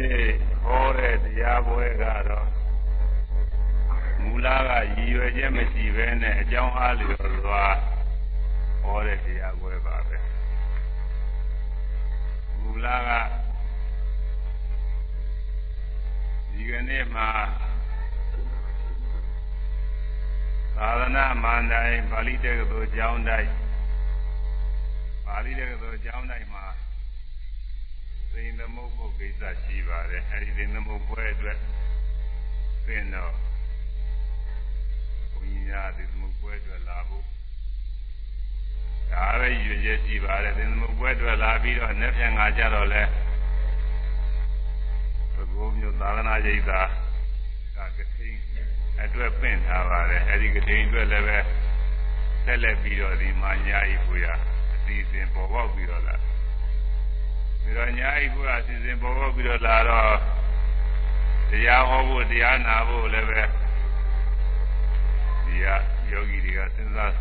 နေ့ဟောတဲ့တရားပွဲကတော့မူလကရည်ရွယ်ချက်မရှိဘဲနဲ့အကြောင်းအားလျော်စွာဟောတဲ့တရားပွဲပါပဲမူလကဒီကနေ့မှာသာသနာမန္တိုင်ပါဠိတက္ကသိုလ်ကျောင်းတိုင်းပါဠိတက္ကသိုလ်ကျောင်းတိုင်းမှာ သိင်သမုတ်ဖို့ကိစ္စရှိပါတယ်အဲဒီသိင်သမုတ်ပွဲအတွက်သင်တော့ဘုန်းကြီးများသိင်သမုတ်ပွဲအတွက်လာဖို့ဒါပဲရွေရရှိပါတယ်သိင်သမုတ်ပွဲအတွက်လာပြီးတော့နေ့ဖြန်ငါကြတော့လဲဘဂိုးမျိုးသာသနာ့ရိပ်သာကကတိအတွက်ပင့်ထားပါတယ်အဲဒီကတိအတွက်လည်းပဲဆက်လက်ပြီးတော့ဒီမှာညာဤကိုရအစီအစဉ်ပေါ်ပေါက်ပြီးတော့လာ ပြီးတော့ညာဤကိုရအစီအစဉ်ပေါ်ပေါက်ပြီးတော့လာတော့တရားဟောဖို့တရားနာဖို့လည်းပဲဒီကယောဂီတွေကစဉ်းစား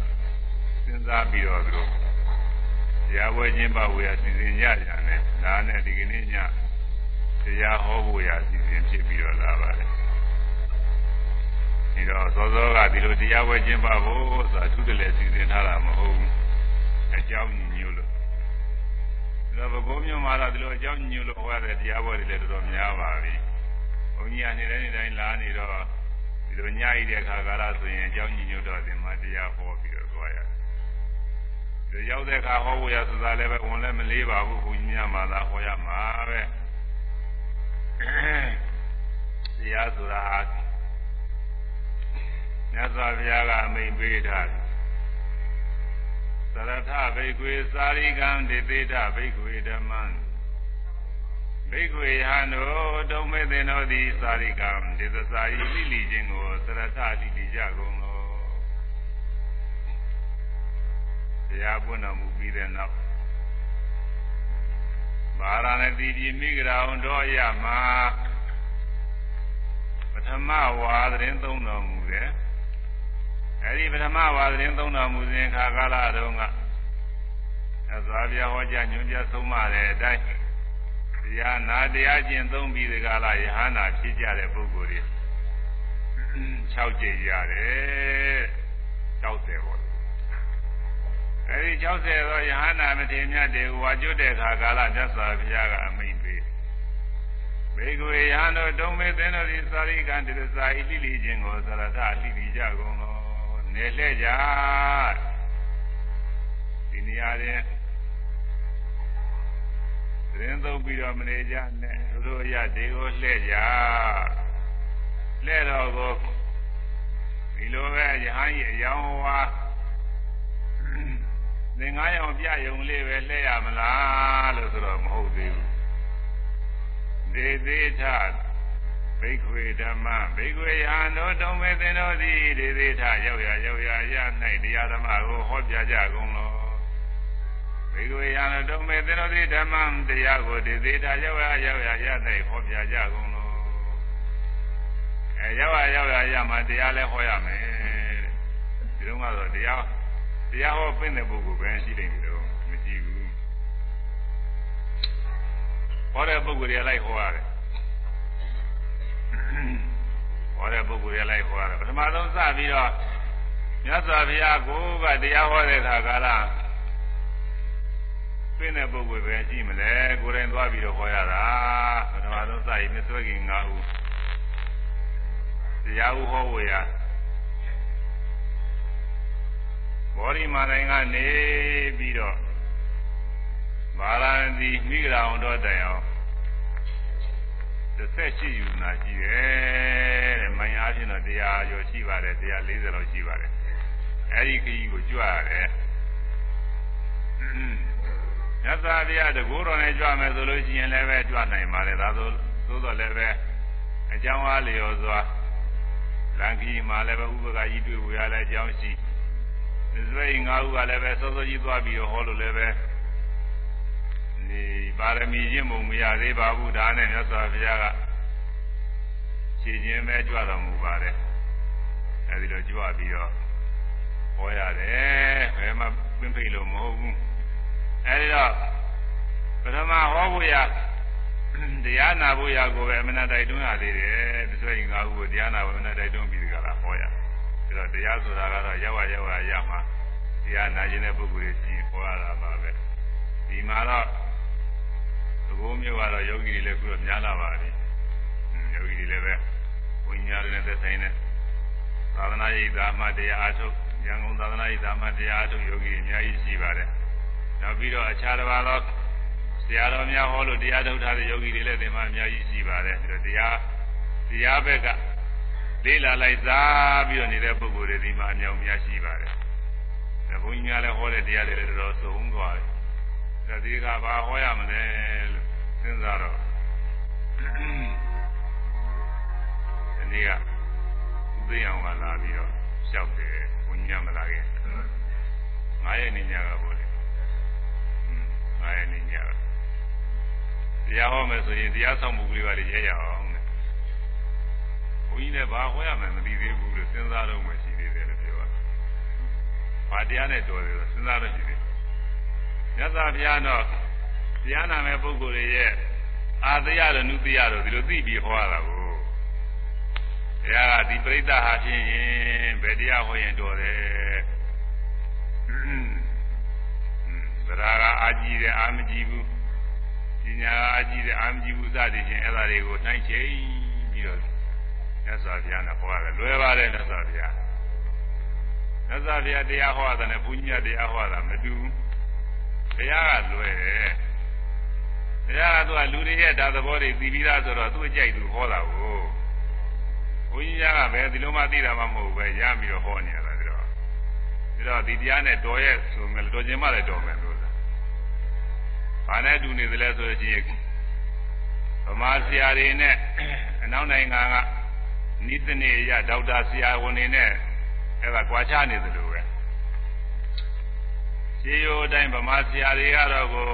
စဉ်းစားပြီးတော့သူတို့တရားဝဲခြင်းပါဝေရစီစဉ်ကြကြတယ်ဒါနဲ့ဒီကနေ့ညတရားဟောဖို့ရစီစဉ်ဖြစ်ပြီးတော့လာပါတယ်ဒီတော့စောစောကဒီလိုတရားဝဲခြင်းပါဖို့ဆိုတာအထူးတလည်းစီစဉ်ထားတာမဟုတ်ဘူးအကြောင်းညို့ လို့ဒါဘကုံးမြို့မှာတော့ဒီလိုအကြောင်းညို့လို့ဟောရတဲ့တရားပွဲတွေလည်းတော်တော်များပါပြီဘုန်းကြီးကနေတိုင်းတိုင်းလာနေတော့ဒီလိုညရည်တဲ့ခါကာလဆိုရင်အကြောင်းညို့တော့ဒီမှာတရားဟောပြီးတော့သွားရတယ်ဒီရောက်တဲ့ခါဟောဖို့ရဆိုတာလည်းပဲဝင်လည်းမလေးပါဘူးဘုန်းကြီးများမှာသာဟောရမှာပဲတရားဆိုတာမြတ်စွာဘုရားကအမိန်ပေးထားတယ် သရထဘိကွေသာရိကံဒေသေထဘိကွေဓမ္မံဘိကွေဟံတို့ဒုံမေသင်တို့သည်သာရိကံဒေသစာယိလိလိခြင်းကိုသရထလိလိကြကုန်လောတရားပွင့်တော်မူပြီးတဲ့နောက်ဗာရာဏသီပြည်မိဂရာဝန်တော်ရမှာပထမဝါသတင်းသုံးတော်မူတယ် အဲဒီပထမဝါသတင်းသုံးတော်မူစဉ်ခါကာလတုန်းကသဇာပြဟောကြားညွှန်ကြားဆုံးမတဲ့အတိုင်းတရားနာတရားကျင့်သုံးပြီးဒီကလာယဟနာဖြစ်ကြတဲ့ပုဂ္ဂိုလ်တွေ6ကြိမ်ရတယ်60ပေါ့အဲဒီ60သောယဟနာမထေမြတ်တွေဝါကျွတ်တဲ့ခါကာလမြတ်စွာဘုရားကအမိန့်ပေးဘေကွေယဟန်တို့တုံးမေသင်တို့ဒီသာရိကံတရစာဣတိလိခြင်းကိုသရထလိလိကြကုန်သော နေလှဲ့ကြဒီနေရာရင်သတင်းသုံးပြီးတော့မနေကြနဲ့သူတို့ရဒီကိုလှဲ့ကြလှဲ့တော့ကိုဒီလိုပဲယဟန်ရဲ့အယောင်ဝါသင်္ကားရောင်ပြယုံလေးပဲလှဲ့ရမလားလို့ဆိုတော့မဟုတ်သေးဘူးဒေသေးထ ဘိက္ခွေဓမ္မဘိက္ခွေယံတို့တုံးမေသင်တို့သည်ဒေသေးထရောက်ရရောက်ရရ၌တရားဓမ္မကိုဟောပြကြကုန်လောဘိက္ခွေယံတို့တုံးမေသင်တို့သည်ဓမ္မတရားကိုဒေသေးထရောက်ရရောက်ရရ၌ဟောပြကြကုန်လောအဲရောက်ရရောက်ရရမှတရားလည်းဟောရမယ်ဒီတော့ကတော့တရားတရားဟောပင့်တဲ့ပုဂ္ဂိုလ်ပဲရှိနေတယ်တော့မရှိဘူးဟောတဲ့ပုဂ္ဂိုလ်တွေလိုက်ဟောရတယ် ဟောတဲ့ပုဂ္ဂိုလ်တွေလိုက်ဟောရတယ်ပထမဆုံးစပြီးတော့မြတ်စွာဘုရားကိုကတရားဟောတဲ့အခါကာလပြင်းတဲ့ပုဂ္ဂိုလ်ပဲရှိမလဲကိုယ်တိုင်သွားပြီးတော့ဟောရတာပထမဆုံးစရင်မစွဲခင်၅ဦးတရားဥဟောဝေရဘောဓိမာတိုင်းကနေပြီးတော့ဗာရာဏသီမိဂရာဝန်တော်တိုင်အောင် 18ယူနာရှိတယ်တဲ့။မိုင်အားဖြင့်တော့တရားကျော်ရှိပါတယ်တရား40လောက်ရှိပါတယ်။အဲဒီခကြီးကိုကြွရတယ်။မြတ်စွာဘုရားတကူတော်နဲ့ကြွမယ်ဆိုလို့ရှိရင်လည်းပဲကြွနိုင်ပါလေ။ဒါဆိုသို့တော်လည်းပဲအကြောင်းအားလျော်စွာလံခီမှာလည်းပဲဥပက္ခကြီးတွေ့ဝရလည်းအကြောင်းရှိ။ဇွဲငါးဦးကလည်းပဲစောစောကြီးသွားပြီးတော့ဟောလို့လည်းပဲ ဒီပါရမီရင့်မှုမရသေးပါဘူးဒါနဲ့မြတ်စွာဘုရားကခြေချင်းပဲကြွတော်မူပါတယ်အဲဒီတော့ကြွပြီးတော့ဟောရတယ်ဘယ်မှပြင်းဖိလို့မဟုတ်ဘူးအဲဒီတော့ပထမဟောဖို့ရတရားနာဖို့ရကိုပဲအမနာတိုက်တွန်းရသေးတယ်ဒီဆိုရင်ငါ့ကိုတရားနာဖို့အမနာတိုက်တွန်းပြီးဒီကလာဟောရဒါတော့တရားဆိုတာကတော့ရောက်ရရောက်ရရမှာတရားနာခြင်းတဲ့ပုဂ္ဂိုလ်တွေရှိဟောရတာပါပဲဒီမှာတော့ သဘောမျိုးကတော့ယောဂီတွေလည်းခုတော့များလာပါပြီယောဂီတွေလည်းပဲဝိညာဉ်နဲ့သက်ဆိုင်တဲ့သာသနာ့ရေးသာမှတရားအထုတ်ရန်ကုန်သာသနာ့ရေးသာမှတရားအထုတ်ယောဂီတွေအများကြီးရှိပါတယ်နောက်ပြီးတော့အခြားတစ်ပါးသောဆရာတော်များဟောလို့တရားထုတ်ထားတဲ့ယောဂီတွေလည်းဒီမှာအများကြီးရှိပါတယ်ပြီးတော့တရားတရားဘက်ကလေးလာလိုက်စားပြီးတော့နေတဲ့ပုဂ္ဂိုလ်တွေဒီမှာအများကြီးရှိပါတယ်ဒါဘုန်းကြီးများလည်းဟောတဲ့တရားတွေလည်းတော်တော်သုံးသွားတယ်ဒါဒီကဘာဟောရမလဲလို့ စဉ်းစားတော့ဒီနေ့ကသိအောင်ကလာပြီးတော့လျှောက်တယ်ဘုန်းကြီးမလာခဲ့ငါရဲ့နေညာကဘို့လေငါရဲ့နေညာကတရားဟောမယ်ဆိုရင်တရားဆောင်မှုကလေးပါလေရရအောင်တဲ့ဘုန်းကြီးလည်းဘာဟောရမယ်မသိသေးဘူးလို့စဉ်းစားတော့မှရှိသေးတယ်လို့ပြောတာဘာတရားနဲ့တော်တယ်လို့စဉ်းစားတော့ရှိသေးတယ်မြတ်စွာဘုရားတော့ တရားနာမဲ့ပုဂ္ဂိုလ်တွေရဲ့အာတရားတို့နုတရားတို့ဒီလိုသိပြီးဟောရတာကိုဘုရားကဒီပရိသတ်ဟာဖြင့်ရင်ဘယ်တရားဟောရင်တော်တယ်ဗရာကအာကြည့်တယ်အာမကြည့်ဘူးပညာကအာကြည့်တယ်အာမကြည့်ဘူးစသည်ဖြင့်အဲ့ဒါတွေကိုနှိုင်းချိန်ပြီးတော့မြတ်စွာဘုရားနဲ့ဟောရတယ်လွယ်ပါတယ်မြတ်စွာဘုရားမြတ်စွာဘုရားတရားဟောတာနဲ့ဘုန်းကြီးတရားဟောတာမတူဘူးဘုရားကလွယ်တယ် ဘုရားကသူကလူတွေရဲ့ဒါသဘောတွေသိပြီးသားဆိုတော့သူ့အကြိုက်သူဟောတာကိုဘုန်းကြီးကပဲဒီလိုမှသိတာမှမဟုတ်ပဲရပြီးတော့ဟောနေရတာဒါတော့ဒါတော့ဒီတရားနဲ့တော်ရဲ့ဆိုမယ်တော်ခြင်းမှလည်းတော်မယ်လို့ဆိုတာဘာနဲ့တူနေသလဲဆိုလို့ရှိရင်ဗမာဆရာတွေနဲ့အနောက်နိုင်ငံကနိသနေရဒေါက်တာဆရာဝန်တွေနဲ့အဲ့ဒါကြွားချနေသလိုပဲခြေရိုးအတိုင်းဗမာဆရာတွေကတော့ကို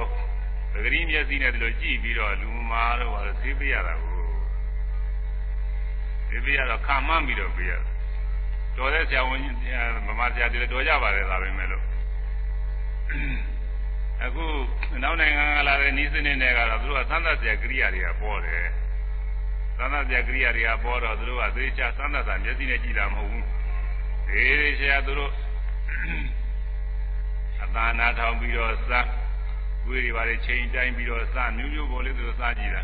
ပဂရိမျက်စိနဲ့ဒီလိုကြည့်ပြီးတော့လူမာတော့ဟာသိပေးရတာကိုသိပေးရတော့ခံမှန်းပြီးတော့ပေးရတော်တဲ့ဆရာဝန်ကြီးဗမာဆရာတွေလည်းတော်ကြပါတယ်ဒါပဲမဲ့လို့အခုနောက်နိုင်ငံကလာတဲ့ဤစနစ်နဲ့ကတော့သူတို့ကသံသဆရာကရိယာတွေကပေါ်တယ်သံသဆရာကရိယာတွေကပေါ်တော့သူတို့ကသေချာသံသစာမျက်စိနဲ့ကြည့်တာမဟုတ်ဘူးဒေဒေဆရာသူတို့အသာနာထောင်ပြီးတော့စ မ်းဝိရိပါတွေချိန်တိုင်းပြီးတော့စမ်းမျိုးမျိုးပေါ်လေးသူတို့စမ်းကြည့်တာ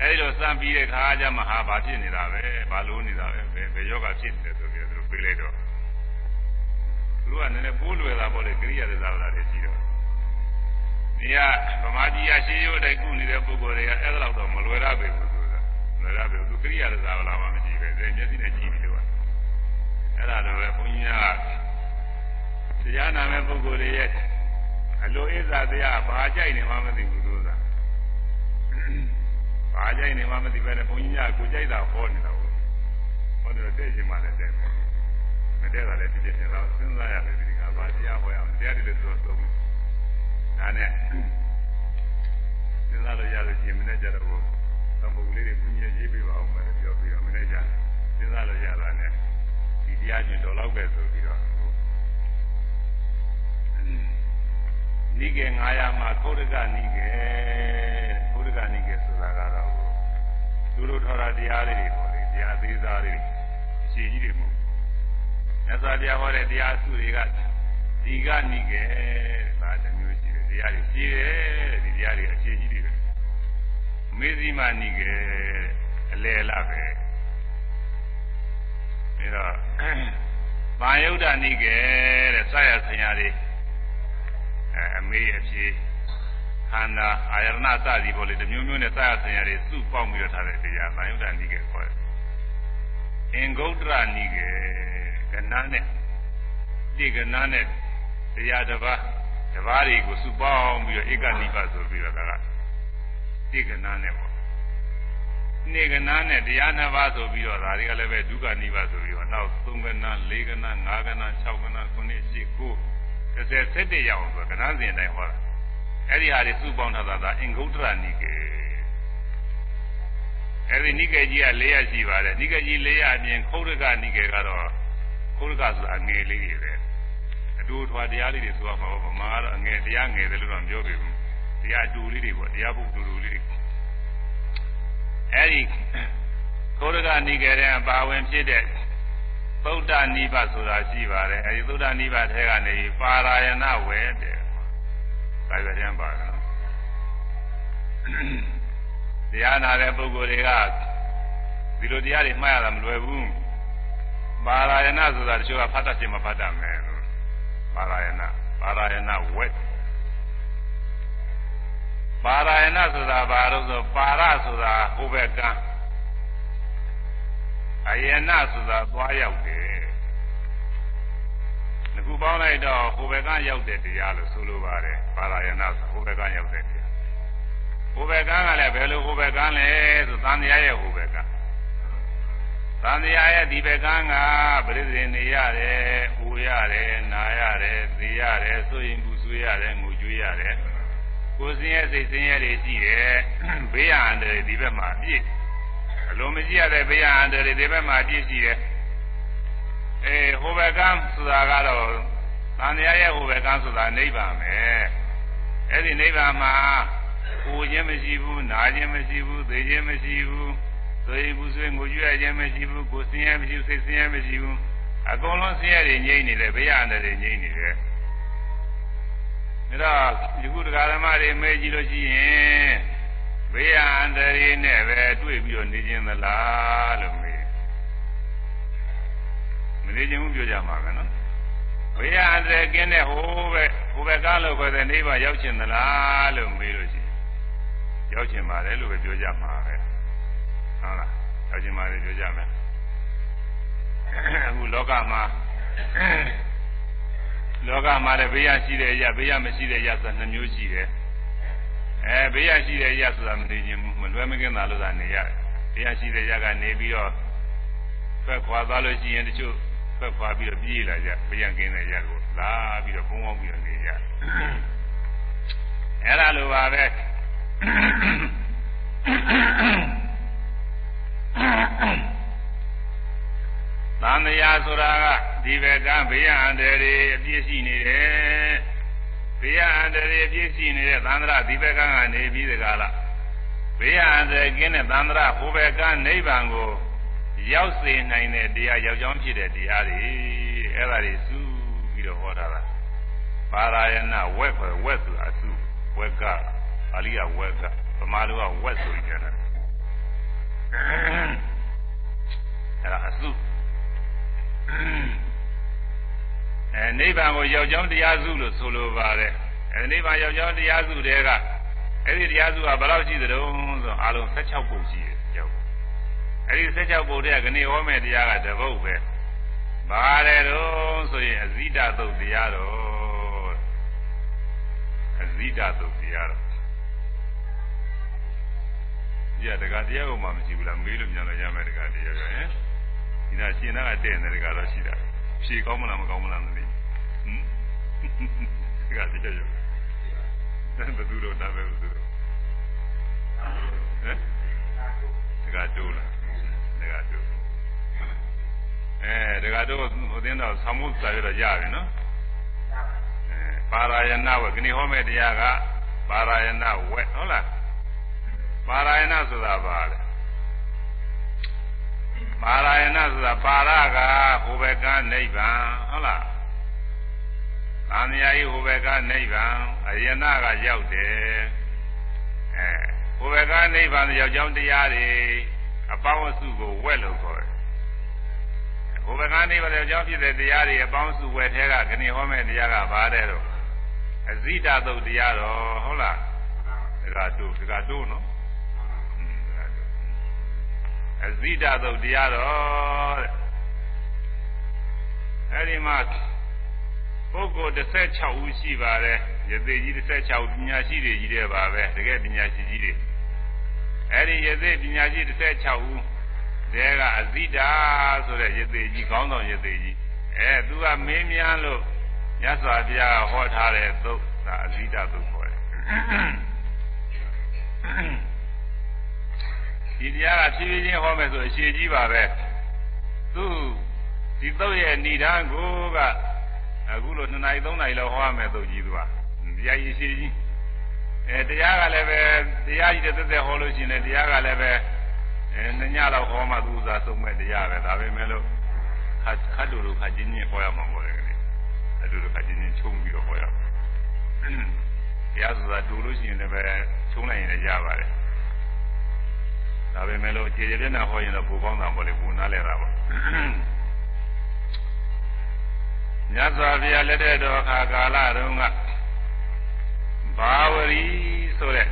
အဲဒီတော့စမ်းပြီးတဲ့ခါကျမှဟာဘာဖြစ်နေတာပဲဘာလို့နေတာပဲဘယ်ဘယ်ယောဂဖြစ်နေတယ်ဆိုပြီးသူတို့ပြေးလိုက်တော့သူတို့ကနည်းနည်းပိုးလွယ်တာပေါ့လေကရိယာတွေသာလာတယ်ရှိတော့ဒီကဗမာကြီးရရှိရိုးတိုက်ကုနေတဲ့ပုဂ္ဂိုလ်တွေကအဲ့ဒါတော့မလွယ်ရပေဘူးသူကမလွယ်ရပေဘူးသူကရိယာတွေသာလာမှမကြည့်ပဲမျက်စိနဲ့ကြည့်ပြီးတော့အဲ့ဒါတော့ပဲဘုန်းကြီးကတရားနာမဲ့ပုဂ္ဂိုလ်တွေရဲ့ အလိုဣဇာတရားဘာကြိုက်နေမှမသိဘူးသူကဘာကြိုက်နေမှမသိပဲလေဘုန်းကြီးကကိုကြိုက်တာဟောနေတာကိုဟောတယ်တဲ့ရှင်မှလည်းတဲ့မတဲ့တာလည်းဖြစ်ဖြစ်နေတော့စဉ်းစားရတယ်ဒီကဘာတရားဟောရအောင်တရားတွေလည်းဆိုတော့ဒါနဲ့စဉ်းစားလို့ရလို့ရှင်မနေ့ကျတော့သံပုဂ္ဂိုလ်လေးတွေဘုန်းကြီးရေးပေးပါအောင်မယ်ပြောပြီးတော့မနေ့ကျစဉ်းစားလို့ရတာနဲ့ဒီတရားချင်းတော်တော့ပဲဆိုပြီး နိကေ900မှာသုဒ္ဓကနိကေသုဒ္ဓကနိကေဆိုတာကတော့သူတို့ထော်တာတရားလေးတွေပေါ့လေတရားသေးစားလေးတွေအရှိကြီးတွေမဟုတ်မြတ်စွာဘုရားဟောတဲ့တရားစုတွေကဒီကနိကေဒါတစ်မျိုးရှိတယ်တရားတွေရှိတယ်ဒီတရားတွေအရှိကြီးတွေမေဇိမနိကေအလေလာပဲအဲတော့ဘာယုဒ္ဓနိကေတဲ့ဆရာဆရာတွေ အမေအဖြေခန္ဓာအာယရဏစသည်ပေါ်လေတမျိုးမျိုးနဲ့စရဆင်ရတွေစုပေါင်းပြီးတော့ထားတဲ့တရားမာယုဒ္ဓနိကေခေါ်တယ်။အင်္ဂုတ္တရနိကေကဏ္ဍနဲ့ဒီကဏ္ဍနဲ့တရားတစ်ပါးတစ်ပါးတွေကိုစုပေါင်းပြီးတော့ဧကနိဗ္ဗာန်ဆိုပြီးတော့ဒါကဒီကဏ္ဍနဲ့ပေါ့။နေကဏ္ဍနဲ့တရားနှစ်ပါးဆိုပြီးတော့ဒါတွေကလည်းပဲဒုက္ခနိဗ္ဗာန်ဆိုပြီးတော့နောက်သုံးကဏ္ဍ၄ကဏ္ဍ၅ကဏ္ဍ၆ကဏ္ဍ9 10 9 30 17ရောက်ဆိုကဏ္ဍစဉ်တိုင်းဟောတာအဲ့ဒီဟာတွေစုပေါင်းထားတာကအင်္ဂုတ္တရနိကေအဲ့ဒီနိကေကြီးက၄ရရှိပါတယ်နိကေကြီး၄ရအပြင်ခုတ်ရကနိကေကတော့ခုတ်ရကဆိုတာအငယ်လေးတွေပဲအတူထွားတရားလေးတွေဆိုရမှာပေါ့ဗမာကတော့အငယ်တရားငယ်တယ်လို့တော့ပြောပြဘူးတရားအတူလေးတွေပေါ့တရားပုဂ္ဂိုလ်တူလေးတွေအဲဒီခိုးရကနိကေတဲ့အပါဝင်ဖြစ်တဲ့ သုဒ္ဓနိဗ္ဗာန်ဆိုတာရှိပါတယ်အဲဒီသုဒ္ဓနိဗ္ဗာန်ထဲကနေပါရာယနာဝဲတဲ့ဒါကြတဲ့ပါနော်တရားနာတဲ့ပုဂ္ဂိုလ်တွေကဒီလိုတရားတွေမှားရတာမလွယ်ဘူးပါရာယနာဆိုတာတချို့ကဖတ်တတ်ခြင်းမဖတ်တတ်မယ်ပါရာယနာပါရာယနာဝဲပါရာယနာဆိုတာဘာလို့ဆိုပါရဆိုတာဟိုဘက်ကံ အယနာဆိုတာသွားရောက်တယ်ဒီခုပေါင်းလိုက်တော့ဟိုဘက်ကရောက်တဲ့တရားလို့ဆိုလိုပါတယ်ပါရာယနာဆိုဟိုဘက်ကရောက်တဲ့တရားဟိုဘက်ကကလည်းဘယ်လိုဟိုဘက်ကလဲဆိုသံဃာရဲ့ဟိုဘက်ကသံဃာရဲ့ဒီဘက်ကကပရိသေနေရတယ်၊ဟိုရတယ်၊နာရတယ်၊သိရတယ်၊ဆိုရင်ဘူးဆွေးရတယ်၊ငိုကြွေးရတယ်ကိုယ်စင်းရဲ့စိတ်စင်းရဲ့တွေရှိတယ်ဘေးရန်တွေဒီဘက်မှာပြည့် အလိုမကြည့်ရတဲ့ဘေးရန်တွေဒီဘက်မှာပြည့်ရှိတယ်အဲဟိုဘက်ကဆိုတာကတော့သံဃာရဲ့ဟိုဘက်ကဆိုတာနိဗ္ဗာန်ပဲအဲ့ဒီနိဗ္ဗာန်မှာဟိုခြင်းမရှိဘူးနာခြင်းမရှိဘူးသိခြင်းမရှိဘူးဆိုရင်ဘူးဆွေးငိုကြွရခြင်းမရှိဘူးကိုယ်စင်းရဲမရှိဘူးစိတ်စင်းရဲမရှိဘူးအကုန်လုံးစင်းရဲတွေငြိမ့်နေတယ်ဘေးရန်တွေငြိမ့်နေတယ်ဒါတော့ဒီခုတရားဓမ္မတွေမဲကြည့်လို့ရှိရင် ဘေးရန်အန္တရာယ်နဲ့ပဲတွေ့ပြီးတော့နေခြင်းသလားလို့မေးမနေခြင်းဘူးပြောကြမှာပဲနော်ဘေးရန်အန္တရာယ်ကင်းတဲ့ဟိုးပဲဟိုဘက်ကားလို့ခေါ်တဲ့နေပါရောက်ခြင်းသလားလို့မေးလို့ရှိရင်ရောက်ခြင်းပါတယ်လို့ပဲပြောကြမှာပဲဟုတ်လားရောက်ခြင်းပါတယ်ပြောကြမယ်အခုလောကမှာလောကမှာလည်းဘေးရရှိတဲ့အရာဘေးရမရှိတဲ့အရာဆိုတာနှမျိုးရှိတယ် အဲဘေးရရှိတဲ့အရာဆိုတာမသိခြင်းဘူးမလွယ်မကင်းတာလို့သာနေရတယ်ဘေးရရှိတဲ့အရာကနေပြီးတော့ဖက်ခွာသွားလို့ရှိရင်တချို့ဖက်ခွာပြီးတော့ပြေးလာကြဘေးရကင်းတဲ့အရာကိုလာပြီးတော့ပုံအောင်ပြီးတော့နေကြအဲ့ဒါလိုပါပဲသံဃာဆိုတာကဒီဘက်ကဘေးရန်အန္တရာယ်အပြည့်ရှိနေတယ် ဘေးရန်အန္တရာယ်အပြည့်ရှိနေတဲ့သံဃာဒီဘက်ကနေပြီးတကားလားဘေးရန်အန္တရာယ်ကင်းတဲ့သံဃာဟိုဘက်ကနိဗ္ဗာန်ကိုရောက်စေနိုင်တဲ့တရားရောက်ကြောင်းဖြစ်တဲ့တရားတွေအဲ့ဒါတွေစုပြီးတော့ဟောတာလားပါရာယနာဝက်ခေါ်ဝက်ဆိုတာအစုဝက်ကပါဠိကဝက်ကဗမာလိုကဝက်ဆိုကြတယ်အဲ့ဒါအစု အဲနိဗ္ဗာန်ကိုရောက်ကြောင်းတရားစုလို့ဆိုလိုပါတယ်အဲနိဗ္ဗာန်ရောက်ကြောင်းတရားစုတွေကအဲ့ဒီတရားစုကဘယ်လောက်ရှိသတုံးဆိုအလုံး16ပုံရှိတယ်ကြောက်အဲ့ဒီ16ပုံတွေကခဏဟောမဲ့တရားကတပုတ်ပဲဘာလဲတော့ဆိုရင်အဇိတသုတ်တရားတော်အဇိတသုတ်တရားတော်ဒီကတကတရားကိုမှမရှိဘူးလားမေးလို့မြန်လို့ရမယ်တကတရားရောဟင်ဒီနာရှင်နာကတဲ့နေတကတော့ရှိတာဖြေကောင်းမလားမကောင်းမလားမသိ ဘူးဟင်ဒီကတရားရောဘယ်သူတော့တာပဲဘယ်သူတော့ဟမ်တကတိုးလားတကတိုးအဲတကတိုးဟိုတင်းတော့သမှုစာရတော့ရပြီနော်အဲပါရာယနာဝခဏဟောမဲ့တရားကပါရာယနာဝက်ဟုတ်လားပါရာယနာဆိုတာပါလေပါရာယနာဆိုတာပါရကဟိုဘက်ကနိဗ္ဗာန်ဟုတ်လား သံဃာကြီးဟိုဘက်ကနိဗ္ဗာန်အယနာကရောက်တယ်အဲဟိုဘက်ကနိဗ္ဗာန်ရောက်ကြောင်းတရားတွေအပေါင်းအစုကိုဝက်လို့ခေါ်တယ်ဟိုဘက်ကနိဗ္ဗာန်ရောက်ကြောင်းဖြစ်တဲ့တရားတွေအပေါင်းအစုဝက်ထဲကခဏဟောမဲ့တရားကဘာတဲ့တော့အဇိတသုတ်တရားတော်ဟုတ်လားဒါကတို့ဒါကတို့နော်အဇိတသုတ်တရားတော်တဲ့အဲဒီမှာ ပုဂ္ဂိုလ်16ဦးရှိပါတယ်ယသိကြီး16ဦးပညာရှိတွေကြီးတဲ့ပါပဲတကယ်ပညာရှိကြီးတွေအဲဒီယသိပညာရှိ16ဦးတဲကအဇိတာဆိုတဲ့ယသိကြီးခေါင်းဆောင်ယသိကြီးအဲသူကမင်းများလို့မြတ်စွာဘုရားဟောထားတဲ့သုတ်ဒါအဇိတသုတ်ခေါ်တယ်ဒီတရားကဖြည်းဖြည်းချင်းဟောမယ်ဆိုအရှိကြီးပါပဲသူဒီသုတ်ရဲ့ဏိဒန်းကိုက အခုလို2နာရီ3နာရီလောက်ဟောရမယ်သုတ်ကြီးသူကတရားကြီးရှိကြီးအဲတရားကလည်းပဲတရားကြီးတဲ့သက်သက်ဟောလို့ရှိရင်တရားကလည်းပဲအဲနှစ်ညလောက်ဟောမှသူဥစားဆုံးမဲ့တရားပဲဒါပဲမဲ့လို့ခတ်ခတ်တူတူခတ်ချင်းချင်းဟောရမှာပေါ့လေအတူတူခတ်ချင်းချင်းချုံပြီးတော့ဟောရမှာတရားဆိုတာတူလို့ရှိရင်လည်းပဲချုံလိုက်ရင်လည်းရပါတယ်ဒါပဲမဲ့လို့ခြေခြေပြက်နဲ့ဟောရင်တော့ပူပေါင်းတာပေါ့လေပူနားလဲတာပေါ့ မြတ်စွာဘုရားလက်ထက်တော်ခါကာလတုန်းကဘာဝရီဆိုတဲ့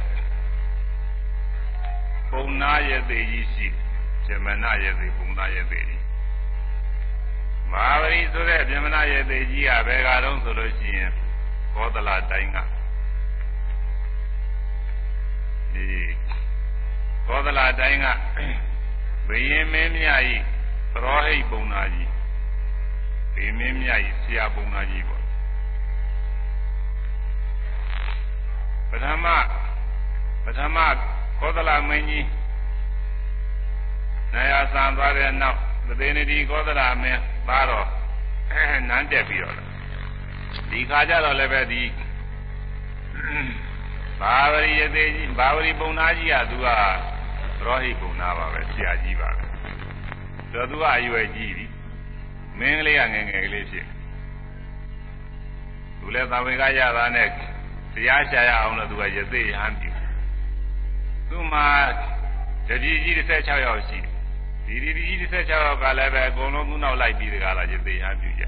ပုံနာရဲ့သေးကြီးရှိဇမနာရဲ့သေးပုံနာရဲ့သေးကြီးဘာဝရီဆိုတဲ့ဇမနာရဲ့သေးကြီးကဘယ်ကတော့ဆိုလို့ရှိရင်ဘောဒလာတိုင်းကဒီဘောဒလာတိုင်းကဘယင်းမင်းမြတ်ဤသရောဟိတ်ပုံနာကြီး ဘယင်းမင်းမြတ်ဤဆရာပုံနာကြီးပေါ့ပထမပထမကောသလမင်းကြီးနာယဆံသွားတဲ့နောက်သတိနေဒီကောသလမင်းပါတော့အဲနန်းတက်ပြီးတော့ဒီခါကျတော့လည်းပဲဒီဘာဝရီယသေးကြီးဘာဝရီပုံနာကြီးကသူကရောဟိပုံနာပါပဲဆရာကြီးပါပဲဆိုတော့သူကအရွယ်ကြီးပြီ မင်းကလေးကငယ်ငယ်ကလေးဖြစ်သူလည်းသံဝေကရတာနဲ့တရားရှာရအောင်လို့သူကယသိဟန်ပြီသူ့မှာတတိကြီး16ယောက်ရှိတယ်ဒီဒီကြီး16ယောက်ကလည်းပဲအကုန်လုံးသူ့နောက်လိုက်ပြီးတကားလားယသိဟန်ပြုကြ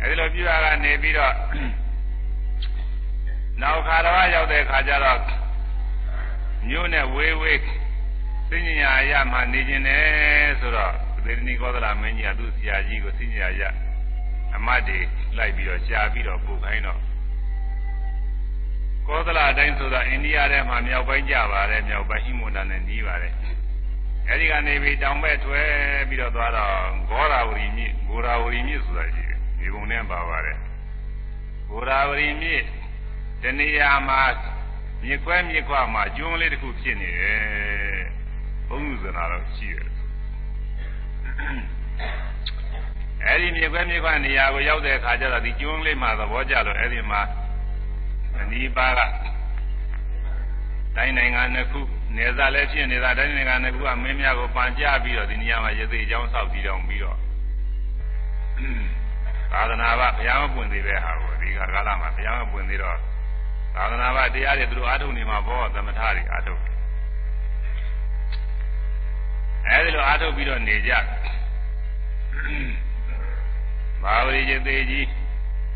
အဲဒီလိုပြုရကနေပြီးတော့နောက်ခါတော်ရောက်တဲ့ခါကျတော့မြို့နဲ့ဝေးဝေးသိဉ္ညာရမှနေခြင်းနဲ့ဆိုတော့ သေရဏီကောသလမင်းကြီးကသူ့ဆရာကြီးကိုသိဉ္ညာရအမတ်တွေလိုက်ပြီးတော့ရှားပြီးတော့ပူခိုင်းတော့ကောသလအတိုင်းဆိုတာအိန္ဒိယထဲမှာမြောက်ပိုင်းကြပါတယ်မြောက်ပိုင်းဟိမန္တနဲ့နီးပါတယ်အဲဒီကနေပြီးတောင်ဘက်ထွဲပြီးတော့သွားတော့ဂောရာဝရီမြစ်ဂောရာဝရီမြစ်ဆိုတာရှိတယ်ဒီကုန်းနဲ့ပါပါတယ်ဂောရာဝရီမြစ်တနေရာမှာမြစ်ခွဲမြစ်ခွမှာကျွန်းလေးတစ်ခုဖြစ်နေတယ်ဘုံလူစနာတော့ရှိတယ် အဲဒီမြစ်ခွဲမြစ်ခွနေရာကိုရောက်တဲ့အခါကျတော့ဒီကျွန်းလေးမှာသဘောကျလို့အဲဒီမှာအနီးပါးကတိုင်းနိုင်ငံနှစ်ခုနေသာလည်းဖြစ်နေတာတိုင်းနိုင်ငံနှစ်ခုကမင်းများကိုပန်ကြပြီးတော့ဒီနေရာမှာရသေးအကြောင်းဆောက်ပြီးတော့ပြီးတော့သာသနာ့ဘဘုရားမပွင့်သေးတဲ့ဟာကိုဒီကကာလမှာဘုရားမပွင့်သေးတော့သာသနာ့ဘတရားတွေသူတို့အားထုတ်နေမှာပေါ့သမထတွေအားထုတ် အဲဒီလိုအားထုတ်ပြီးတော့နေကြဘာဝရီရသေးကြီး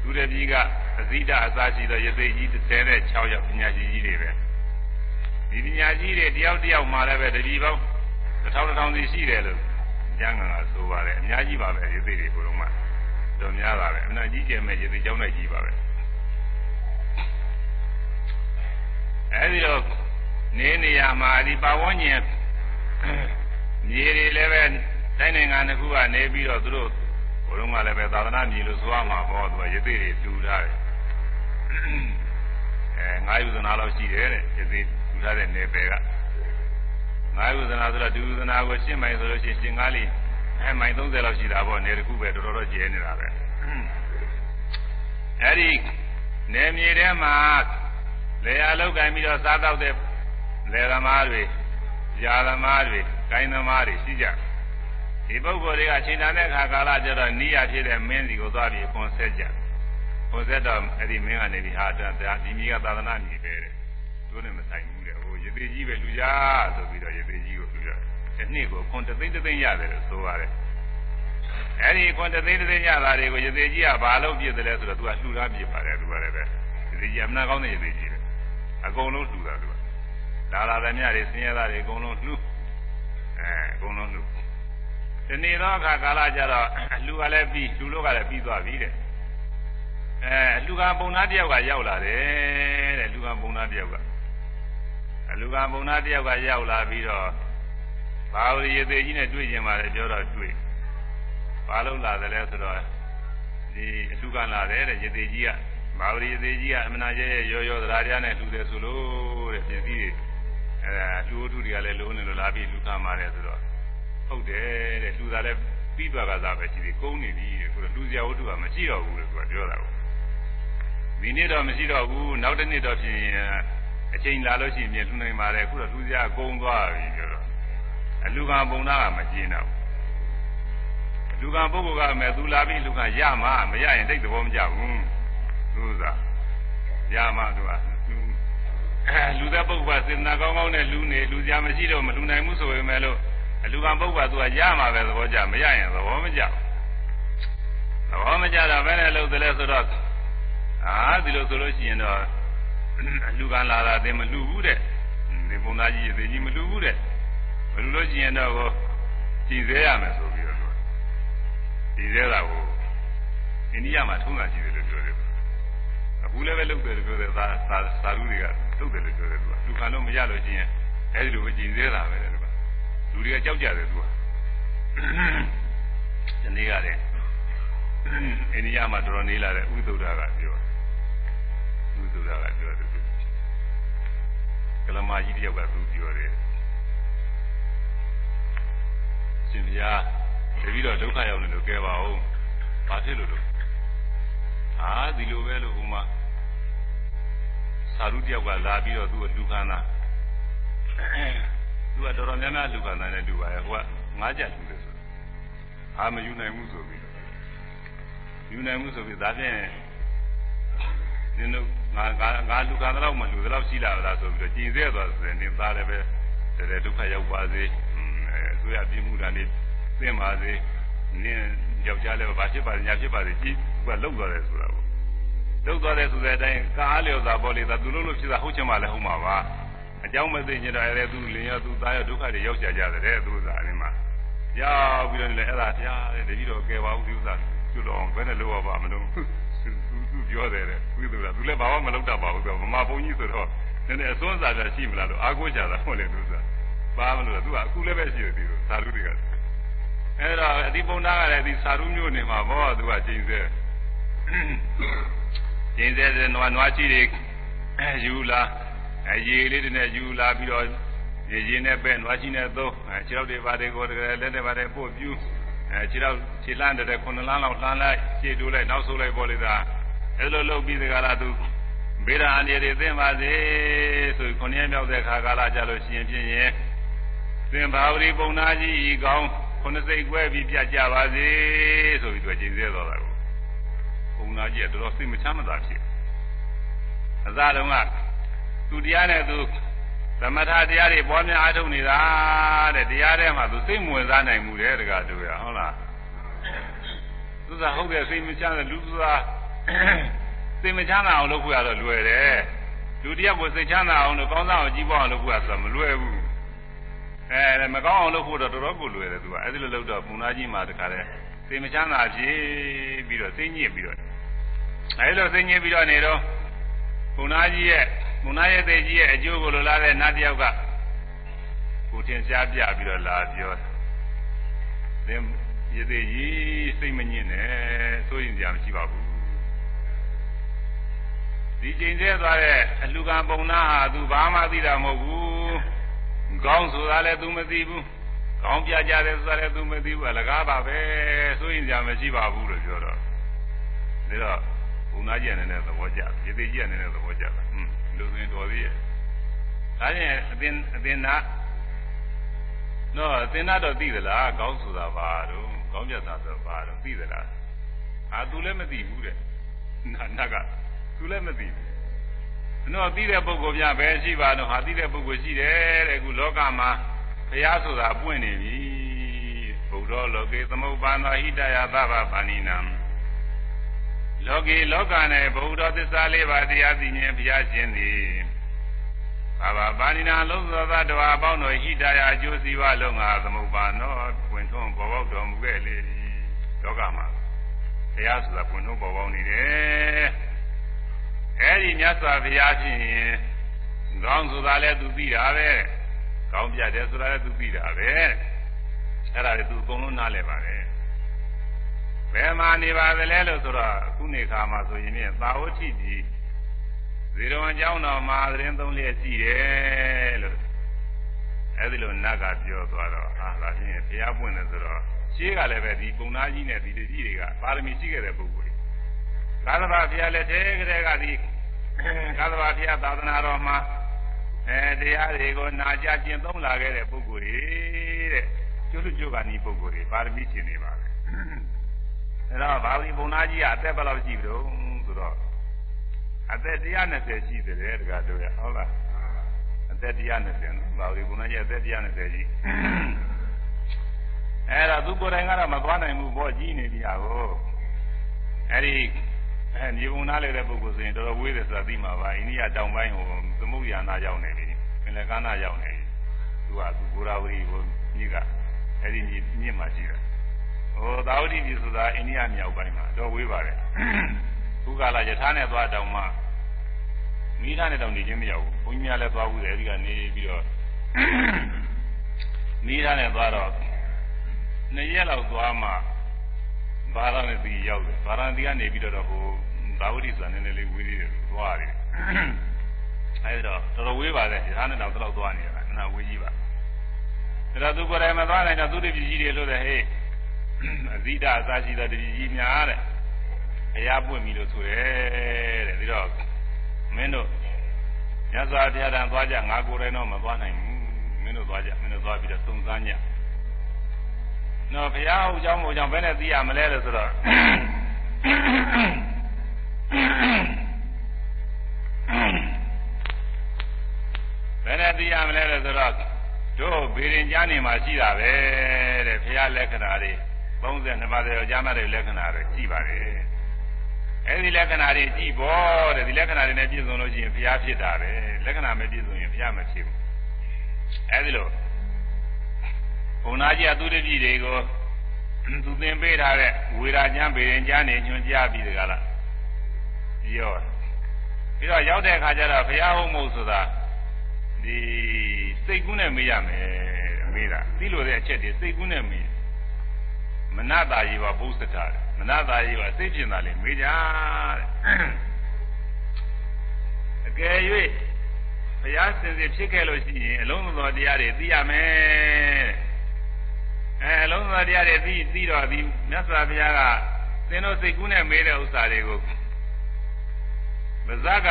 သူတပည့်ကအဇိဒအစာရှိသောရသေးကြီး36ယောက်ပညာရှိကြီးတွေပဲဒီပညာရှိတွေတယောက်တယောက်မှာလည်းပဲတပည့်ပေါင်းတစ်ထောင်တစ်ထောင်စီရှိတယ်လို့ကျမ်းဂန်ကဆိုပါတယ်အများကြီးပါပဲရသေးတွေဘုရုံးမှာတော်များတာပဲအနာကြီးကျယ်မဲ့ရသေးကျောင်းလိုက်ကြီးပါပဲအဲဒီတော့နေနေရမှာဒီပါဝန်းကျင် မြေတွေလည်းပဲတိုင်းနိုင်ငံတစ်ခုကနေပြီးတော့သူတို့ဘုရုံးကလည်းပဲသာသနာမြေလို့ဆိုရမှာပေါ့သူကရသေးတွေတူထားတယ်အဲငါးယူဇနာလောက်ရှိတယ်တဲ့ရသေးတူထားတဲ့နယ်ပယ်ကငါးယူဇနာဆိုတော့ဒူယူဇနာကိုရှင်းမိုင်ဆိုလို့ရှိရင်ရှင်းကားလေးအဲမိုင်30လောက်ရှိတာပေါ့နယ်တစ်ခုပဲတော်တော်ကျဲနေတာပဲအဲဒီနယ်မြေထဲမှာလေယာလောက်ကင်ပြီးတော့စားတော့တဲ့လေသမားတွေຢာသမားတွေ ကိုင်းသမားတွေရှိကြဒီပုဂ္ဂိုလ်တွေကချိန်တန်တဲ့ခါကာလကျတော့နိယဖြစ်တဲ့မင်းစီကိုသွားပြီးခွန်ဆက်ကြခွန်ဆက်တော့အဲ့ဒီမင်းကနေပြီးဟာတာဒီမိကသာသနာမြေပဲတဲ့တို့နဲ့မဆိုင်ဘူးတဲ့ဟိုရေသေးကြီးပဲလူကြဆိုပြီးတော့ရေသေးကြီးကိုလူကြဒီနှစ်ကိုခွန်တသိန်းတသိန်းရတယ်လို့ဆိုရတယ်အဲ့ဒီခွန်တသိန်းတသိန်းရတာတွေကိုရေသေးကြီးကဘာလို့ပြည့်တယ်လဲဆိုတော့သူကလှူထားပြစ်ပါတယ်သူကလည်းပဲရေသေးကြီးအမနာကောင်းတဲ့ရေသေးကြီးပဲအကုန်လုံးလှူတာသူကလာလာတဲ့မြတွေဆင်းရဲတာတွေအကုန်လုံးလှူ အဲအကုန်လုံးလှူဒီနေ့တော့အခါကာလကြတော့လူကလည်းပြီးလူလို့ကလည်းပြီးသွားပြီတဲ့အဲလူကပုံသားတယောက်ကရောက်လာတယ်တဲ့လူကပုံသားတယောက်ကလူကပုံသားတယောက်ကရောက်လာပြီးတော့ဘာဝရည်သေးကြီးနဲ့တွေ့ကျင်ပါတယ်ပြောတော့တွေ့ဘာလို့လာတယ်လဲဆိုတော့ဒီအလူကလာတယ်တဲ့ရသေးကြီးကဘာဝရည်သေးကြီးကအမနာရဲရဲရောရောသရာတရားနဲ့လူတယ်ဆိုလို့တဲ့ပြည်စည်းတွေ အဲလူဝတ္ထုတွေကလည်းလုံးနေလို့လာပြီးလူခံပါတယ်ဆိုတော့ဟုတ်တယ်တဲ့လူသားလည်းပြီးသွားကစားပဲရှိသေးကုန်းနေပြီတဲ့ဆိုတော့လူစရာဝတ္ထုကမရှိတော့ဘူးလို့သူကပြောတာကိုဒီနေ့တော့မရှိတော့ဘူးနောက်တစ်နေ့တော့ဖြစ်ရင်အချိန်လာလို့ရှိရင်ပြန်လှူနိုင်ပါတယ်အခုတော့လူစရာကုန်းသွားပြီပြောတော့အလူကံပုံနာကမကျင်းတော့လူကံပုဂ္ဂိုလ်ကမဲ့သူလာပြီးလူကရမှာမရရင်တိတ်သဘောမကျဘူးသူစားရမှာသူက လူသက်ပုဂ္ဂိုလ်ကစေတနာကောင်းကောင်းနဲ့လူနေလူကြမရှိတော့မလူနိုင်ဘူးဆိုပေမဲ့လို့အလူကံပုဂ္ဂိုလ်ကသူကရမှာပဲသဘောကျမရရင်သဘောမကျသဘောမကျတော့ဘယ်နဲ့လုပ်သလဲဆိုတော့အာဒီလိုဆိုလို့ရှိရင်တော့အလူကံလာတာသင်မလူဘူးတဲ့ဒီပုံသားကြီးသေကြီးမလူဘူးတဲ့မလူလို့ရှိရင်တော့ကြည်သေးရမယ်ဆိုပြီးတော့ကြည်သေးတာကိုအိန္ဒိယမှာထုံးတာရှိတယ်လို့ပြောတယ် အခုလည်းပဲလုပ်တယ်လို့ပြောတယ်သာသာသာလူတွေကလုပ်တယ်လို့ပြောတယ်သူကလူခံလို့မရလို့ရှိရင်အဲဒီလိုပဲကြည်သေးတာပဲလို့ကလူတွေကကြောက်ကြတယ်သူကဒီနေ့ကလည်းအိန္ဒိယမှာတော်တော်နေလာတဲ့ဥဒ္ဒရာကပြောဥဒ္ဒရာကပြောတယ်ကလမာကြီးတယောက်ကသူပြောတယ်ရှင်ဗျာတပည့်တော်ဒုက္ခရောက်နေလို့ကဲပါဦးဘာဖြစ်လို့လို့အာဒီလိုပဲလို့ဟိုမှာ သာရုတယောက်ကလာပြီးတော့သူ့ကိုလူခန္ဓာသူကတော်တော်များများလူခန္ဓာနဲ့လူပါရဲ့ဟိုကငါးချက်လူတယ်ဆိုအာမယူနိုင်ဘူးဆိုပြီးယူနိုင်မှုဆိုပြီးဒါဖြင့်နင်တို့ငါငါငါလူခန္ဓာတော့မလူတော့ရှိလာလားဆိုပြီးတော့ကျင်သေးသွားတယ်နင်သားလည်းပဲတည်းဒုက္ခရောက်ပါစေအဲဆိုရပြမှုတာနေသိပါစေနင်ယောက်ျားလည်းဘာဖြစ်ပါညာဖြစ်ပါစေကြည့်ကလှုပ်သွားတယ်ဆိုတာပေါ့ လှုပ်သွားတယ်ဆိုတဲ့အတိုင်းကားလျော်သာပေါ်လေသာသူလို့လို့ဖြစ်တာဟုတ်ချင်မှလည်းဟုတ်မှာပါအကြောင်းမသိချင်တော့ရဲသူလင်ရောသူသားရောဒုက္ခတွေရောက်ကြကြတယ်သူစားအင်းမှာရောက်ပြီးတော့လည်းအဲ့ဒါတရားတဲ့တတိတော်ကဲပါဦးဒီဥစ္စာကျွတ်တော်ဘယ်နဲ့လို့ပါမလို့သူသူပြောတယ်တဲ့ဝိသုဒ္ဓသူလည်းဘာမှမလုပ်တတ်ပါဘူးသူကမမဘုန်းကြီးဆိုတော့နည်းနည်းအစွန်းစားကြရှိမလားလို့အာကိုကြတာဟုတ်လေသူစားပါမလို့သူကအခုလည်းပဲရှိတယ်ဒီလိုသာဓုတွေကအဲ့တော့အဒီပုံသားကလည်းဒီသာဓုမျိုးနေမှာဘောသူကချိန်ဆဲ ချိန်ဆဲတဲ့နွားနွားကြီးတွေယူလာအရေးလေးတွေနဲ့ယူလာပြီးတော့ရေရင်နဲ့ပဲနွားကြီးနဲ့သုံးအဲခြေထောက်တွေပါတယ်ကိုလက်တွေပါတယ်ပို့ပြူအဲခြေထောက်ခြေလန်းတဲ့ခုနှစ်လမ်းလောက်လှမ်းလိုက်ခြေတိုးလိုက်နောက်ဆုပ်လိုက်ပေါ်လိုက်တာအဲလိုလုပ်ပြီးတကလားသူဘေးရာအနေတွေသိပါစေဆိုခုနှစ်ရက်မြောက်တဲ့ခါကာလကြလို့ရှိရင်ဖြင့်ရင်သင်္ဘာဝရီပုံနာကြီးဤကောင်းခုနှစ်စိတ်ကွဲပြီးပြတ်ကြပါစေဆိုပြီးသူကျင်းသေးတော်တာကိုပုံ နာကြီးကတော်တော်စိတ်မချမ်းသာဖြစ်အစတုန်းကသူတရားနဲ့သူသမထတရားတွေပွားများအားထုတ်နေတာတဲ့တရားထဲမှာသူစိတ်မဝင်စားနိုင်ဘူးတဲ့တကတူရဟုတ်လားသူကဟုတ်တယ်စိတ်မချမ်းတဲ့လူဆိုတာစိတ်မချမ်းသာအောင်လုပ်ဖို့ရတော့လွယ်တယ်လူတရားကိုစိတ်ချမ်းသာအောင်လို့ကောင်းစားအောင်ကြီးပွားအောင်လုပ်ဖို့ရဆိုမလွယ်ဘူးအဲမကောင်းအောင်လုပ်ဖို့တော့တော်တော်ကိုလွယ်တယ်သူကအဲဒီလိုလုပ်တော့ပုံနာကြီးမှာတခါတည်းစိတ်မချမ်းသာဖြစ်ပြီးတော့စိတ်ညစ်ပြီးတော့ အဲဒီလိုစိတ်ညစ်ပြီးတော့နေတော့ပုံနာကြီးရဲ့မုနာရဲ့သေးကြီးရဲ့အကျိုးကိုလိုလားတဲ့နတ်တယောက်ကကိုတင်ရှားပြပြီးတော့လာပြောသင်ရသေးကြီးစိတ်မညစ်နဲ့စိုးရင်ကြမရှိပါဘူးဒီချိန်သေးသွားတဲ့အလူကံပုံနာဟာသူဘာမှသိတာမဟုတ်ဘူးကောင်းဆိုတာလည်းသူမသိဘူးကောင်းပြကြတယ်ဆိုတာလည်းသူမသိဘူးအလကားပါပဲစိုးရင်ကြမရှိပါဘူးလို့ပြောတော့ဒါတော့ ဘုံသားကြီးအနေနဲ့သဘောကျရသေးကြီးအနေနဲ့သဘောကျတာอืมလူစင်တော်သေးရဲ့ဒါရင်အသင်အသင်နာတော့အသင်နာတော့သိသလားကောင်းဆိုတာပါတော့ကောင်းပြတ်တာဆိုပါတော့သိသလားအာသူလည်းမသိဘူးတဲ့နာနကသူလည်းမသိဘူးတော့သိတဲ့ပုဂ္ဂိုလ်များပဲရှိပါတော့ဟာသိတဲ့ပုဂ္ဂိုလ်ရှိတယ်တဲ့အခုလောကမှာဘုရားဆိုတာပွင့်နေပြီဘုရားလောကေသမုပ္ပါဏဟိတယသဗ္ဗပါဏိနံ လောကီလောကနဲ့ဘုရားသစ္စာလေးပါးတရားသိခြင်းဘုရားရှင်သည်ဘာဘာပါဏိနာလုံးသောသတ္တဝါအပေါင်းတို့ဟိတရာအကျိုးစီးပွားလုံးငါသမုပ္ပါနောပွင့်ထွန်းပေါ်ပေါက်တော်မူခဲ့လေသည်လောကမှာတရားဆိုတာပွင့်ထွန်းပေါ်ပေါက်နေတယ်အဲဒီမြတ်စွာဘုရားရှင်ကောင်းဆိုတာလည်းသူသိတာပဲကောင်းပြတယ်ဆိုတာလည်းသူသိတာပဲအဲ့ဒါလည်းသူအကုန်လုံးနားလည်ပါတယ် ဘယ်မှာနေပါသလဲလို့ဆိုတော့အခုနေခါမှာဆိုရင်သာဝတိကြီးဇေရဝံကျောင်းတော်မှာသတင်းသုံးလျက်ရှိတယ်လို့အဲဒီလိုနတ်ကပြောသွားတော့ဟာဒါဖြင့်ဘုရားပွင့်တယ်ဆိုတော့ရှေးကလည်းပဲဒီပုံနာကြီးနဲ့ဒီတတိတွေကပါရမီရှိခဲ့တဲ့ပုဂ္ဂိုလ်တွေကာသဘာဘုရားလည်းတဲကလေးကဒီကာသဘာဘုရားသာသနာတော်မှာအဲတရားတွေကိုနာကြကျင့်သုံးလာခဲ့တဲ့ပုဂ္ဂိုလ်တွေတဲ့တဲ့ကျွတ်ကျွတ်ကနီးပုဂ္ဂိုလ်တွေပါရမီရှင်နေပါပဲ အဲတော့ဘာဝီဘုံသားကြီးကအသက်ဘယ်လောက်ရှိပြီတော့ဆိုတော့အသက်120ရှိတယ်တကတို့ရဟုတ်လားအသက်120နော်ဘာဝီဘုံသားကြီးအသက်120ရှိအဲ့တော့သူကိုယ်တိုင်ကတော့မသွားနိုင်ဘူးပေါ့ကြီးနေပြီဟာကိုအဲ့ဒီအဲမြေပုံနားလေတဲ့ပုဂ္ဂိုလ်ဆိုရင်တော်တော်ဝေးတယ်ဆိုတာသိမှာပါအိန္ဒိယတောင်ပိုင်းဟိုသမုဒ္ဒရာနာရောက်နေပြီပင်လယ်ကမ်းနာရောက်နေပြီသူကသူဂိုရာဝရီကိုမြေကအဲ့ဒီမြေမြင့်မှာရှိတယ် ဟိုသာဝတိပြည်ဆိုတာအိန္ဒိယမြောက်ပိုင်းမှာတော့ဝေးပါတယ်ခုကလာယထာနဲ့သွားတောင်မှမိသားနဲ့တောင်နေချင်းမရောက်ဘူးဘုန်းကြီးများလည်းသွားဘူးတယ်အဲဒီကနေပြီးတော့မိသားနဲ့သွားတော့နှစ်ရက်လောက်သွားမှဘာသာနဲ့ဒီရောက်တယ်ဘာသာဒီကနေပြီးတော့ဟိုသာဝတိဆိုတာနည်းနည်းလေးဝေးသေးတယ်သွားတယ်အဲဒီတော့တော်တော်ဝေးပါတယ်ယထာနဲ့တောင်တော့သွားနေတာအနာဝေးကြီးပါဒါတော့သူကိုယ်တိုင်မသွားနိုင်တော့သူတပည့်ကြီးတွေလို့တဲ့ဟေး အဇိဒအစာရှိတဲ့တပည့်ကြီးများတဲ့ဘုရားပွင့်ပြီလို့ဆိုရဲတဲ့ဒီတော့မင်းတို့မြတ်စွာဘုရားတန်သွားကြငါကိုယ်တိုင်တော့မသွားနိုင်ဘူးမင်းတို့သွားကြမင်းတို့သွားပြီးတော့သုံးစားညနော်ဘုရားဟုတ်ကြောင်းမို့ကြောင့်ဘယ်နဲ့သိရမလဲလို့ဆိုတော့ဘယ်နဲ့သိရမလဲလို့ဆိုတော့တို့ဘေရင်ကြားနေမှာရှိတာပဲတဲ့ဘုရားလက္ခဏာတွေ 32ပါးတဲ့ကြားမတဲ့လက္ခဏာတွေရှိပါတယ်အဲဒီလက္ခဏာတွေကြည့်ဖို့တဲ့ဒီလက္ခဏာတွေနဲ့ပြည့်စုံလို့ရှိရင်ဘုရားဖြစ်တာပဲလက္ခဏာမပြည့်စုံရင်ဘုရားမဖြစ်ဘူးအဲဒီလိုဘုံနာကြီးအသူတတိတွေကိုသူသင်ပေးထားတဲ့ဝေရာကျမ်းပေရင်ကျမ်းနေညွှန်ကြားပြီးတကလားရောပြီးတော့ရောက်တဲ့အခါကျတော့ဘုရားဟုတ်မဟုတ်ဆိုတာဒီစိတ်ကူးနဲ့မေးရမယ်မေးတာသိလို့တဲ့အချက်တွေစိတ်ကူးနဲ့မေး မနတာယေဝဘုစ္စတာမနတာယေဝစိတ်ကျင်တာလေမေးကြတဲ့အကယ်၍ဘုရားစင်စစ်ဖြစ်ခဲ့လို့ရှိရင်အလုံးစုံသောတရားတွေသိရမယ်အဲအလုံးစုံသောတရားတွေသိသိတော့ဒီမြတ်စွာဘုရားကသင်တို့စိတ်ကူးနဲ့မေးတဲ့ဥစ္စာတွေကိုမဇ္ဇက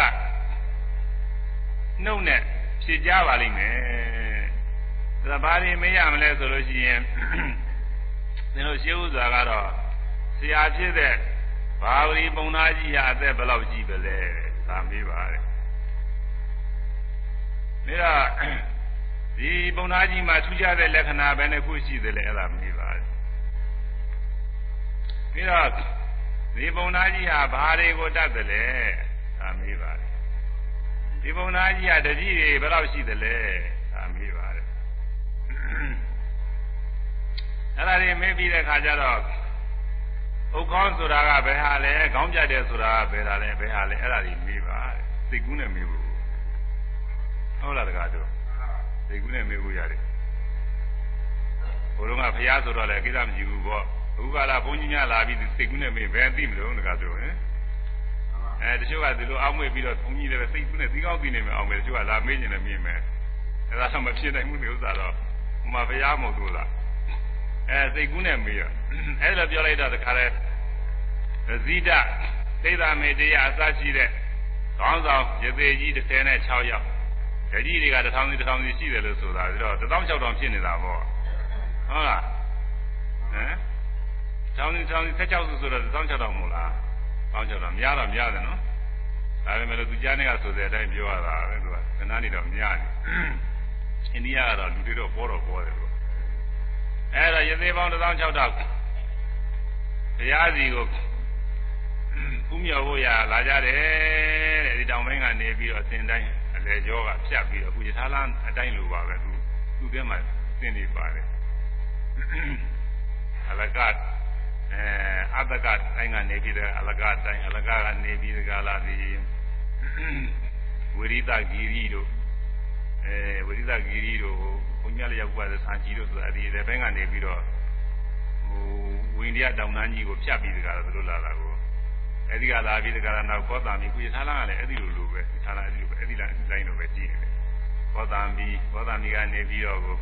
နှုတ်နဲ့ဖြေကြပါလိမ့်မယ်ဒါဘာတွေမေးရမလဲဆိုလို့ရှိရင် သင်တို့ရှင်းဥစွာကတော့ဆရာဖြစ်တဲ့ဘာဝရီပုံနာကြီးရအသက်ဘယ်လောက်ကြီးပဲလဲသာမေးပါတဲ့ဒါဒီပုံနာကြီးမှာထူးခြားတဲ့လက္ခဏာပဲနဲ့ခုရှိတယ်လေအဲ့ဒါမေးပါတယ်ပြီးတော့ဒီပုံနာကြီးဟာဘာတွေကိုတတ်တယ်လဲသာမေးပါတယ်ဒီပုံနာကြီးဟာတတိတွေဘယ်လောက်ရှိတယ်လဲသာမေး အဲ့ဒါတွေမေးပြီးတဲ့ခါကျတော့ဥက္ကောဆိုတာကဘယ်ဟာလဲခေါင်းပြတယ်ဆိုတာကဘယ်ဟာလဲဘယ်ဟာလဲအဲ့ဒါတွေမေးပါစိတ်ကူးနဲ့မေးဖို့ဟုတ်လားတကားတို့စိတ်ကူးနဲ့မေးဖို့ရတယ်ဘုရုံကဖះဆိုတော့လေကိစ္စမရှိဘူးပေါ့အခုကလာဘုန်းကြီးများလာပြီးစိတ်ကူးနဲ့မေးဘယ်သိမလို့တကားတို့ဟင်အဲတချို့ကဒီလိုအောက်မေ့ပြီးတော့ဘုန်းကြီးလည်းစိတ်ကူးနဲ့သီးကောင်းသိနေမယ်အောင်မယ်တချို့ကလာမေးနေတယ်မေးမယ်အဲဒါတော့မဖြစ်နိုင်ဘူးဒီဥစ္စာတော့ဟိုမှာဖះမဟုတ်ဘူးလား အဲစိတ်ကူးနဲ့မေးရအဲဒါပြောလိုက်တော့တခါလဲဇိဒသိဒ္ဓမေတရားအစရှိတဲ့ခေါင်းဆောင်ရသေးကြီး36ယောက်ဓကြီးတွေကတစ်ထောင်စီတစ်ထောင်စီရှိတယ်လို့ဆိုတာပြီးတော့16000ဖြစ်နေတာပေါ့ဟုတ်လားဟမ်ထောင်စီထောင်စီ16စုဆိုတော့16000မဟုတ်လား16000များတော့များတယ်နော်ဒါပေမဲ့လို့သူကြားနေကဆိုတဲ့အတိုင်းပြောရတာပဲသူကခဏနေတော့များတယ်အိန္ဒိယကတော့လူတွေတော့ပေါ်တော့ပေါ်တယ်လို့ အဲ့တော့ရသေးပေါင်း16000ဘုရားစီကိုဥမြော်ဖို့ရလာကြတယ်တဲ့ဒီတောင်ပိုင်းကနေပြီးတော့အစဉ်တိုင်းအလေကျောကဖြတ်ပြီးတော့အခုယထာလန်းအတိုင်းလိုပါပဲသူသူထဲမှာသင်နေပါတယ်အလကတ်အဲအတကတ်တိုင်းကနေပြီးတော့အလကတ်တိုင်းအလကကနေပြီးဒီကလာဒီဝိရိတဂီရီတို့ အဲဝိရိတဂီရီတို့ဘုညာလျောက်ပါတဲ့ဆာကြီးတို့ဆိုတာဒီတဲ့ဘက်ကနေပြီးတော့ဟိုဝိန္ဒိယတောင်တန်းကြီးကိုဖြတ်ပြီးဒီကလာသူတို့လာတာကိုအဲဒီကလာပြီးဒီကလာနောက်ကောတာမီကုရထားလာကလည်းအဲ့ဒီလိုလိုပဲထားလာအဲ့ဒီလိုပဲအဲ့ဒီလိုတိုင်းလိုပဲကြည့်နေတယ်ကောတာမီကောတာမီကနေပြီးတော့ကို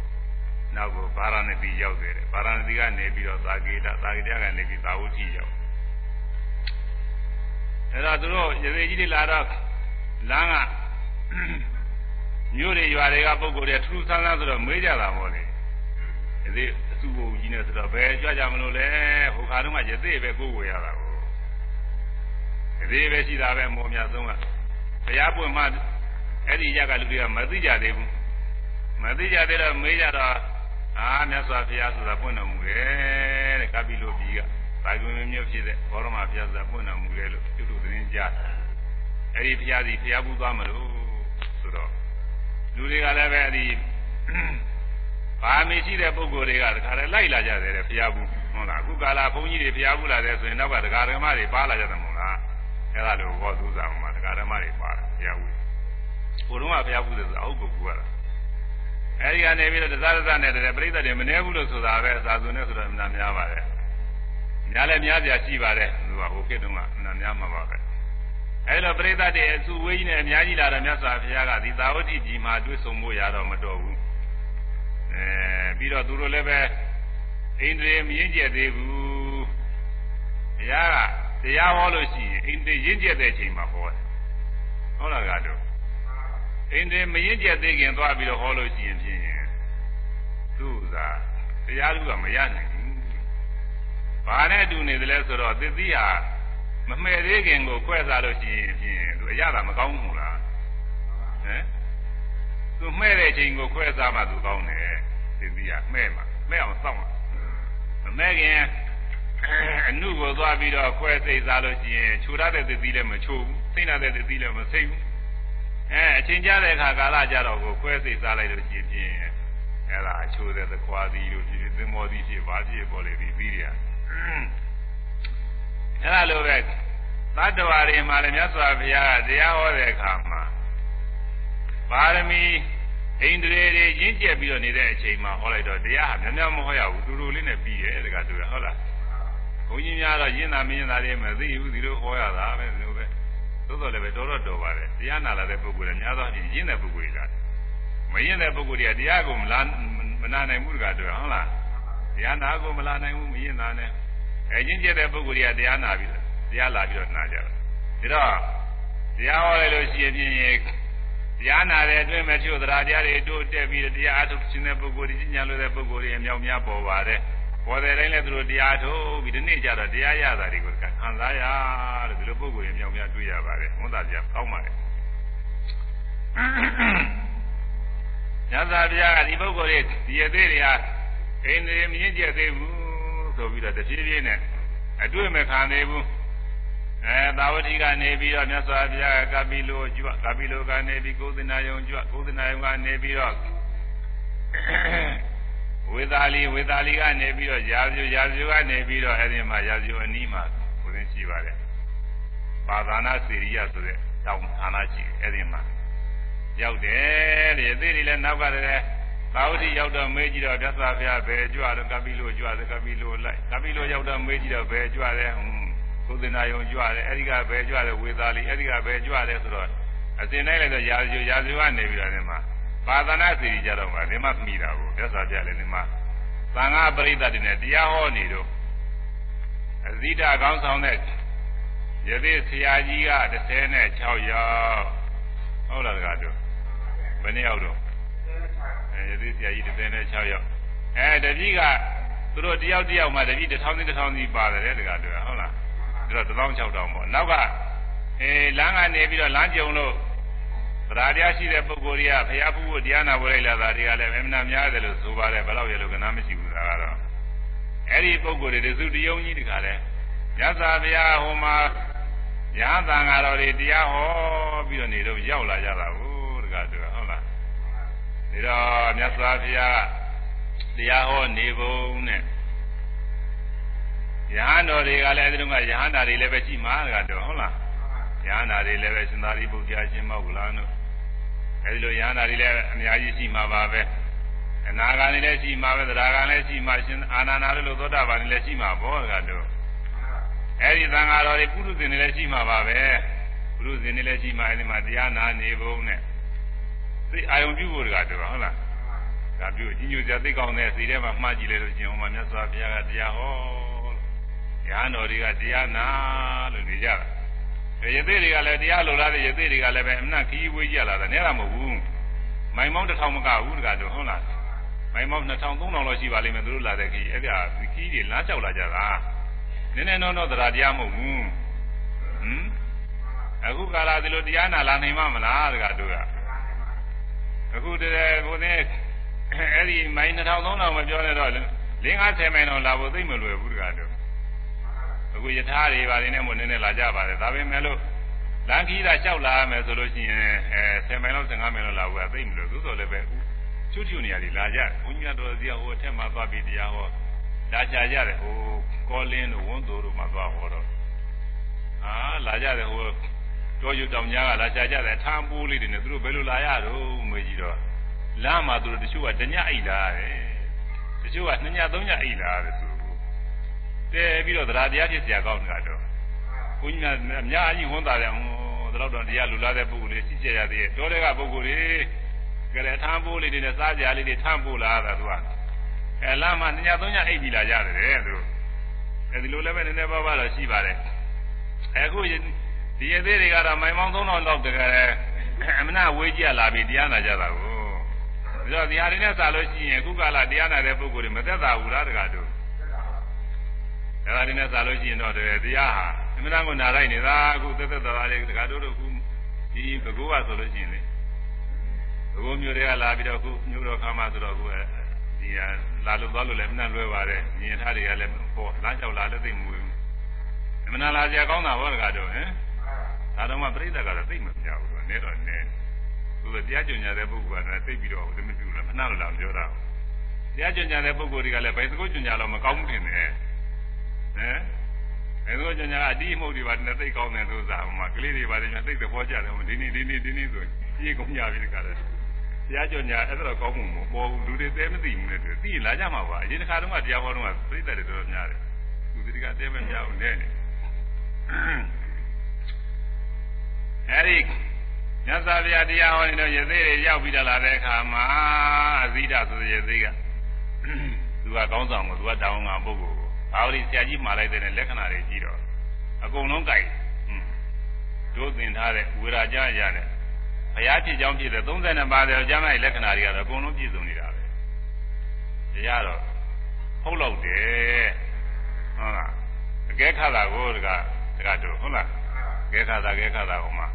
နောက်ကိုဗာရာဏသီရောက်တယ်ဗာရာဏသီကနေပြီးတော့သာကေတသာကေတကနေပြီးသာဝတိရောက်အဲ့ဒါသူတို့ရေသေးကြီးတွေလာတော့လမ်းက မြို့တွေရွာတွေကပုံကိုယ်တွေထူးထူးဆန်းဆန်းဆိုတော့မေးကြတာပေါ့လေအသေးအစုဘုံကြီးနဲ့ဆိုတော့ဘယ်ကြွကြမလို့လဲဟိုခါတော့ကရသေးပဲကိုယ်ဝယ်ရတာကိုအသေးပဲရှိတာပဲမောမြတ်ဆုံးကဘုရားပွင့်မှအဲ့ဒီရက်ကလူတွေကမသိကြသေးဘူးမသိကြသေးတော့မေးကြတော့အာမြတ်စွာဘုရားဆိုတာပွင့်တော်မူတယ်တဲ့ကပိလိုပြည်ကဘာကွင်မျိုးဖြစ်တဲ့ဘောရမဘုရားဆိုတာပွင့်တော်မူတယ်လို့ပြုလို့သတင်းကြားအဲ့ဒီဘုရားစီဘုရားဘူးသွားမလို့ဆိုတော့ လူတွေကလည်းပဲအဲ့ဒီဘာမရှိတဲ့ပုဂ္ဂိုလ်တွေကတခါတည်းလိုက်လာကြတယ်တဲ့ဘုရားဘူးဟုတ်လားအခုကာလဘုန်းကြီးတွေဘုရားဘူးလာတယ်ဆိုရင်နောက်ကဒကာဓမ္မတွေပါလာကြတယ်မဟုတ်လားအဲ့ဒါလိုဘောသူစားမှာဒကာဓမ္မတွေပါတယ်ဘုရားဘူးဘုရုံးကဘုရားဘူးဆိုတာအဟုတ်ကိုကူရတာအဲဒီကနေပြီးတော့တစားတစားနဲ့တည်းပြိဿတွေမနေဘူးလို့ဆိုတာပဲအသာစုနဲ့ဆိုတော့နာများပါတယ်များလည်းများပြရှိပါတယ်သူကဟိုခေတ်တုန်းကနာများမှာပါပဲ အဲဒီတော့ပြိဿတွေအစုဝေးကြီးနဲ့အများကြီးလာတော့မြတ်စွာဘုရားကဒီသာဝတိကြီးမှာတွေ့ဆုံဖို့ရတော့မတော်ဘူးအဲပြီးတော့သူတို့လည်းပဲအိန္ဒြေမရင့်ကျက်သေးဘူးဘုရားကတရားဟောလို့ရှိရင်အိန္ဒြေရင့်ကျက်တဲ့အချိန်မှာဟောတယ်ဟုတ်လားကတော့အိန္ဒြေမရင့်ကျက်သေးခင်သွားပြီးတော့ဟောလို့ရှိရင်ဖြင့်သူ့သာတရားလူကမရနိုင်ဘူးဘာနဲ့တူနေတယ်လဲဆိုတော့သစ္တိဟာ မမှဲ့သေးခင်ကိုခွဲစားလို့ရှိရင်ဖြင့်သူအရသာမကောင်းဘူးလားဟမ်သူမှဲ့တဲ့ချိန်ကိုခွဲစားမှသူကောင်းတယ်သစ္တိကမှဲ့မှမှဲ့အောင်စောင့်မှမမဲ့ခင်အနုကိုသွားပြီးတော့ခွဲစိတ်စားလို့ရှိရင်ခြူရတဲ့သတိလည်းမချိုးဘူးသိနာတဲ့သတိလည်းမစိတ်ဘူးအဲအချိန်ကြတဲ့အခါကာလကြတော့ကိုခွဲစိတ်စားလိုက်လို့ရှိရင်ဖြင့်အဲ့ဒါအချိုးတဲ့သခွာသည်လို့ဖြစ်ဖြစ်သင်္ဘောသည်ဖြစ်ဘာဖြစ်ပေါ်လေဒီပြီးရ အဲ့ဒါလိုပဲသတ္တဝါတွေမှာလည်းမြတ်စွာဘုရားကတရားဟောတဲ့အခါမှာပါရမီဣန္ဒြေတွေရင့်ကျက်ပြီးတော့နေတဲ့အချိန်မှာဟောလိုက်တော့တရားဟာများများမဟောရဘူးတူတူလေးနဲ့ပြီးရဲ့တကတူရဟုတ်လားဘုန်းကြီးများတော့ရင်းတာမင်းသားတွေမသိဘူးဒီလိုဟောရတာပဲဒီလိုပဲသို့တော်လည်းပဲတော်တော်တော်ပါတယ်တရားနာလာတဲ့ပုဂ္ဂိုလ်လည်းများသောအားဖြင့်ရင်းတဲ့ပုဂ္ဂိုလ်တွေလားမရင်းတဲ့ပုဂ္ဂိုလ်တွေကတရားကိုမလားမနာနိုင်ဘူးတကတူရဟုတ်လားတရားနာကိုမလာနိုင်ဘူးမရင်းတာနဲ့ အဲရင်းကျက်တဲ့ပုဂ္ဂိုလ်တွေကတရားနာပြီးတရားလာပြီးတော့နာကြတယ်ဒါတော့တရားဟောလိုက်လို့ရှိရင်ဖြင့်တရားနာတဲ့အတွင်းမှာချို့တရားတရားတွေတိုးတက်ပြီးတရားအထုတ်ခြင်းတဲ့ပုဂ္ဂိုလ်တွေဉာဏ်လွယ်တဲ့ပုဂ္ဂိုလ်တွေအမြောက်များပေါ်ပါတယ်။ပေါ်တဲ့တိုင်းလည်းသူတို့တရားထုတ်ပြီးဒီနေ့ကျတော့တရားရတာတွေကိုခံစားရလို့ဒီလိုပုဂ္ဂိုလ်တွေအမြောက်များတွေ့ရပါတယ်။ဝန်သားပြကောင်းပါတယ်။ညဇာပြားကဒီပုဂ္ဂိုလ်တွေဒီအသေးတွေဟာအိန္ဒြေမြင့်ကျက်သေးဘူး ဆိုပြီးတော့တဖြည်းဖြည်းနဲ့အတွေ့မခံသေးဘူး။အဲသာဝတိကနေပြီးတော့မြတ်စွာဘုရားကပိလိုကြွကပိလိုကနေပြီးကုသနာယုံကြွကုသနာယုံကနေပြီးတော့ဝေသာလီဝေသာလီကနေပြီးတော့ရာဇုရာဇုကနေပြီးတော့အဲဒီမှာရာဇုအနီးမှာကိုယ်ရင်းရှိပါတယ်ပါဒနာစေရိယဆိုတဲ့တောင်ဌာနရှိအဲဒီမှာရောက်တယ်တဲ့သေတွေလည်းနောက်ကတည်းက သာဝတိရောက်တော့မေးကြည့်တော့မြတ်စွာဘုရားဘယ်ကြွတော့ကပိလိုကြွတယ်ကပိလိုလိုက်ကပိလိုရောက်တော့မေးကြည့်တော့ဘယ်ကြွတယ်ဟွန်းကုသနာယုံကြွတယ်အဲဒီကဘယ်ကြွတယ်ဝေသာလီအဲဒီကဘယ်ကြွတယ်ဆိုတော့အစဉ်တိုင်းလည်းတော့ရာဇူရာဇူကနေပြီးတော့ဒီမှာပါဒနာစီကြတော့မှဒီမှာမိတာကိုမြတ်စွာဘုရားလည်းဒီမှာသံဃာပရိသတ်တွေနဲ့တရားဟောနေတော့အဇိတကောင်းဆောင်တဲ့ယသိဆရာကြီးက36ယောက်ဟုတ်လားတကားတို့ဘယ်နှစ်ယောက်တော့ အဲယသိဆရာကြီး36ယောက်အဲတပည့်ကသူတို့တယောက်တယောက်မှတပည့်တစ်ထောင်စီတစ်ထောင်စီပါတယ်တကားတို့ဟုတ်လားပြီးတော့16000ပေါ့နောက်ကအဲလမ်းကနေပြီးတော့လမ်းကြုံလို့သရာတရားရှိတဲ့ပုဂ္ဂိုလ်တွေကဘုရားဖူးဖို့တရားနာဖို့လိုက်လာတာတွေကလည်းအမှန်များတယ်လို့ဆိုပါတယ်ဘယ်တော့ရလို့ကနားမရှိဘူးဒါကတော့အဲ့ဒီပုဂ္ဂိုလ်တွေစုတယုံကြီးတခါလဲရသဗျာဟိုမှာရဟန်းသံဃာတော်တွေတရားဟောပြီးတော့နေတော့ရောက်လာကြတာဟုတ်တကားတူဟုတ်လား ဒါတော့မြတ်စွာဘုရားတရားဟောနေပုံနဲ့ယဟန်တော်တွေကလည်းအဲဒီတော့ကယဟန်တာတွေလည်းပဲရှိမှာကတော့ဟုတ်လားယဟန်တာတွေလည်းပဲရှင်သာရိပုတ္တရာရှင်မောဂလန်တို့အဲဒီလိုယဟန်တာတွေလည်းအများကြီးရှိမှာပါပဲအနာဂါနေလည်းရှိမှာပဲသဒ္ဒါဂါလည်းရှိမှာရှင်အာနာနာတို့လိုသောတာပန်လည်းရှိမှာဘောကတော့အဲဒီသံဃာတော်တွေပုရုဇဉ်တွေလည်းရှိမှာပါပဲပုရုဇဉ်တွေလည်းရှိမှာအဲဒီမှာတရားနာနေပုံနဲ့ သိအာယုံပြုဖို့တကားတော့ဟုတ်လားဒါပြုအကြီးညိုစရာသိကောင်းတဲ့စီထဲမှာမှားကြည့်လိုက်လို့ရှင်ဟောမှာမြတ်စွာဘုရားကတရားဟောရဟန်းတော်တွေကတရားနာလို့နေကြတာရသေးတွေကလည်းတရားလိုလားတဲ့ရသေးတွေကလည်းပဲအမနာခီးဝေးကြလာတာနဲတာမဟုတ်ဘူးမိုင်မောင်းတစ်ထောင်မကဘူးတကားတော့ဟုတ်လားမိုင်ပေါင်း2000 3000လောက်ရှိပါလိမ့်မယ်သူတို့လာတဲ့ခီးအဲ့ဒါဒီခီးတွေလမ်းလျှောက်လာကြတာနည်းနည်းတော့တော့တရားတရားမဟုတ်ဘူးဟမ်အခုကာလဒီလိုတရားနာလာနိုင်မှမလားတကတို့က အခုတည်းကိုသိအဲ့ဒီမိုင်း2000 3000မပြောနဲ့တော့5 50မိုင်တော့လာဖို့သိမလွယ်ဘူးတကတို့အခုယထာတွေပါနေနဲ့မို့နည်းနည်းလာကြပါတယ်ဒါပေမဲ့လို့လမ်းကြီးတာလျှောက်လာရမယ်ဆိုလို့ရှိရင်အဲ10မိုင်လောက်15မိုင်လောက်လာဖို့သိမလို့သို့တော်လည်းပဲချွတ်ချွတ်နေရတယ်လာကြဘုန်းကြီးတော်စီဟိုအထက်မှာသွားပြီးတရားဟောလာချကြတယ်ဟိုကောလင်းတို့ဝန်းတော်တို့မှာသွားဟောတော့အာလာကြတယ်ဟို တော်ယူတောင်ကြားကလာချကြတယ်ထမ်းပိုးလေးတွေနဲ့သူတို့ဘယ်လိုလာရတော့မွေကြီးတော့လမ်းမှာသူတို့တချို့ကတညအိတ်လာတယ်တချို့ကနှစ်ညသုံးညအိတ်လာတယ်သူတဲပြီးတော့တရားတရားဖြစ်เสียကောင်းတာတော့ဘုန်းကြီးကအများကြီးဝန်တာတယ်ဟိုဒါတော့တရားလူလာတဲ့ပုဂ္ဂိုလ်တွေရှိကြရသေးတယ်တော်တဲ့ကပုဂ္ဂိုလ်တွေကလေးထမ်းပိုးလေးတွေနဲ့စားကြလေးတွေထမ်းပိုးလာတာသူကအဲလမ်းမှာညသုံးညအိပ်ပြီးလာကြတယ်သူအဲဒီလိုလည်းပဲနည်းနည်းပါးပါးတော့ရှိပါတယ်အခု ဒီရသေးတွေကတော့မိုင်မောင်း3000လောက်တကယ်အမနာဝေးကြလာပြီးတရားနာကြတာကိုဒါတော့တရားတွေနဲ့စာလို့ရှိရင်အခုကလာတရားနာတဲ့ပုဂ္ဂိုလ်တွေမသက်သာဘူးလားတကားတို့အဲ့ဒါတွေနဲ့စာလို့ရှိရင်တော့တရားဟာအမနာကိုနာလိုက်နေတာအခုသက်သက်သာသာလေးတကားတို့တို့အခုဒီဘဂဝါဆိုလို့ရှိရင်လေဘဂဝမျိုးတွေကလာပြီးတော့အခုမျိုးတော်ခါမှဆိုတော့အခုဒီဟာလာလို့သွားလို့လည်းမနှံ့လွဲပါတယ်မြင်ထားတွေကလည်းပေါ်လမ်းလျှောက်လာလည်းသိမဝင်ဘူးအမနာလာကြကောင်းတာဘောတကားတို့ဟင် ဒါတော့မှပြိဿကတော့သိမပြဘူးနဲတော့နဲသူကတရားကြုံညာတဲ့ပုဂ္ဂိုလ်ကလည်းသိပြီးတော့သမီးပြလို့မနှံ့လို့လာပြောတာတရားကြုံညာတဲ့ပုဂ္ဂိုလ်တွေကလည်းဘယ်စကုတ်ကြုံညာတော့မကောင်းဘူးထင်တယ်ဟမ်အဲဒါကြညာအတိအမှုတွေပါနဲ့သိကောင်းတယ်လို့သာဟိုမှာကလေးတွေပါတယ်ညာသိသဘောကျတယ်ဟိုဒီနေ့ဒီနေ့ဒီနေ့ဆိုကြီးကုန်ကြပြီတခါတည်းတရားကြောညာအဲ့ဒါကောင်းမှုမပေါ်ဘူးလူတွေတဲမသိဘူးနဲ့တူသိလာကြမှာပါအရင်တစ်ခါတော့တရားဟောတော့ပြိတ္တတွေတော်တော်များတယ်သူဒီကတဲမများဘူးနဲ့ အဲ့ဒီညဇာဗျာတရားဟောနေတော့ရသေးတွေရောက်ပြီးတော့လာတဲ့အခါမှာအဇိဒဆိုရသေးကသူကကောင်းဆောင်ကိုသူကတောင်းငါပုဂ္ဂိုလ်ဘာလို့ဆရာကြီးမှာလိုက်တဲ့လက္ခဏာတွေကြည့်တော့အကုန်လုံးကြိုက်တို့သင်ထားတဲ့ဝေရာကြရတဲ့ဘုရားဖြစ်ကြောင်းဖြစ်တဲ့30ပါးတဲ့ကျမ်းမိုက်လက္ခဏာတွေကတော့အကုန်လုံးပြည့်စုံနေတာပဲတရားတော့ဟုတ်လို့တယ်ဟုတ်လားအကဲခါတာကိုတကတကတို့ဟုတ်လားအကဲခါတာအကဲခါတာဟိုမှာ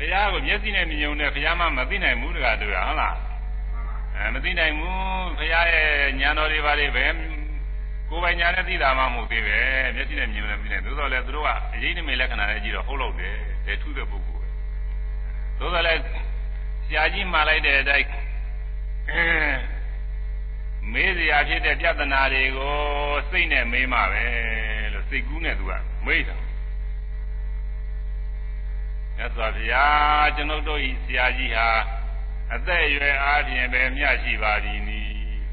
ဘုရားကိုမျက်စိနဲ့မြင်ုံနဲ့ဘုရားမှမသိနိုင်ဘူးတကတို့ဟုတ်လားအဲမသိနိုင်ဘူးဘုရားရဲ့ဉာဏ်တော်တွေပါလေပဲကိုယ်ပိုင်ညာနဲ့သိတာမှမဟုတ်သေးပဲမျက်စိနဲ့မြင်လည်းမသိနိုင်သို့တော်လည်းသူတို့ကအရေးနိမိတ်လက္ခဏာနဲ့ကြည့်တော့ဟုတ်လို့တယ်တဲ့ထူးတဲ့ပုဂ္ဂိုလ်ပဲသို့တော်လည်းဆရာကြီးမှာလိုက်တဲ့အတိုင်းမေးစရာဖြစ်တဲ့ပြဿနာတွေကိုစိတ်နဲ့မေးမှပဲလို့စိတ်ကူးနဲ့သူကမေးတာ မြတ်စွာဘုရားကျွန်ုပ်တို့ဤဆရာကြီးဟာအသက်အရွယ်အားဖြင့်ပဲမျှရှိပါသည်နီ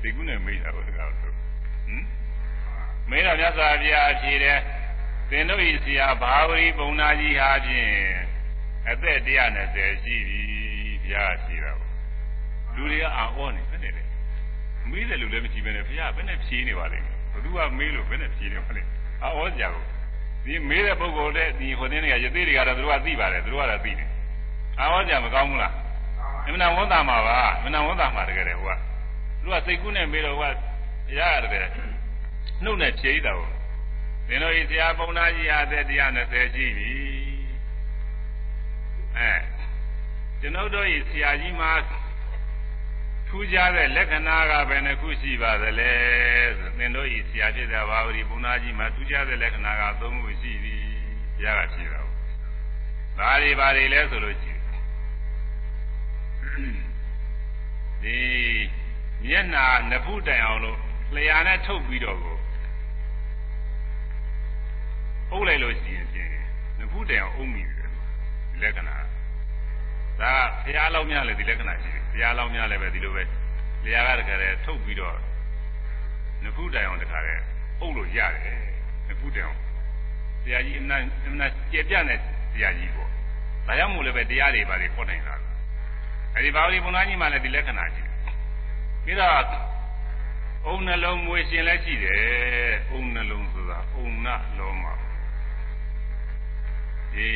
စိတ်ကူးနဲ့မေးတာကိုတကားဆိုဟမ်မင်းတော်မြတ်စွာဘုရားဖြေတယ်သင်တို့ဤဆရာဘာဝရီပုံနာကြီးဟာဖြင့်အသက်120ရှိပြီဘုရားဖြေတာပေါ့လူတွေကအာဩနေဘယ်နဲ့လဲမေးတယ်လူလည်းမရှိဘဲနဲ့ဘုရားဘယ်နဲ့ဖြေနေပါလိမ့်ဘသူကမေးလို့ဘယ်နဲ့ဖြေနေပါလိမ့်အာဩကြကို ဒီမေးတဲ့ပုဂ္ဂိုလ်တဲ့ဒီဟိုတင်းတွေကယသိတွေကတော့သူတို့ကသိပါတယ်သူတို့ကတော့သိတယ်အာဩကြမကောင်းဘူးလားအမှန်ဝန်တာမှာပါအမှန်ဝန်တာမှာတကယ်တယ်ဟိုကသူကစိတ်ကူးနဲ့မေးတော့ဟိုကရရတယ်နှုတ်နဲ့ဖြေးတာကိုသင်တို့ဤဆရာပုံနာကြီးဟာတဲ့120ရှိပြီအဲကျွန်ုပ်တို့ဤဆရာကြီးမှာ ထူးခြားတဲ့လက္ခဏာကဘယ်နှခုရှိပါသလဲဆိုသင်တို့ဤဆရာဖြစ်တဲ့ဘာဝရီပုံနာကြီးမှာထူးခြားတဲ့လက္ခဏာက၃ခုရှိပြီဘုရားကဖြေတာပေါ့ဘာတွေဘာတွေလဲဆိုလို့ရှိရင်ဒီမျက်နာနှစ်ဖူးတိုင်အောင်လို့လျှာနဲ့ထုတ်ပြီးတော့ကိုအုပ်လိုက်လို့ရှိရင်ဖြင့်နှစ်ဖူးတိုင်အောင်အုပ်မိတယ်လက္ခဏာ ဒါဘုရားလောက်များလည်းဒီလက္ခဏာရှိတယ်ဘုရားလောက်များလည်းပဲဒီလိုပဲလျှာကတခါတည်းထုတ်ပြီးတော့နှစ်ဖူးတိုင်အောင်တခါတည်းအုပ်လို့ရတယ်နှစ်ဖူးတိုင်အောင်ဆရာကြီးအမှန်အမှန်ကြည်ပြတဲ့ဆရာကြီးပေါ့ဒါကြောင့်မို့လည်းပဲတရားတွေပါလေဖွင့်နိုင်တာအဲဒီဘာဝတိဘုရားကြီးမှလည်းဒီလက္ခဏာရှိတယ်ပြီးတော့အုံနှလုံးမွေရှင်လည်းရှိတယ်အုံနှလုံးဆိုတာအုံနလုံးမှာဒီ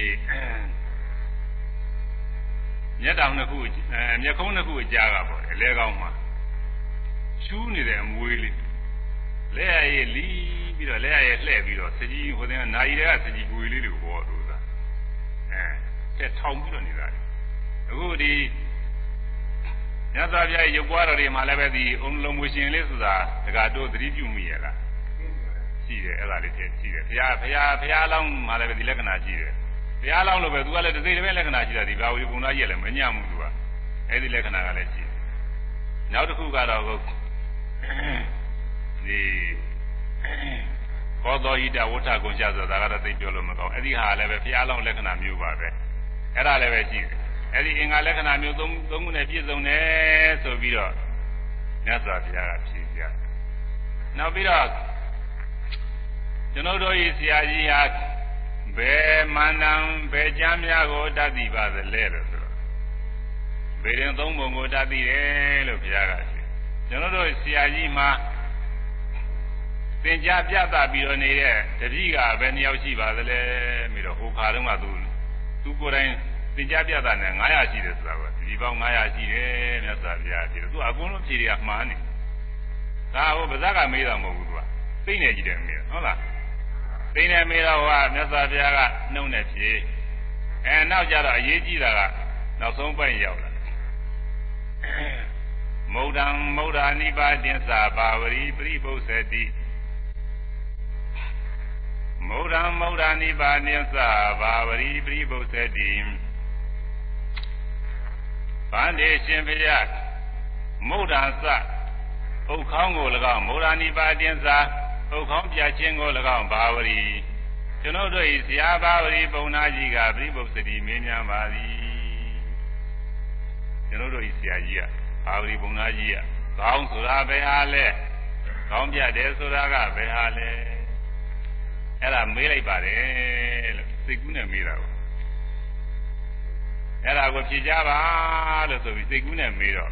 မျက်တောင်နှစ်ခုအဲမျက်ခုံးနှစ်ခုအကြားကပေါ့အလဲကောင်းမှာချရှူးနေတဲ့အမွေးလေးလက်ရည်လီးပြီးတော့လက်ရည်လှဲ့ပြီးတော့စကြီးဟိုတဲ့နာရီတွေကစကြီးကိုယ်လေးတွေပေါ်လို့သာအဲတက်ထောင်ပြီးတော့နေတာအခုဒီညသာပြရဲ့ရုပ်ပွားတော်တွေမှာလည်းပဲဒီအုံလုံးမွေရှင်လေးဆိုတာတကတို့သတိပြုမိရလားရှိတယ်အဲ့ဒါလေးတည်းရှိတယ်ဘုရားဘုရားဘုရားလောင်းမှာလည်းပဲဒီလက္ခဏာရှိတယ် ဘုရားလောင်းလို့ပဲသူကလည်းတစ်စိတ်တစ်ပဲလက္ခဏာရှိတာဒီဘာဝေဘုံသားကြီးလည်းမညံ့ဘူးသူကအဲ့ဒီလက္ခဏာကလည်းရှိတယ်နောက်တစ်ခုကတော့ဒီကောသောဟိတဝဋ္ဌကုံချဆိုတာကတော့သိပြောလို့မကောင်းအဲ့ဒီဟာလည်းပဲဘုရားလောင်းလက္ခဏာမျိုးပါပဲအဲ့ဒါလည်းပဲရှိတယ်အဲ့ဒီအင်္ဂါလက္ခဏာမျိုးသုံးသုံးခုနဲ့ပြည့်စုံတယ်ဆိုပြီးတော့မြတ်စွာဘုရားကဖြေပြနောက်ပြီးတော့ကျွန်တော်တို့ဤဆရာကြီးဟာ ဘယ်မန္တန်ဘယ်ကျမ်းများကိုတတ်သိပါသလဲလို့ဆိုတော့ဘယ်ရင်သုံးပုံကိုတတ်သိတယ်လို့ဘုရားကဖြေကျွန်တော်တို့ဆရာကြီးမှာသင်ကြားပြသပြီးတော့နေတဲ့တပည့်ကဘယ်နှယောက်ရှိပါသလဲပြီးတော့ဟိုခါတုန်းကသူသူကိုယ်တိုင်သင်ကြားပြတာနဲ့900ရှိတယ်ဆိုတာကဒီပေါင်း900ရှိတယ်မြတ်စွာဘုရားပြောသူအကုန်လုံးဖြေတွေကမှားနေဒါဟိုဗဇက်ကမေးတာမဟုတ်ဘူးသူကသိနေကြည့်တယ်မေးဟုတ်လား သိနေမေးတော့ဟာမြတ်စွာဘုရားကနှုံနဲ့ဖြေအဲနောက်ကြတော့အရေးကြီးတာကနောက်ဆုံးပိုက်ရောက်လာမௌဒံမௌဒာနိပါတင်္စာဘာဝရီပရိပု္ပ္ပတိမௌဒံမௌဒာနိပါတင်္စာဘာဝရီပရိပု္ပ္ပတိဗန္ဒေရှင်ဘုရားမုဒ္ဒာသဥခေါင်းကို၎င်းမုဒ္ဒာနိပါတင်စာ ဥခေါင်းပြခြင်းကို၎င်းဘာဝရီကျွန်ုပ်တို့၏ဆရာဘာဝရီပုံနာကြီးကပြိပု္ပ္ပတိမင်းများပါသည်ကျွန်ုပ်တို့၏ဆရာကြီးကဘာဝရီပုံနာကြီးကခေါင်းဆိုတာဘယ်ဟာလဲခေါင်းပြတယ်ဆိုတာကဘယ်ဟာလဲအဲ့ဒါမေးလိုက်ပါတယ်လို့စိတ်ကူးနဲ့မေးတာကိုအဲ့ဒါကိုဖြေကြပါလို့ဆိုပြီးစိတ်ကူးနဲ့မေးတော့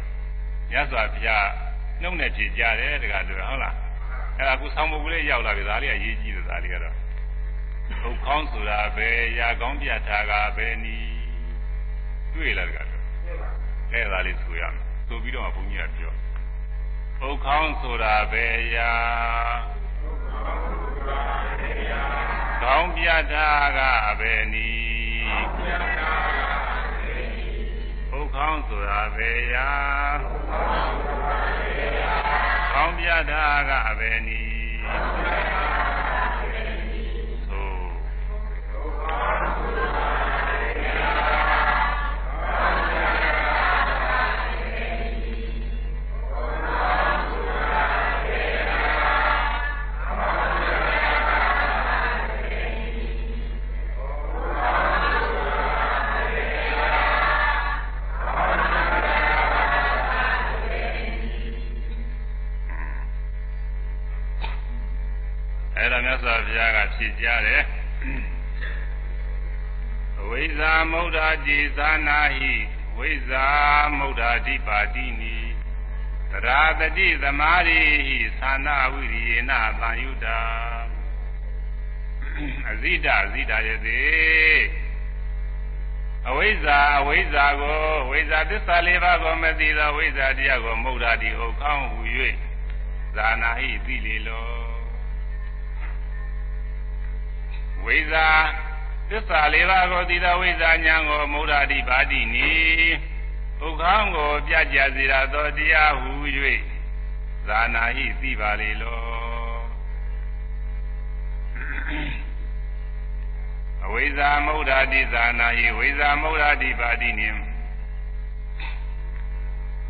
မြတ်စွာဘုရားနှုတ်နဲ့ဖြေကြတယ်တခါတူဟုတ်လား အဲ့ဒါခုဆောင်းပုဂ္ဂိုလ်လေးရောက်လာပြီဒါလေးကရေးကြည့်တယ်ဒါလေးကတော့ဟုတ်ခေါင်းဆိုတာပဲရာကောင်းပြထားကပဲနီးတွေ့လားတခါတူအဲ့ဒါလေးဆိုရမယ်ဆိုပြီးတော့ဘုန်းကြီးကပြောဟုတ်ခေါင်းဆိုတာပဲရာကောင်းပြထားကပဲနီးခေါင်းဆိုတာပဲရာခေါင်း ပြတာကပဲနီ ဖြေကြားတယ်အဝိဇ္ဇာမௌဒ္ဓတိသာနာဟိဝိဇ္ဇာမௌဒ္ဓတိပါတိနိသရာတတိသမာရိဟိသာနာဝိရိယေနသံယုတာအဇိတအဇိတယတိအဝိဇ္ဇာအဝိဇ္ဇာကိုဝိဇ္ဇာသစ္စာလေးပါးကိုမသိသောဝိဇ္ဇာတရားကိုမௌဒ္ဓတိဟုတ်ကောင်းဟူ၍ဇာနာဟိသိလေလော ဝိဇာသစ္စာလေးပါးကိုသိသောဝိဇာဉာဏ်ကိုမௌဒတိပါတိနိဥက္ခေါင်းကိုပြကြစေရသောတရားဟူ၍ဇာနာဟိသိပါလေလောအဝိဇ္ဇာမௌဒတိဇာနာဟိဝိဇ္ဇာမௌဒတိပါတိနိ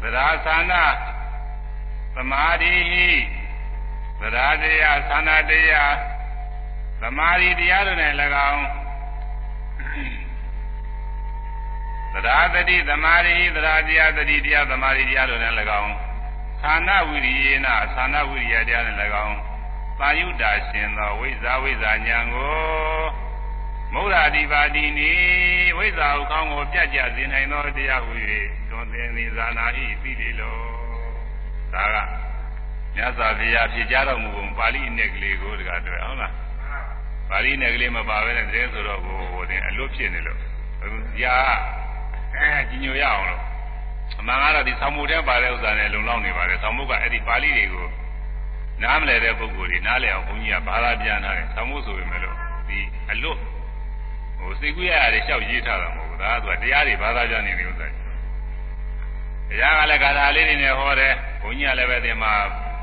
သရာသနာသမာဓိဟိသရာတရားသနာတရား သမာဓိတရားတို့နဲ့၎င်းသရာတတိသမာဓိသရာတရားတတိတရားသမာဓိတရားတို့နဲ့၎င်းဌာနဝိရိယေနဌာနဝိရိယတရားနဲ့၎င်းသာယုတာရှင်သောဝိဇာဝိဇာဉာဏ်ကိုမௌရာဒီပါတိနိဝိဇာဟုကောင်းကိုပြတ်ကြစေနိုင်သောတရားဟု၍တွင်သင်သည်ဇာနာဤပြီလေလောဒါကမြတ်စွာဘုရားဖြေကြားတော်မူပုံပါဠိအနဲ့ကလေးကိုတကားတွေ့ဟုတ်လား ပါဠိနဲ့ကလေးမပါဘဲနဲ့တည်းဆိုတော့ဟိုဟိုတင်အလွတ်ဖြစ်နေလို့အခုကြာအဲကြီးညိုရအောင်လို့အမှန်ကတော့ဒီဆောင်းမှုထဲပါတဲ့ဥစ္စာနဲ့လုံလောက်နေပါတယ်ဆောင်းမှုကအဲ့ဒီပါဠိတွေကိုနားမလည်တဲ့ပုဂ္ဂိုလ်တွေနားလည်အောင်ဘုန်းကြီးကဘာသာပြန်ထားတယ်ဆောင်းမှုဆိုပေမဲ့လို့ဒီအလွတ်ဟိုစိတ်ကူးရရတယ်လျှောက်ရေးထားတာမဟုတ်ဘူးဒါကသူကတရားတွေဘာသာပြန်နေတဲ့ဥစ္စာတရားကလည်းဂါထာလေးတွေနဲ့ဟောတယ်ဘုန်းကြီးကလည်းပဲဒီမှာ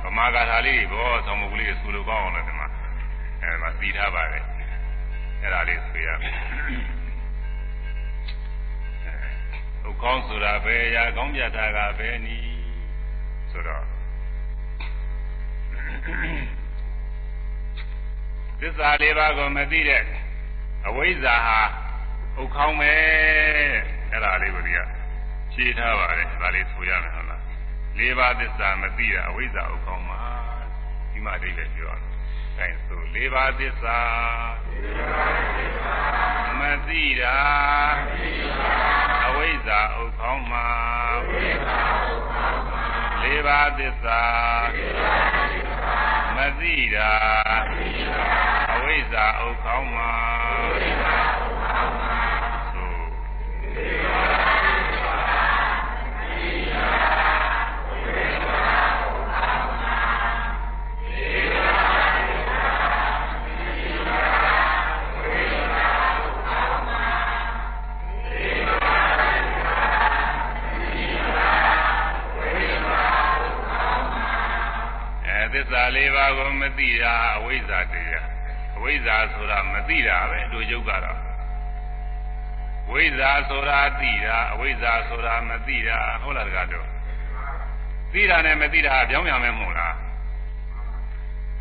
ဗမာဂါထာလေးတွေဘောဆောင်းမှုကလေးဆိုလိုကောင်းအောင်လည်းဒီမှာ အဲမှာသိထားပါတယ်အဲ့ဒါလေးဆိုရမယ်ဥကောင်းဆိုတာပဲရာကောင်းပြတာကပဲနီးဆိုတော့သစ္စာလေးပါးကိုမသိတဲ့အဝိဇ္ဇာဟာဥကောင်းပဲအဲ့ဒါလေးကိုဒီကဖြေထားပါတယ်ဒါလေးဆိုရမယ်ဟုတ်လားလေးပါးသစ္စာမသိတာအဝိဇ္ဇာဥကောင်းမှာဒီမှာအတိတ်လည်းပြောရတ ယ်အဲဆိုလေးပါးသစ္စာမသိတာအဝိဇ္ဇာဥခေါင်းမှာလေးပါးသစ္စာမသိတာအဝိဇ္ဇာဥခေါင်းမှာ သစ္စာလေးပါးကိုမသိတာအဝိဇ္ဇာတရားအဝိဇ္ဇာဆိုတာမသိတာပဲအတူယုတ်ကတော့ဝိဇ္ဇာဆိုတာသိတာအဝိဇ္ဇာဆိုတာမသိတာဟုတ်လားတကားတော့သိတာနဲ့မသိတာပြောင်းပြန်မဲမဟုတ်လား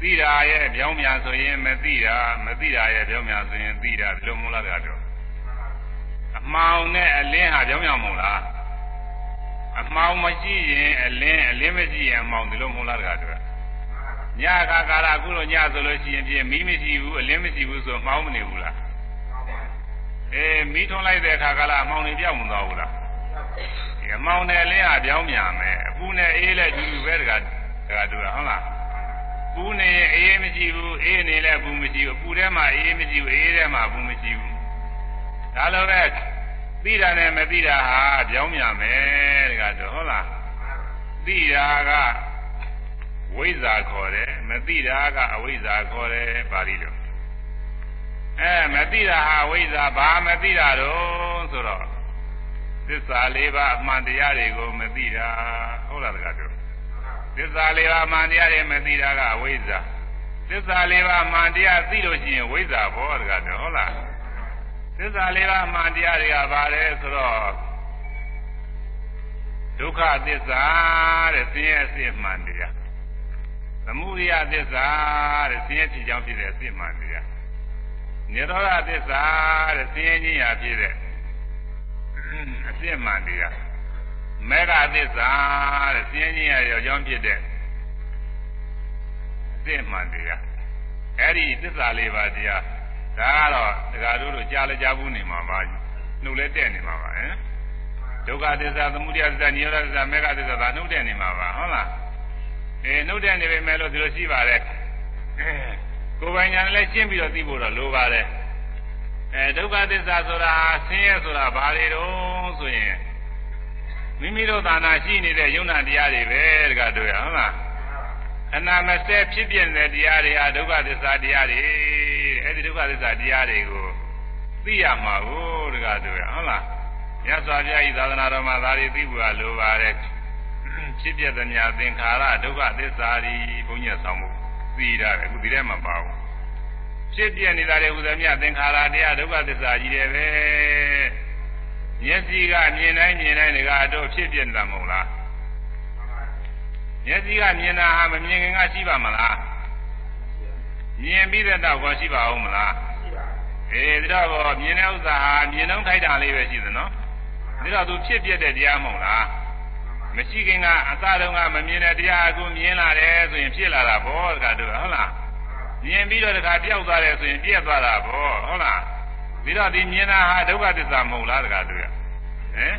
သိတာရဲ့ပြောင်းပြန်ဆိုရင်မသိတာမသိတာရဲ့ပြောင်းပြန်ဆိုရင်သိတာဒီလိုမဟုတ်လားတကားတော့အမှောင်နဲ့အလင်းဟာပြောင်းပြန်မဟုတ်လားအမှောင်မရှိရင်အလင်းအလင်းမရှိရင်အမှောင်ဒီလိုမဟုတ်လားတကားတော့ ညခါကာလအခုလိုညဆိုလို့ရှိရင်ပြင်းမီးမရှိဘူးအလင်းမရှိဘူးဆိုမှောင်းမနေဘူးလားအေးမီးထွန်းလိုက်တဲ့အခါကာလအမောင်တွေပြောင်းမသွားဘူးလားဒီအမောင်နဲ့အလင်းဟာပြောင်းမြန်မယ်အပူနဲ့အေးလည်းတူတူပဲတကားတကားတူတာဟုတ်လားပူနေရင်အေးမရှိဘူးအေးနေလည်းပူမရှိဘူးအပူထဲမှာအေးမရှိဘူးအေးထဲမှာပူမရှိဘူးဒါလိုပဲသိတာနဲ့မသိတာဟာပြောင်းမြန်မယ်တကားတူဟုတ်လားသိတာက ဝိဇ္ဇာခေါ်တယ်မသိတာကအဝိဇ္ဇာခေါ်တယ်ပါဠိတော်အဲမသိတာဟာဝိဇ္ဇာဘာမသိတာတော့ဆိုတော့သစ္စာလေးပါးအမှန်တရားတွေကိုမသိတာဟုတ်လားတကားတို့သစ္စာလေးပါးအမှန်တရားတွေမသိတာကအဝိဇ္ဇာသစ္စာလေးပါးအမှန်တရားသိလို့ရှိရင်ဝိဇ္ဇာဘောတကားတို့ဟုတ်လားသစ္စာလေးပါးအမှန်တရားတွေကဘာလဲဆိုတော့ဒုက္ခသစ္စာတဲ့ဆင်းရဲအစစ်မှန်တရား သမုဒိယသစ္စာတဲ့ဆင်းရဲဖြစ်ကြောင်းဖြစ်တဲ့အစစ်မှန်တရားနိရောဓသစ္စာတဲ့ဆင်းရဲခြင်းရာဖြစ်တဲ့အစစ်မှန်တရားမေဃသစ္စာတဲ့ဆင်းရဲခြင်းရာရောက်ကြောင်းဖြစ်တဲ့အစစ်မှန်တရားအဲ့ဒီသစ္စာလေးပါးတရားဒါကတော့ဒကာတို့တို့ကြားလဲကြားဘူးနေမှာပါနှုတ်လဲတဲ့နေမှာပါဟင်ဒုက္ခသစ္စာသမုဒယသစ္စာနိရောဓသစ္စာမေဃသစ္စာဒါနှုတ်တဲ့နေမှာပါဟုတ်လား အဲနှုတ်တဲ့နေပေမဲ့လို့ဒီလိုရှိပါတယ်အဲကိုယ်ပိုင်ညာနဲ့ရှင်းပြီးတော့သိဖို့တော့လိုပါတယ်အဲဒုက္ခသစ္စာဆိုတာဆင်းရဲဆိုတာဘာတွေတုံးဆိုရင်မိမိတို့သာနာရှိနေတဲ့ယုံနာတရားတွေပဲတကားတို့ရဟုတ်လားအနာမစဲဖြစ်ပြတဲ့တရားတွေဟာဒုက္ခသစ္စာတရားတွေအဲဒီဒုက္ခသစ္စာတရားတွေကိုသိရမှာကိုတကားတို့ရဟုတ်လားမြတ်စွာဘုရားဤသာသနာတော်မှာဒါတွေသိဖို့လိုပါတယ် ဖြစ်ပြတဲ့ညာသင်္ခါရဒုက္ခသစ္စာတွေဘုန်းကြီးဆောင်မှုသိရတယ်အခုဒီထဲမှာပါဘူးဖြစ်ပြနေတာတွေဟူသည်မြသင်္ခါရတရားဒုက္ခသစ္စာကြီးတယ်ပဲမျက်စိကမြင်တိုင်းမြင်တိုင်းတကတော့ဖြစ်ပြနေတာမဟုတ်လားမျက်စိကမြင်တာဟာမမြင်ခင်ကရှိပါမလားမြင်ပြီးတဲ့တော့ကောရှိပါဦးမလားအေးဒါတော့မြင်တဲ့ဥစ္စာဟာမြင်တော့ထိုက်တာလေးပဲရှိသနော်ဒါတော့သူဖြစ်ပြတဲ့တရားမဟုတ်လား မရှိခင်ကအစတုန်းကမမြင်တဲ့တရားအခုမြင်လာတယ်ဆိုရင်ဖြစ်လာတာဘောတခါတို့ဟုတ်လားမြင်ပြီးတော့တခါပျောက်သွားတယ်ဆိုရင်ပြည့်သွားတာဘောဟုတ်လားပြီးတော့ဒီမြင်တာဟာဒုက္ခသစ္စာမဟုတ်လားတခါတို့ဟမ်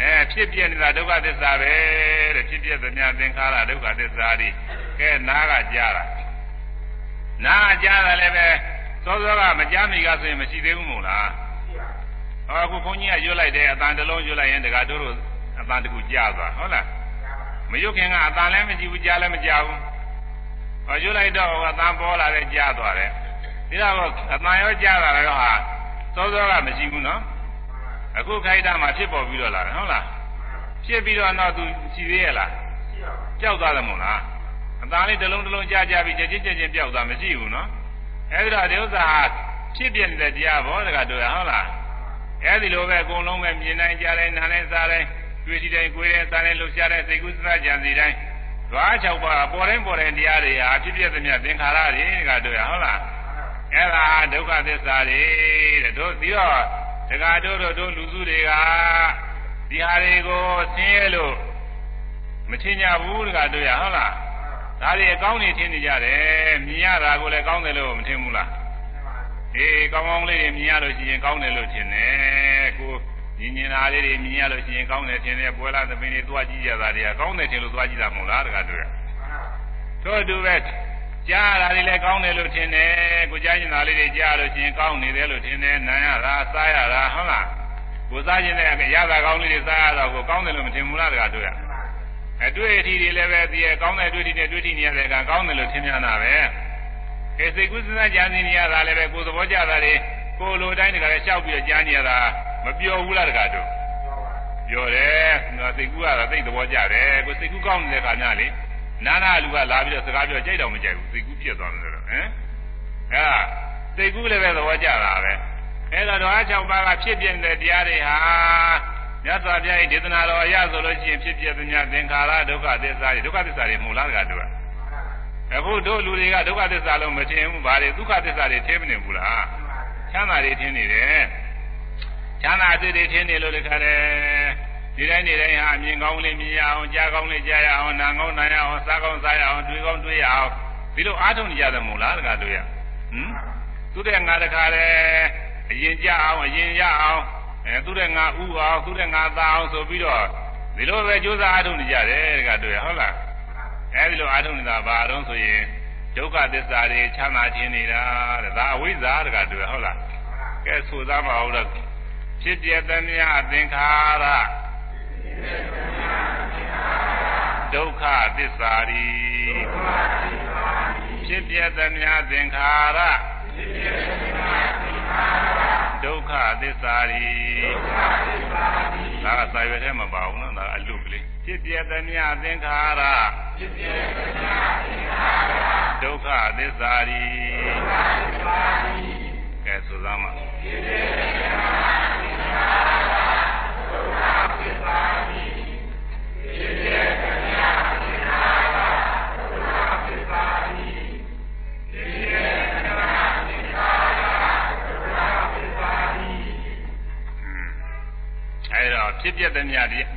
အဲဖြစ်ပြနေတာဒုက္ခသစ္စာပဲတဲ့ဖြစ်ပြသမျှသင်္ခါရဒုက္ခသစ္စာဒီကဲနားကကြားတာနားကကြားတာလည်းပဲစောစောကမကြားမိကဆိုရင်မရှိသေးဘူးမို့လားဟောအခုခွန်ကြီးကရွတ်လိုက်တယ်အတန်တလုံးရွတ်လိုက်ရင်တခါတို့တို့ အတန်တကူကြားသွားဟုတ်လားမယုတ်ခင်ကအတန်လည်းမကြည့်ဘူးကြားလည်းမကြားဘူးဟောရွတ်လိုက်တော့အတန်ပေါ်လာတဲ့ကြားသွားတယ်ဒီတော့အတန်ရောကြားလာတော့ဟာစောစောကမရှိဘူးနော်အခုခိုက်တာမှဖြစ်ပေါ်ပြီးတော့လာတယ်ဟုတ်လားဖြစ်ပြီးတော့တော့သူရှိသေးရဲ့လားကြောက်သွားတယ်မို့လားအသားလေးတစ်လုံးတစ်လုံးကြားကြပြီးကြကြကြချင်းပျောက်သွားမရှိဘူးနော်အဲဒီတော့ဒီဥစ္စာဟာဖြစ်ပြနေတဲ့တရားဘောတကတို့ရဟုတ်လားအဲဒီလိုပဲအကုန်လုံးပဲမြင်နိုင်ကြတယ်နားနိုင်စားတယ် တွေ့ရှိတိုင်းကိုယ်ရဲ့စားတဲ့လှုပ်ရှားတဲ့စိတ်ကူးစကြံစီတိုင်းဓွား၆ပါးပေါ်တိုင်းပေါ်တိုင်းတရားတွေဟာဖြစ်ပြသမျှသင်္ခါရတွေတကတို့ရဟုတ်လားအဲ့ဒါဒုက္ခသစ္စာတွေတဲ့တို့ပြီးတော့တက္ကတို့တို့တို့လူစုတွေကဒီဟာတွေကိုဆင်းရဲလို့မထင်ကြဘူးတက္ကတို့ရဟုတ်လားဒါတွေအကောင်းနေထင်နေကြတယ်မြင်ရတာကိုလည်းကောင်းတယ်လို့မထင်ဘူးလားအေးကောင်းကောင်းလေးတွေမြင်ရလို့ရှိရင်ကောင်းတယ်လို့ထင်တယ်ကို ညင်ညင်သားလေးတွေမြင်ရလို့ရှိရင်ကောင်းတယ်ထင်တယ်ပွဲလာသမင်းတွေသွားကြည့်ကြတာတွေကကောင်းတယ်ထင်လို့သွားကြည့်တာမဟုတ်လားတက္ကတို့ရတို့တူပဲကြားရတာတွေလည်းကောင်းတယ်လို့ထင်တယ်ကိုကြားကျင်တာလေးတွေကြားလို့ရှိရင်ကောင်းနေတယ်လို့ထင်တယ်နားရတာစားရတာဟုတ်လားကိုစားကျင်တဲ့ရတာကောင်းလေးတွေစားရတာကိုကောင်းတယ်လို့မထင်ဘူးလားတကတို့ရအတွေ့အထိတွေလည်းပဲဒီကောင်းတဲ့အတွေ့အထိနဲ့တွေ့ထိနေရတဲ့ကကောင်းတယ်လို့ထင်များတာပဲအဲစိတ်ကူးစဉ်းစားကြံစည်နေရတာလည်းပဲကိုယ်သဘောကျတာတွေကိုလိုတိုင်းတကလည်းရှောက်ပြီးကြားနေရတာ မပြောဘူးလားတကတို့ပြောတယ်စိတ်ကူးကတော့သိသဘောကျတယ်ကိုစိတ်ကူးကောင်းနေတဲ့ခါများလေနာနာလူကလာပြီးတော့စကားပြောကြိုက်တော့မကြိုက်ဘူးစိတ်ကူးဖြစ်သွားတယ်လို့ဟမ်အဲဒါစိတ်ကူးလည်းပဲသဘောကျတာပဲအဲဒါတော့အချောက်ပါးကဖြစ်ပြတဲ့တရားတွေဟာမြတ်စွာဘုရားရဲ့ဒေသနာတော်အရဆိုလို့ရှိရင်ဖြစ်ပြသမျှသင်္ခါရဒုက္ခသစ္စာတွေဒုက္ခသစ္စာတွေမဟုတ်လားကတို့အခုတို့လူတွေကဒုက္ခသစ္စာလုံးမထင်ဘူးဗါတွေဒုက္ခသစ္စာတွေထင်မနေဘူးလားချမ်းသာတွေထင်နေတယ် ချမ်းသာအစ်တွေထင်နေလို့တခါတည်းဒီတိုင်းဒီတိုင်းဟာမြင်ကောင်းလေးမြင်ရအောင်ကြားကောင်းလေးကြားရအောင်နားကောင်းနားရအောင်စားကောင်းစားရအောင်တွေ့ကောင်းတွေ့ရအောင်ဒီလိုအားထုတ်နေကြတယ်မို့လားတခါတို့ရဟမ်သူတဲ့ငါတခါလေအရင်ကြအောင်အရင်ရအောင်အဲသူတဲ့ငါဥအောင်သူတဲ့ငါသားအောင်ဆိုပြီးတော့ဒီလိုပဲကြိုးစားအားထုတ်နေကြတယ်တခါတို့ရဟုတ်လားအဲဒီလိုအားထုတ်နေတာဘာတော့ဆိုရင်ဒုက္ခသစ္စာတွေချမ်းသာခြင်းနေတာတဲ့ဒါအဝိဇ္ဇာတခါတို့ရဟုတ်လားကဲဆိုသားမအောင်တော့ ဖြစ်ပြသမျှသင်္ခါရဒုက္ခသစ္စာရီဖြစ်ပြသမျှသင်္ခါရဒုက္ခသစ္စာရီဒါကစာရွက်ထဲမှာပါဘူးနော်ဒါအလုကလေးဖြစ်ပြသမျှသင်္ခါရဒုက္ခသစ္စာရီကဲ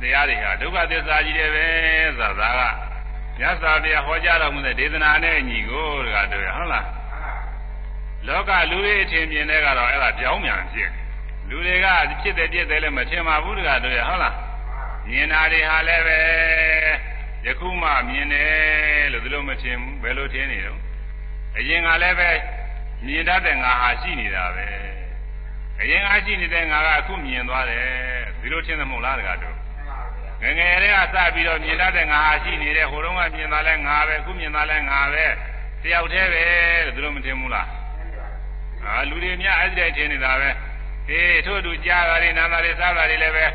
တရားတွေဟာဒုက္ခသစ္စာကြီးတယ်ပဲဆိုတာကမြတ်စွာဘုရားဟောကြားတော်မူတဲ့ဒေသနာနဲ့အညီကိုတကားတို့ရဟုတ်လားလောကလူတွေအထင်မြင်တဲ့ကတော့အဲ့ဒါပြောင်းပြန်ဖြစ်လူတွေကဖြစ်တယ်ပြည့်တယ်လည်းမထင်ပါဘူးတကားတို့ရဟုတ်လားမြင်တာတွေဟာလည်းပဲယခုမှမြင်တယ်လို့ဒီလိုမထင်ဘူးဘယ်လိုထင်နေတော့အရင်ကလည်းပဲမြင်တတ်တဲ့ငါဟာရှိနေတာပဲအရင်ကရှိနေတဲ့ငါကအခုမြင်သွားတယ်ဒီလိုထင်တယ်မဟုတ်လားတကားတို့ ငငယ်လေးကစပြီးတော့မြင်တတ်တဲ့ငါဟာရှိနေတယ်ဟိုတုန်းကမြင်တာလဲငါပဲအခုမြင်တာလဲငါပဲတယောက်တည်းပဲလို့ဒီလိုမထင်ဘူးလားအာလူတွေများအဲ့ဒီတိုင်းထင်နေတာပဲအေးထို့တူကြားတာတွေနားတာတွေစားတာတွေလည်းပဲ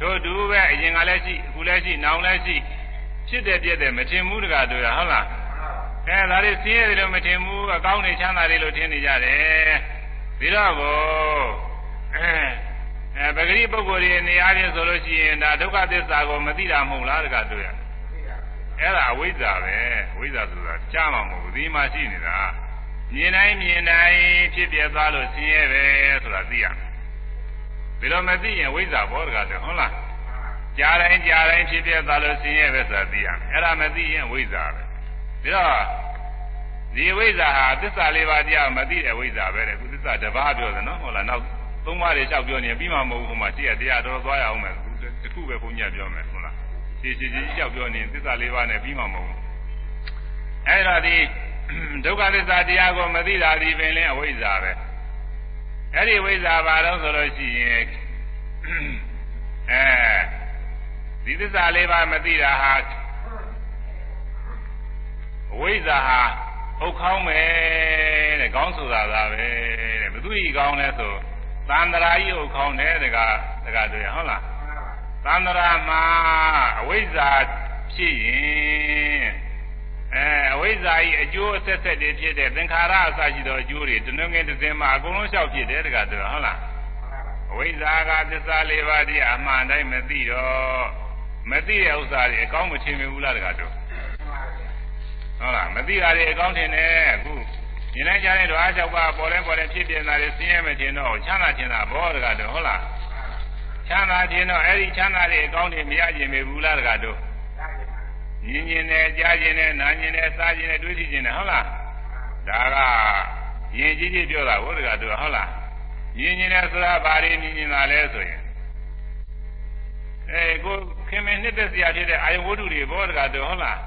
တို့တူပဲအရင်ကလည်းရှိအခုလည်းရှိနောင်လည်းရှိဖြစ်တယ်ပြည့်တယ်မထင်ဘူးတကားတို့ရဟုတ်လားအဲဒါတွေဆင်းရဲတယ်လို့မထင်ဘူးအကောင်းနေချမ်းသာတယ်လို့ထင်နေကြတယ်ပြီးတော့ကိုအဲ အဲပဂရိပုဂ္ဂိုလ်တွေနေရာချင်းဆိုလို့ရှိရင်ဒါဒုက္ခသစ္စာကိုမသိတာမဟုတ်လားတကားတို့ရအဲ့ဒါအဝိဇ္ဇာပဲအဝိဇ္ဇာဆိုတာကြားမှာမဟုတ်ဘူးဒီမှာရှိနေတာမြင်တိုင်းမြင်တိုင်းဖြစ်ပြသွားလို့ဆင်းရဲပဲဆိုတာသိရမယ်ဘယ်တော့မသိရင်ဝိဇ္ဇာဘောတကားတယ်ဟုတ်လားကြားတိုင်းကြားတိုင်းဖြစ်ပြသွားလို့ဆင်းရဲပဲဆိုတာသိရမယ်အဲ့ဒါမသိရင်ဝိဇ္ဇာပဲဒါတော့ဒီဝိဇ္ဇာဟာသစ္စာလေးပါးတရားမသိတဲ့ဝိဇ္ဇာပဲတဲ့ခုသစ္စာတစ်ပါးပြောတယ်နော်ဟုတ်လားနောက် သုံးပါးတွေလျှောက်ပြောနေပြီးမှမဟုတ်ဘူးဟိုမှာရှိရတရားတော်သွားရအောင်မယ်တခုပဲဘုန်းကြီးပြောမယ်ဟုတ်လားရှင်းရှင်းချင်းလျှောက်ပြောနေသစ္စာလေးပါးနဲ့ပြီးမှမဟုတ်ဘူးအဲ့တော့ဒီဒုက္ခသစ္စာတရားကိုမသိတာဒီပင်လင်းအဝိဇ္ဇာပဲအဲ့ဒီဝိဇ္ဇာဘာလို့ဆိုလို့ရှိရင်အဲဒီဒီသစ္စာလေးပါးမသိတာဟာအဝိဇ္ဇာဟာဥတ်ခေါင်းပဲတဲ့ကောင်းဆိုတာသာပဲတဲ့ဘသူဤကောင်းလဲဆို သန္တရာကြီးဥတ်ခေါင်းတယ်တကတကတွေ့ဟုတ်လားသန္တရာမှာအဝိဇ္ဇာဖြစ်ရင်အဲအဝိဇ္ဇာကြီးအကျိုးအဆက်ဆက်တွေဖြစ်တဲ့သင်္ခါရအစရှိသောအကျိုးတွေတနုငယ်တစ်စင်းမှာအကုန်လုံးလျှောက်ဖြစ်တယ်တကတွေ့ဟုတ်လားအဝိဇ္ဇာကသစ္စာလေးပါးတည်းအမှန်တိုင်းမသိတော့မသိတဲ့ဥစ္စာတွေအကောင်းမထင်ဘူးလားတကတွေ့ဟုတ်လားမသိတာတွေအကောင်းထင်တယ်အခု မြင်လိုက်ကြတဲ့ဓဝါ၆ပါးပေါ်လဲပေါ်လဲဖြစ်ပြနေတာတွေဆင်းရဲမထင်တော့ချမ်းသာထင်တာဘောတကားတော့ဟုတ်လားချမ်းသာထင်တော့အဲ့ဒီချမ်းသာတွေအကောင်းတွေမရခြင်းပဲဘူးလားတကားတော့မြင်ခြင်းနဲ့ကြားခြင်းနဲ့နားခြင်းနဲ့စားခြင်းနဲ့တွေးကြည့်ခြင်းနဲ့ဟုတ်လားဒါကယဉ်ကြီးကြီးပြောတာဘောတကားတော့ဟုတ်လားမြင်ခြင်းနဲ့ဆိုတာဘာတွေမြင်နေတာလဲဆိုရင်အဲကိုခင်မင်းနှစ်သက်စရာဖြစ်တဲ့အာယဝတ္ထုတွေဘောတကားတော့ဟုတ်လား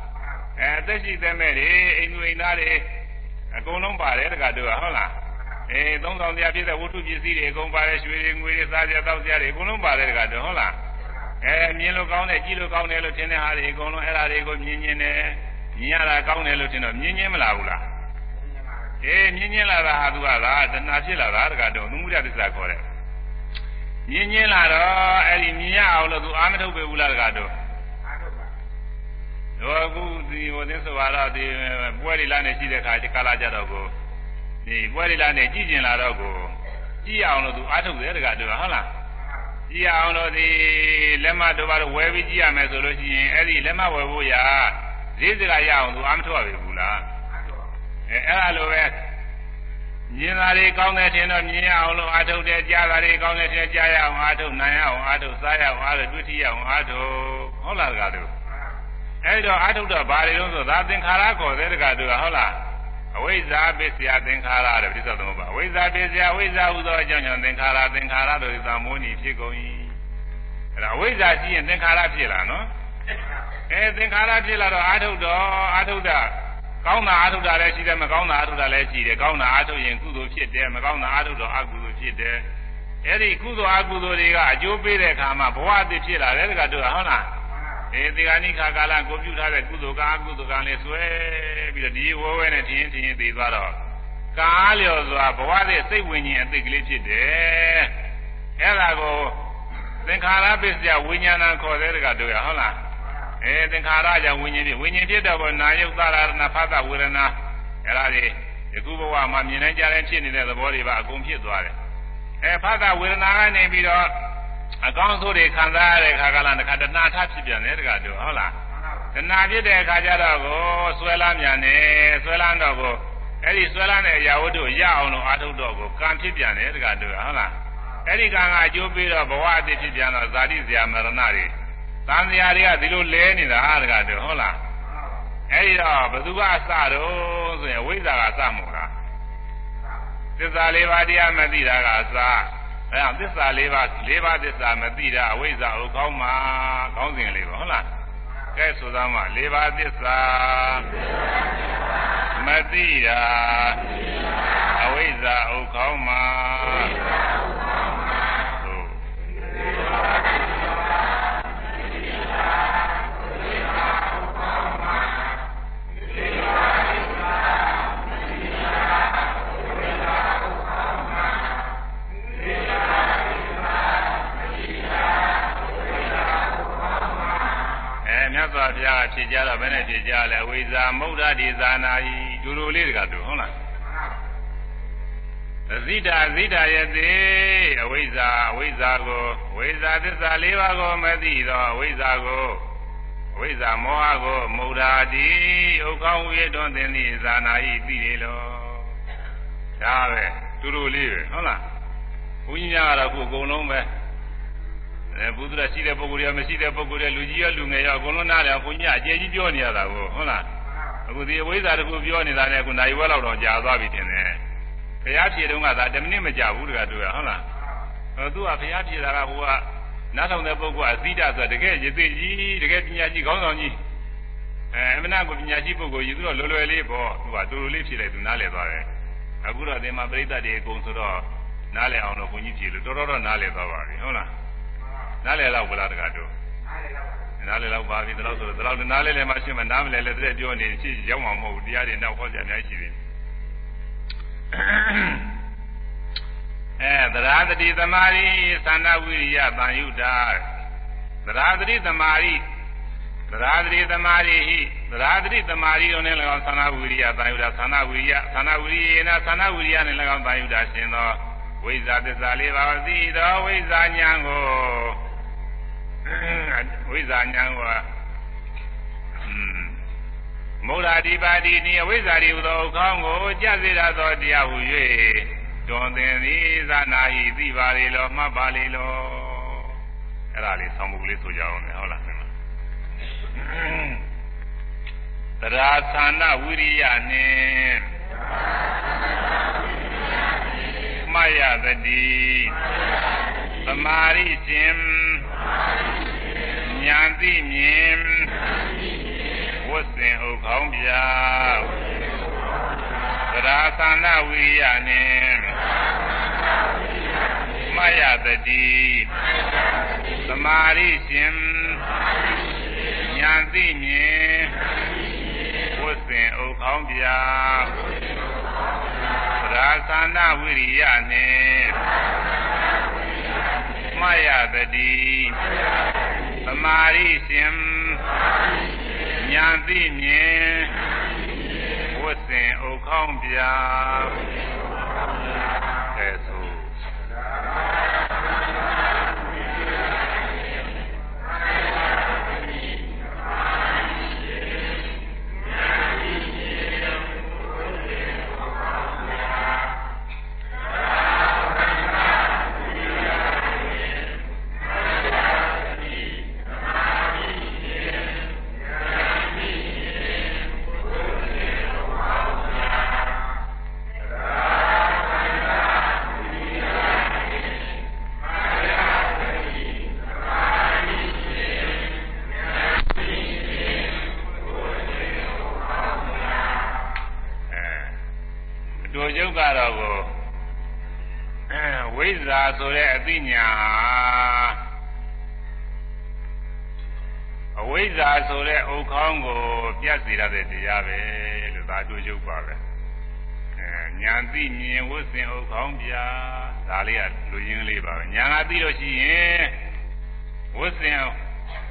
အဲအသက်ရှိသက်မဲ့တွေအိမ်သူအိမ်သားတွေ အကုန်လုံးပါတယ်တကတူဟုတ်လားအေးသုံးဆောင်စရာဖြစ်တဲ့ဝတ္ထုပစ္စည်းတွေအကုန်ပါတယ်ရွှေတွေငွေတွေစားစရာတောက်စရာတွေအကုန်လုံးပါတယ်တကတူဟုတ်လားအဲမြင်လို့ကောင်းတယ်ကြည့်လို့ကောင်းတယ်လို့ထင်တဲ့ဟာတွေအကုန်လုံးအဲ့ဒါတွေကိုမြင်မြင်တယ်မြင်ရတာကောင်းတယ်လို့ထင်တော့မြင်ချင်းမလားဘူးလားအေးမြင်ချင်းလာတာဟာသူကသာတဏှာဖြစ်လာတာတကတူသမှုရသစ္စာခေါ်တယ်မြင်ချင်းလာတော့အဲ့ဒီမြင်ရအောင်လို့သူအာမထုတ်ပေဘူးလားတကတူ တော့အခုဒီဟိုသစ္စာရဒီပွဲတွေလာနေရှိတဲ့ခါကာလကြတော့ကိုဒီပွဲတွေလာနေကြည့်ကျင်လာတော့ကိုကြည့်အောင်လို့သူအားထုတ်တယ်တကတူဟုတ်လားကြည့်အောင်လို့ဒီလက်မတို့ဘာလို့ဝယ်ပြီးကြည့်ရမယ်ဆိုလို့ရှိရင်အဲ့ဒီလက်မဝယ်ဖို့ရာဈေးစကားရအောင်သူအားမထုတ်ရဘူးလားအဲအဲ့ဒါလိုပဲမြင်တာတွေကောင်းတယ်ထင်တော့မြင်ရအောင်လို့အားထုတ်တယ်ကြားတာတွေကောင်းတယ်ထင်ကြားရအောင်အားထုတ်နိုင်ရအောင်အားထုတ်စားရအောင်အားထုတ်တွေ့ထိရအောင်အားထုတ်ဟုတ်လားတကတူ အဲဒီတော့အာထုတော့ဘာတွေလို့ဆိုသာသင်္ခါရခေါ်တဲ့တကတူဟုတ်လားအဝိဇ္ဇာပစ္စယသင်္ခါရတဲ့ပြစ္ဆုတ်သမုပ္ပါအဝိဇ္ဇာပစ္စယအဝိဇ္ဇာဟူသောအကြောင်းကြောင့်သင်္ခါရသင်္ခါရတို့သာမိုးနီဖြစ်ကုန်၏အဲဒါအဝိဇ္ဇာရှိရင်သင်္ခါရဖြစ်လာနော်အဲသင်္ခါရဖြစ်လာတော့အာထုတော့အာထုတာကောင်းတာအာထုတာလည်းရှိတယ်မကောင်းတာအာထုတာလည်းရှိတယ်ကောင်းတာအာထုရင်ကုသိုလ်ဖြစ်တယ်မကောင်းတာအာထုတော့အကုသိုလ်ဖြစ်တယ်အဲဒီကုသိုလ်အကုသိုလ်တွေကအကျိုးပေးတဲ့အခါမှာဘဝအသစ်ဖြစ်လာတယ်တကတူဟုတ်လား အဲဒီဂာနိခါကာလကိုပြုထားတဲ့ကုသိုလ်ကအကုသိုလ်ကလည်းဆွဲပြီးတော့ဒီဝဲဝဲနဲ့ထင်းထင်းသိသွားတော့ကာလျော်စွာဘဝရဲ့စိတ်ဝိညာဉ်အသိကလေးဖြစ်တယ်အဲ့ဒါကိုသင်္ခါရပစ္စယဝိညာဏခေါ်တဲ့တကတို့ရဟုတ်လားအဲသင်္ခါရကြောင့်ဝိညာဉ်ဖြစ်ဝိညာဉ်ဖြစ်တော့နာယုတ်သရဏဖသဝေဒနာအဲ့ဒါတွေဒီခုဘဝမှာမြင်နိုင်ကြတဲ့ဖြစ်နေတဲ့သဘောတွေပါအကုန်ဖြစ်သွားတယ်အဲဖသဝေဒနာကနေပြီးတော့ အကောင်းဆုံးတွေခံစားရတဲ့ခါကလာတစ်ခါတဏှာထဖြစ်ပြန်တယ်တကတို့ဟုတ်လားတဏှာဖြစ်တဲ့အခါကျတော့ကိုဆွဲလာမြန်တယ်ဆွဲလာတော့ကိုအဲ့ဒီဆွဲလာတဲ့အရာဝတ္ထုရအောင်လို့အာထုတ်တော့ကိုကံဖြစ်ပြန်တယ်တကတို့ဟုတ်လားအဲ့ဒီကံကအကျိုးပေးတော့ဘဝအတည်ဖြစ်ပြန်တော့ဇာတိဇာမရဏတွေသံဃာတွေကဒီလိုလဲနေတာတကတို့ဟုတ်လားအဲ့ဒီတော့ဘသူကအစတော့ဆိုရင်ဝိဇ္ဇာကအစမဟုတ်လားသစ္စာလေးပါးတရားမသိတာကအစ အဲဒါသစ္စာလေးပါးလေးပါးသစ္စာမသိတာအဝိဇ္ဇာဥကောင်းမှာကောင်းစဉ်လေးပါဟုတ်လားကဲဆိုသားမှာလေးပါးသစ္စာမသိတာအဝိဇ္ဇာဥကောင်းမှာ စွာဘုရားဖြေကြတော့ဘယ်နဲ့ဖြေကြလဲဝိဇာမုဒ္ဒတိဇာနာဤဒူလိုလေးတကတူဟုတ်လားသဇိတာဇိတာယတိအဝိဇ္ဇာအဝိဇ္ဇာကိုဝိဇ္ဇာသစ္စာ၄ပါးကိုမသိတော့အဝိဇ္ဇာကိုအဝိဇ္ဇာမောဟကိုမုဒ္ဒတိဥက္ခေါဝိတွန်သင်သည်ဇာနာဤသိလေလို့ဒါပဲဒူလိုလေးပဲဟုတ်လားဘုန်းကြီးများကတော့ခုအကုန်လုံးပဲ အဲဘုဒ္ဓရှိတဲ့ပုဂ္ဂိုလ်ရောမရှိတဲ့ပုဂ္ဂိုလ်တွေလူကြီးရောလူငယ်ရောအကုန်လုံးနားတယ်ဘုန်းကြီးအကျယ်ကြီးပြောနေရတာကိုဟုတ်လားအခုဒီအဝိဇ္ဇာတခုပြောနေတာနဲ့အခုနိုင်ဝဲလောက်တော့ကြာသွားပြီထင်တယ်ဘုရားဖြေတုန်းကသာ10မိနစ်မကြာဘူးတကတူရဟုတ်လားအဲသူကဘုရားဖြေတာကဟိုကနားထောင်တဲ့ပုဂ္ဂိုလ်အဇိဒဆိုတကယ်ရည်သိကြီးတကယ်ပညာကြီးခေါင်းဆောင်ကြီးအဲအမနာကိုပညာရှိပုဂ္ဂိုလ်ကြီးသူတော့လွယ်လွယ်လေးပေါ့သူကတူတူလေးဖြေလိုက်သူနားလည်သွားတယ်အခုတော့ဒီမှာပြိဿတွေအကုန်ဆိုတော့နားလည်အောင်တော့ဘုန်းကြီးဖြေလို့တော်တော်တော့နားလည်သွားပါပြီဟုတ်လား နားလည်တော့ဘုလားတကားတို့အဲ နားလေတော့ပါပြီဒီလောက်ဆိုတော့ဒီလောက်နားလေလည်းမရှိမှနားမလဲလည်းတဲ့ပြောနေရှိရောက်မှာမဟုတ်ဘူးတရားတွေနောက်ဟောကြအများကြီးရှိသေးတယ်အဲသရသတိသမารိသန္တာဝိရိယတန်ယုတာသရသတိသမารိသရသတိသမารိဟိသရသတိသမารိတို့နဲ့၎င်းသန္တာဝိရိယတန်ယုတာသန္တာဝိရိယသန္တာဝိရိယေနသန္တာဝိရိယနဲ့၎င်းတန်ယုတာရှင်သောဝိဇ္ဇာသစ္စာလေးပါးသိသောဝိဇ္ဇာဉာဏ်ကို ဝိဇ္ဇာဉာဏ်ကိုမௌရာဒီပါတိနိအဝိဇ္ဇာဒီဟူသောဥကောင်းကိုကြစေရသောတရားဟု၍တွန်သင်သည်ဇာနာဟိသိပါလေလောမှတ်ပါလေလောအဲ့ဒါလေးဆောင်းပုဒ်လေးဆိုကြအောင်လေဟုတ်လားတရာသနာဝိရိယနှင့်မယသတိသမာရိရှင် ဉာဏ်သိမြင်ဝတ်စဉ်ဥခေါင်းပြသရာသနာဝိရိယနှင့်မယသတိသမာရိရှင်ဉာဏ်သိမြင်ဝတ်စဉ်ဥခေါင်းပြသရာသနာဝိရိယနှင့် မယသတိသမာရိရှင်ဉာဏ်သိမြင်ဝတ်စဉ်ဥခေါင်းပြအဲ ဝိဇ္ဇာဆိုတဲ့အသိဉာဏ်ဟာအဝိဇ္ဇာဆိုတဲ့ဥခေါင်းကို ပြတ်စေရတဲ့တရားပဲလို့သာတို့ကျုပ်ပါပဲအဲဉာဏ်သိမြင်ဝတ်စဉ်ဥခေါင်းပြဒါလေးကလူရင်းလေးပါပဲဉာဏ်ကသိလို့ရှိရင်ဝတ်စဉ်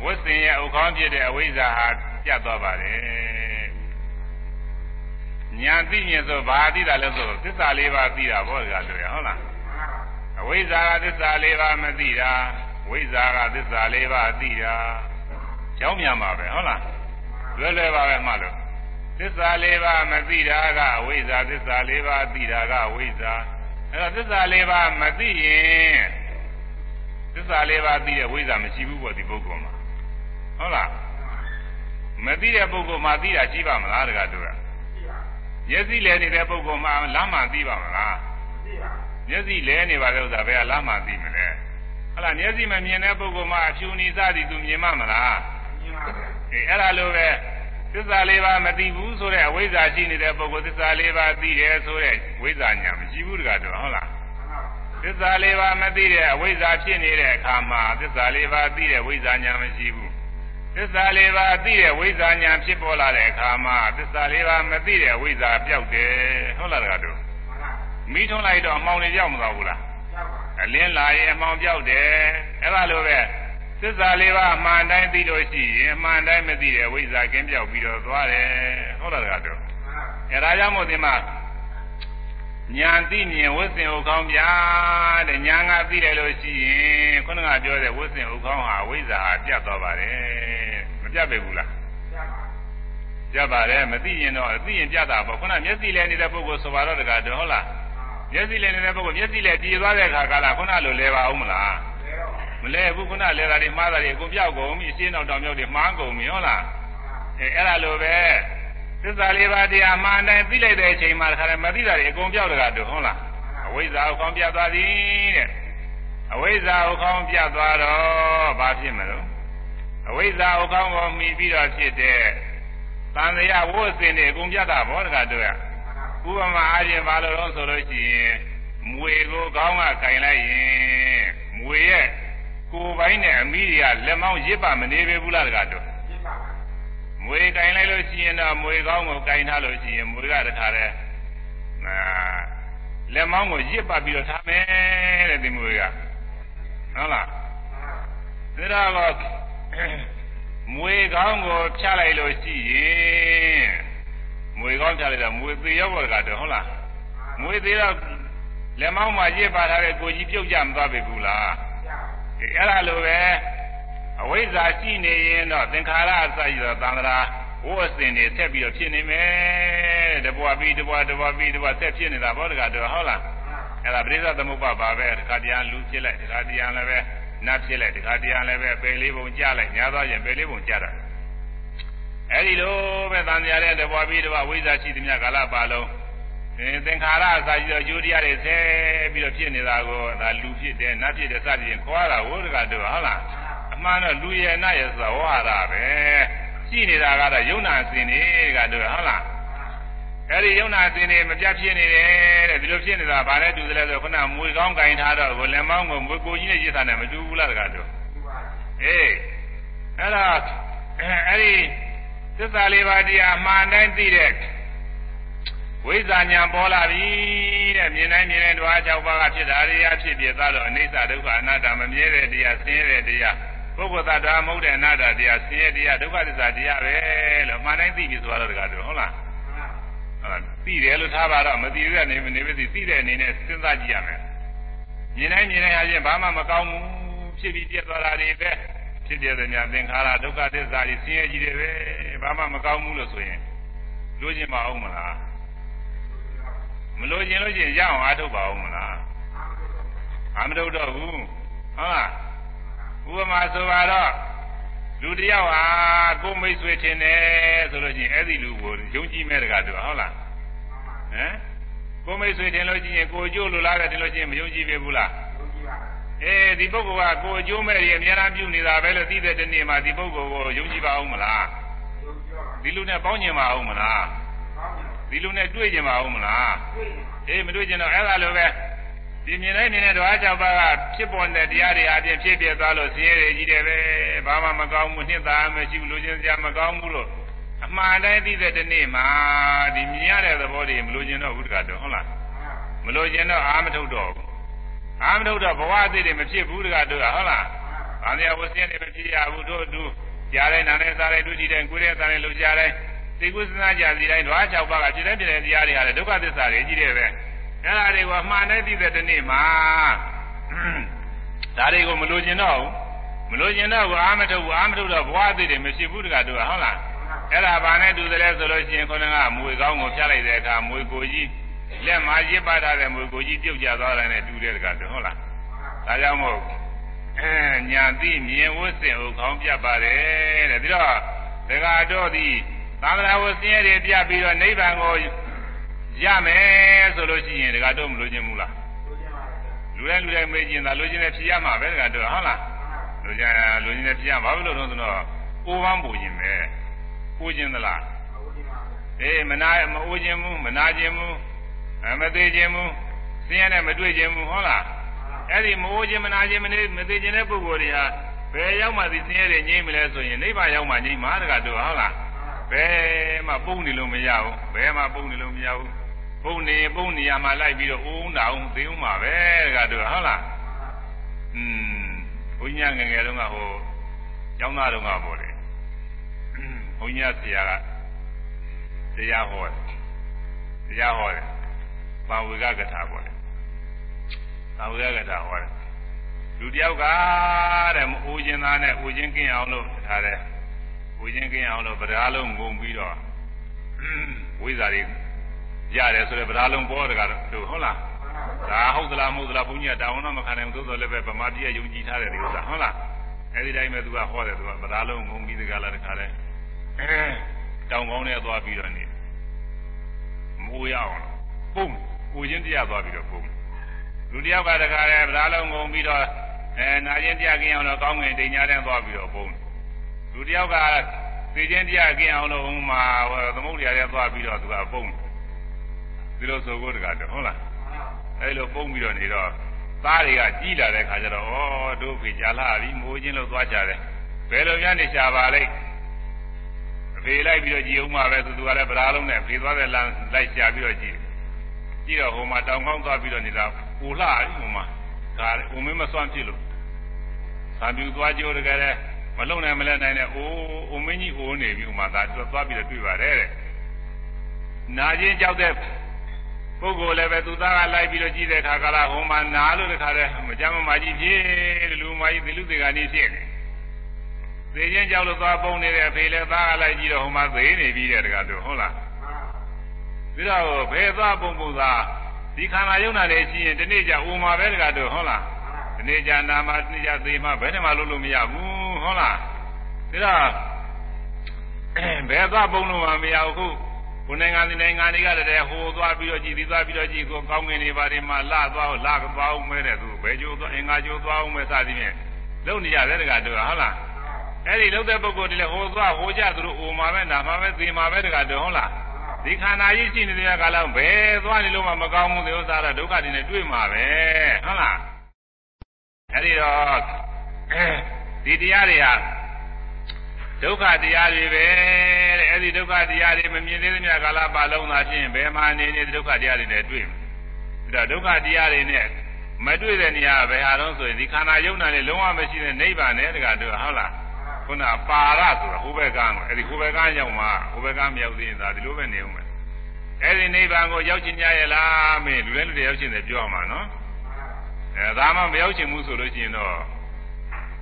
ဝတ်စဉ်ရဲ့ဥခေါင်းဖြစ်တဲ့အဝိဇ္ဇာဟာပြတ်သွားပါတယ်ညာသိမြင်ဆိုဘာသိတာလဲဆိုသစ္စာလေးပါးသိတာဘောကလို့ရဟုတ်လား အဝိဇ္ဇာကသစ္စာလေးပါးမသိတာဝိဇ္ဇာကသစ္စာလေးပါးသိတာကြောင်းမြန်ပါပဲဟုတ်လားလွယ်လွယ်ပါပဲမှလို့သစ္စာလေးပါးမသိတာကအဝိဇ္ဇာသစ္စာလေးပါးသိတာကဝိဇ္ဇာအဲ့တော့သစ္စာလေးပါးမသိရင်သစ္စာလေးပါးသိတဲ့ဝိဇ္ဇာမရှိဘူးပေါ့ဒီပုဂ္ဂိုလ်မှာဟုတ်လားမသိတဲ့ပုဂ္ဂိုလ်မှာသိတာရှိပါမလားတကားတို့ကမျက်စိလဲနေတဲ့ပုဂ္ဂိုလ်မှလမ်းမှသိပါမလားသိပါ မျက်စိလဲနေပါတဲ့ဥစ္စာဘယ်ကလမ်းမှသိမလဲဟလာမျက်စိမမြင်တဲ့ပုဂ္ဂိုလ်မှအဖြူနေစသည်သူမြင်မှမလားမြင်ပါဘူးအေးအဲ့ဒါလိုပဲသစ္စာလေးပါးမသိဘူးဆိုတဲ့အဝိဇ္ဇာရှိနေတဲ့ပုဂ္ဂိုလ်သစ္စာလေးပါးသိတယ်ဆိုတဲ့ဝိဇ္ဇာညာမရှိဘူးတကားတော့ဟုတ်လားသစ္စာလေးပါးမသိတဲ့အဝိဇ္ဇာဖြစ်နေတဲ့အခါမှာသစ္စာလေးပါးသိတဲ့ဝိဇ္ဇာညာမရှိဘူးသစ္စာလေးပါးသိတဲ့ဝိဇ္ဇာညာဖြစ်ပေါ်လာတဲ့အခါမှာသစ္စာလေးပါးမသိတဲ့ဝိဇ္ဇာပြောက်တယ်ဟုတ်လားတကားတို့ မိထုံးလိုက်တော့အမှောင်တွေပြောက်မသွားဘူးလားအလင်းလာရင်အမှောင်ပြောက်တယ်အဲ့ဒါလိုပဲသစ္စာလေးပါးအမှန်တိုင်းသိလို့ရှိရင်အမှန်တိုင်းမသိတဲ့ဝိဇ္ဇာကင်းပြောက်ပြီးတော့သွားတယ်ဟုတ်လားတကားတို့အဲ့ဒါကြောင့်မို့ဒီမှာညာသိမြင်ဝိသင်ဥကောင်းပြတဲ့ညာငါသိတယ်လို့ရှိရင်ခုနကပြောတဲ့ဝိသင်ဥကောင်းဟာဝိဇ္ဇာဟာပြတ်သွားပါတယ်မပြတ်ပေဘူးလားပြတ်ပါတယ်မသိရင်တော့သိရင်ပြတ်တာပေါ့ခုနမျက်စိလဲနေတဲ့ပုဂ္ဂိုလ်ဆိုပါတော့တကားတော့ဟုတ်လား မျက်စိလဲနေတဲ့ပုဂ္ဂိုလ်မျက်စိလဲတည်သွားတဲ့အခါကလာခုနလိုလဲပါအောင်မလားမလဲဘူးခုနလဲတာတွေမှားတာတွေအကုန်ပြောက်ကုန်ပြီရှင်းတော့တောင်မြောက်တွေမှားကုန်ပြီဟုတ်လားအဲအဲ့ဒါလိုပဲသစ္စာလေးပါးတရားမှန်တိုင်းသိလိုက်တဲ့အချိန်မှာခါတယ်မသိတာတွေအကုန်ပြောက်တကားတော့ဟုတ်လားအဝိဇ္ဇာကိုခေါင်းပြသွားသည်တဲ့အဝိဇ္ဇာကိုခေါင်းပြသွားတော့ဘာဖြစ်မလို့အဝိဇ္ဇာကိုခေါင်းကိုမှီပြီးတော့ဖြစ်တဲ့သံဃာဝိုးစင်တွေအကုန်ပြတာဘောတကားတော့ရ ဥပမာအားဖြင့်ဘာလို့လဲဆိုလို့ရှိရင်မွေကိုခေါင်းကခြင်လိုက်ရင်မွေရဲ့ကိုယ်ပိုင်းနဲ့အမိတွေကလက်မောင်းရစ်ပါမနေပေဘူးလားတကားတော့မွေကင်လိုက်လို့ရှိရင်တော့မွေကောင်းကိုကင်ထားလို့ရှိရင်မွေကတခါတည်းအာလက်မောင်းကိုရစ်ပါပြီးတော့ထားမယ်တဲ့ဒီမွေကဟုတ်လားဒါတော့မွေကောင်းကိုဖြတ်လိုက်လို့ရှိရင် မွေကောင်းဖြတ်လိုက်တော့မွေသေးရောက်တော့ကတော့ဟုတ်လားမွေသေးတော့လက်မောင်းမှာရစ်ပါထားတဲ့ကိုကြီးပြုတ်ကြမသွားပြီဘူးလားအဲ့ဒါလိုပဲအဝိဇ္ဇာရှိနေရင်တော့သင်္ခါရအစရှိတော့သံဃာဝိအစဉ်တွေဆက်ပြီးတော့ဖြစ်နေမယ်တပွားပြီးတပွားတပွားပြီးတပွားဆက်ဖြစ်နေတာဘောတကတော့ဟုတ်လားအဲ့ဒါပရိသသမုပ္ပါပါပဲတခါတည်းလူဖြစ်လိုက်တခါတည်းလည်းပဲနတ်ဖြစ်လိုက်တခါတည်းလည်းပဲပယ်လေးပုံကြလိုက်ညာသွားရင်ပယ်လေးပုံကြတာ အဲ့ဒီလိုပဲသံဃာတဲ့တပွားပြီးတပွားဝိဇ္ဇာရှိသမျှကာလပါလုံးသင်္ခါရအစာရှိသောကျိုးတရားတွေဆဲပြီးတော့ဖြစ်နေတာကိုဒါလူဖြစ်တယ်နတ်ဖြစ်တယ်စသည်ဖြင့်ခေါ်ရတာဝိဒကတော့ဟုတ်လားအမှန်တော့လူရဲ့နတ်ရဲ့ဆိုတာဝါရပဲရှိနေတာကတော့ယုံနာစင်နေကတော့ဟုတ်လားအဲ့ဒီယုံနာစင်နေမပြတ်ဖြစ်နေတယ်တဲ့ဒီလိုဖြစ်နေတာဗာနဲ့တူတယ်လဲဆိုခုနမွေကောင်းကင်ထားတော့ကိုလက်မောင်းကိုမွေကိုကြီးနဲ့ရစ်တာနဲ့မတူဘူးလားတကားတော့အေးအဲ့ဒါအဲ့ဒီ သစ္စာလေးပါးတရားအမှန်တိုင်းသိတဲ့ဝိဇ္ဇာညာပေါ်လာပြီတဲ့မြင်တိုင်းမြင်တိုင်းဓဝါ၆ပါးကဖြစ်တာတွေအဖြစ်ပြသတော့အနိစ္စဒုက္ခအနတ္တမမြဲတဲ့တရားဆင်းရဲတဲ့တရားပုဂ္ဂိုလ်သတ္တဝါမဟုတ်တဲ့အနတ္တတရားဆင်းရဲတရားဒုက္ခသစ္စာတရားပဲလို့မှန်တိုင်းသိပြီဆိုတော့တကားတော့ဟုတ်လားဟုတ်သိတယ်လို့ထားပါတော့မသိတဲ့နေမနေမသိသိတဲ့အနေနဲ့စဉ်းစားကြည့်ရမယ်မြင်တိုင်းမြင်တိုင်းအချင်းဘာမှမကောင်းဘူးဖြစ်ပြီးပြတ်သွားတာတွေပဲ ဖြစ်ပြတဲ့များသင်္ခါရဒုက္ခသစ္စာတွေဆင်းရဲကြီးတွေပဲဘာမှမကောင်းဘူးလို့ဆိုရင်လို့ချင်းမအောင်မလားမလို့ကျင်လို့ကျင်ရအောင်အားထုတ်ပါဦးမလားအာမထုတ်တော့ဘူးဟုတ်လားဥပမာဆိုပါတော့လူတယောက်ဟာကိုမိတ်ဆွေထင်တယ်ဆိုလို့ချင်းအဲ့ဒီလူကိုယုံကြည်မဲ့တကားတူဟုတ်လားဟမ်ကိုမိတ်ဆွေထင်လို့ချင်းကိုကြိုးလိုလားတယ်ထင်လို့ချင်းမယုံကြည်ပေဘူးလား အေးဒီပုဂ္ဂိုလ်ကကိုအကျိုးမဲ့ရအများအားပြုနေတာပဲလို့သိတဲ့တနေ့မှာဒီပုဂ္ဂိုလ်ကိုယုံကြည်ပါအောင်မလားဒီလူနဲ့ပေါင်းကျင်ပါအောင်မလားဒီလူနဲ့တွေ့ကြပါဦးမလားအေးမတွေ့ကြတော့အဲ့ဒါလိုပဲဒီမြင်တိုင်းနေတဲ့ဓဝါ၆ပါးကဖြစ်ပေါ်တဲ့တရားတွေအပြင်ဖြစ်ပြသွားလို့ဆင်းရဲကြီးတယ်ပဲဘာမှမကောင်းဘူးနှစ်သာမရှိဘူးလူချင်းစရာမကောင်းဘူးလို့အမှန်တိုင်းသိတဲ့ဒီနေ့မှာဒီမြင်ရတဲ့သဘောတွေမလို့ကျင်တော့ဘူးတကားတော့ဟုတ်လားမလို့ကျင်တော့အာမထုတ်တော့ဘူး အာမထုတ်တော့ဘဝအသေးတွေမဖြစ်ဘူးတကားတော့ဟုတ်လား။ဘာလို့ဝဆင်းနေမဖြစ်ရဘူးတို့တူကြားတဲ့နာနဲ့စားတဲ့ဒုတိယကိုယ်တဲ့စားတဲ့လှုပ်ရှားတဲ့သိကုသနာကြစီတိုင်းဓဝါ၆ပါးကဖြစ်တဲ့ပြတဲ့တရားတွေဟာလေဒုက္ခသစ္စာတွေကြီးတယ်ပဲအဲ့ဒါတွေကိုအမှန်နဲ့သိတဲ့ဒီနေ့မှာဒါတွေကိုမလိုချင်တော့ဘူးမလိုချင်တော့ဘူးအာမထုတ်ဘူးအာမထုတ်တော့ဘဝအသေးတွေမဖြစ်ဘူးတကတူဟုတ်လားအဲ့ဒါဘာနဲ့တူတယ်လဲဆိုလို့ရှိရင်ခေါင်းကမွေကောင်းကိုဖြတ်လိုက်တဲ့အခါမွေကိုကြီး လက်မှာရစ်ပါထားတဲ့မွေကိုကြီးပြုတ်ကျသွားတယ်နဲ့တူတယ်တကတူဟုတ်လားဒါကြောင့်မို့အဲညာသိမြင်ဝတ်စင်ကိုခေါင်းပြပါတယ်တဲ့ပြီးတော့ဒကာတော်သည်သံဃာဝဆင်းရဲတွေပြပြီးတော့နိဗ္ဗာန်ကိုရမယ်ဆိုလို့ရှိရင်ဒကာတို့မလို့ခြင်းဘူးလားလူတိုင်းလူတိုင်းမေးခြင်းသာလူချင်းနဲ့ဖြေရမှာပဲဒကာတို့ဟုတ်လားလူချင်းလူချင်းနဲ့ဖြေရဘာလို့လို့ဆိုတော့ကိုယ်ပန်းပူခြင်းပဲပူခြင်းသလားအေးမနာမအိုးခြင်းဘူးမနာခြင်းဘူး မသေးခြင်းဘူးဆင်းရဲနဲ့မတွေ့ခြင်းဘူးဟုတ်လားအဲ့ဒီမအိုးခြင်းမနာခြင်းမနေမသေးခြင်းတဲ့ပုဂ္ဂိုလ်တွေဟာဘယ်ရောက်မှဒီဆင်းရဲတွေငြိမ့်မလဲဆိုရင်နိဗ္ဗာန်ရောက်မှငြိမ့်မှာတကတို့ဟုတ်လားဘယ်မှပုံနေလို့မရဘူးဘယ်မှပုံနေလို့မရဘူးပုံနေပုံနေရမှာလိုက်ပြီးတော့အိုးနာအောင်သိအောင်ပါပဲတကတို့ဟုတ်လားอืมဘုညာငငယ်တုန်းကဟိုကျောင်းသားတုန်းကပေါ့လေဘုညာဆရာကတရားဟောတယ်တရားဟောတယ် ပါဝေကကထာပေါ့လေပါဝေကကထာဟောတယ်လူတယောက်ကတဲ့မအိုးခြင်းသားနဲ့အိုးခြင်းကင်းအောင်လို့ထားတယ်ဝိချင်းကင်းအောင်လို့ဗဒါလုံးငုံပြီးတော့ဝိဇ္ဇာတွေရတယ်ဆိုတော့ဗဒါလုံးပေါ်တကတော့ဟုတ်လားဒါဟုတ်သလားမဟုတ်သလားဘုန်းကြီးကတာဝန်တော့မခံနိုင်ဘူးသို့တော်လည်းပဲဗမာပြည်ကယုံကြည်ထားတယ်ဒီဥစ္စာဟုတ်လားအဲဒီတိုင်းပဲသူကဟောတယ်သူကဗဒါလုံးငုံပြီးတကလားတခါတည်းအဲတောင်ကောင်းနဲ့သွားပြီးတော့နေမိုးရအောင်ပုံ ကိုချင်းတရားသွားပြီးတော့ပုံလူတယောက်ကတခါတည်းဗဒါလုံးငုံပြီးတော့အဲနာချင်းတရားကင်းအောင်တော့ကောင်းငင်တိမ်ညာတဲ့သွားပြီးတော့ပုံလူတယောက်ကသိချင်းတရားကင်းအောင်လို့ဥမာသမုဒ္ဒရာထဲသွားပြီးတော့သူကပုံဒီလိုဆိုကိုတကားတော့ဟုတ်လားအဲလိုပုံပြီးတော့နေတော့သားတွေကကြီးလာတဲ့ခါကျတော့ဩတို့ဖေကြာလာပြီမိုးချင်းလို့သွားကြတယ်ဘယ်လိုများနေရှာပါလိမ့်အဖေလိုက်ပြီးတော့ကြည်အောင်မှာပဲသူကလည်းဗလားလုံးနဲ့ဖေသွားတဲ့လမ်းလိုက်ရှာပြီးတော့ကြည် ကြည့်တော့ဟိုမှာတောင်ကောင်းသွားပြီးတော့နေတာပူလှပြီဟိုမှာဒါဦးမင်းမစွန့်ဖြစ်လို့သာပြူသွားကြိုးတကယ်လဲမလုံနိုင်မလဲနိုင်နဲ့အိုးဦးမင်းကြီးအိုးနေပြီဟိုမှာဒါသွားပြီးတော့တွေ့ပါတယ်တဲ့နာချင်းကြောက်တဲ့ပုဂ္ဂိုလ်လည်းပဲသူသားကလိုက်ပြီးတော့ကြည့်တဲ့အခါကလာဟိုမှာနာလို့တခါတည်းမကြမ်းမမာကြီးဖြစ်တယ်လူမကြီးဒီလူတွေကနေဖြစ်နေသေချင်းကြောက်လို့သွားပုံနေတဲ့အဖေလည်းသားကလိုက်ကြည့်တော့ဟိုမှာသေနေပြီတဲ့တခါတော့ဟုတ်လား ပြီးတော့ဘယ်သွားပုံပုံသာဒီခန္ဓာယုံနာလေးရှိရင်ဒီနေ့ကျဥမာပဲတခါတော့ဟုတ်လားဒီနေ့ကျနာမဒီနေ့ကျသေမှဘယ်နဲ့မှလုပ်လို့မရဘူးဟုတ်လားပြီးတော့ဘယ်သွားပုံလို့မှမရဘူးခုကိုနိုင်ငံဒီနိုင်ငံတွေကတည်းဟိုသွားပြီးတော့ကြည်ဒီသွားပြီးတော့ကြည်ကိုကောင်းငင်နေပါတယ်မှာလသွားလကသွားအောင်မဲတဲ့သူဘယ်ကျိုးသွားအင်္ဂါကျိုးသွားအောင်မဲစသည်ဖြင့်လုံနေရတယ်တကားတို့ဟုတ်လားအဲ့ဒီလုံတဲ့ပုဂ္ဂိုလ်တွေလည်းဟိုသွားဟိုကြသူတို့အိုမှာပဲနာမှာပဲသေမှာပဲတကားတို့ဟုတ်လား ဒီခန္ဓာကြီးရှိနေတဲ့ကာလဘယ်သွားနေလို့မှမကောင်းဘူးဒီဥစ္စာတော့ဒုက္ခတွေနဲ့တွေ့မှာပဲဟုတ်လားအဲ့ဒီတော့ဒီတရားတွေကဒုက္ခတရားတွေပဲတဲ့အဲ့ဒီဒုက္ခတရားတွေမမြင်သေးသမျှကာလပတ်လုံးသာဖြင့်ဘယ်မှာနေနေဒုက္ခတရားတွေနဲ့တွေ့မှာဒါဒုက္ခတရားတွေနဲ့မတွေ့တဲ့နေရာဘယ်ဟာတော့ဆိုရင်ဒီခန္ဓာယုံနာနဲ့လုံးဝမရှိတဲ့နိဗ္ဗာန်နဲ့တကတို့ဟုတ်လား ခုနပါရဆိုတာဟိုဘက်ကန်းကိုအဲ့ဒီဟိုဘက်ကန်းရောက်မှဟိုဘက်ကန်းမရောက်သေးရင်ဒါဒီလိုပဲနေဦးမယ်အဲ့ဒီနိဗ္ဗာန်ကိုရောက်ချင်ကြရဲ့လားမင်းလူတိုင်းလူတွေရောက်ချင်တယ်ပြောမှာနော်အဲဒါမှမရောက်ချင်ဘူးဆိုလို့ရှိရင်တော့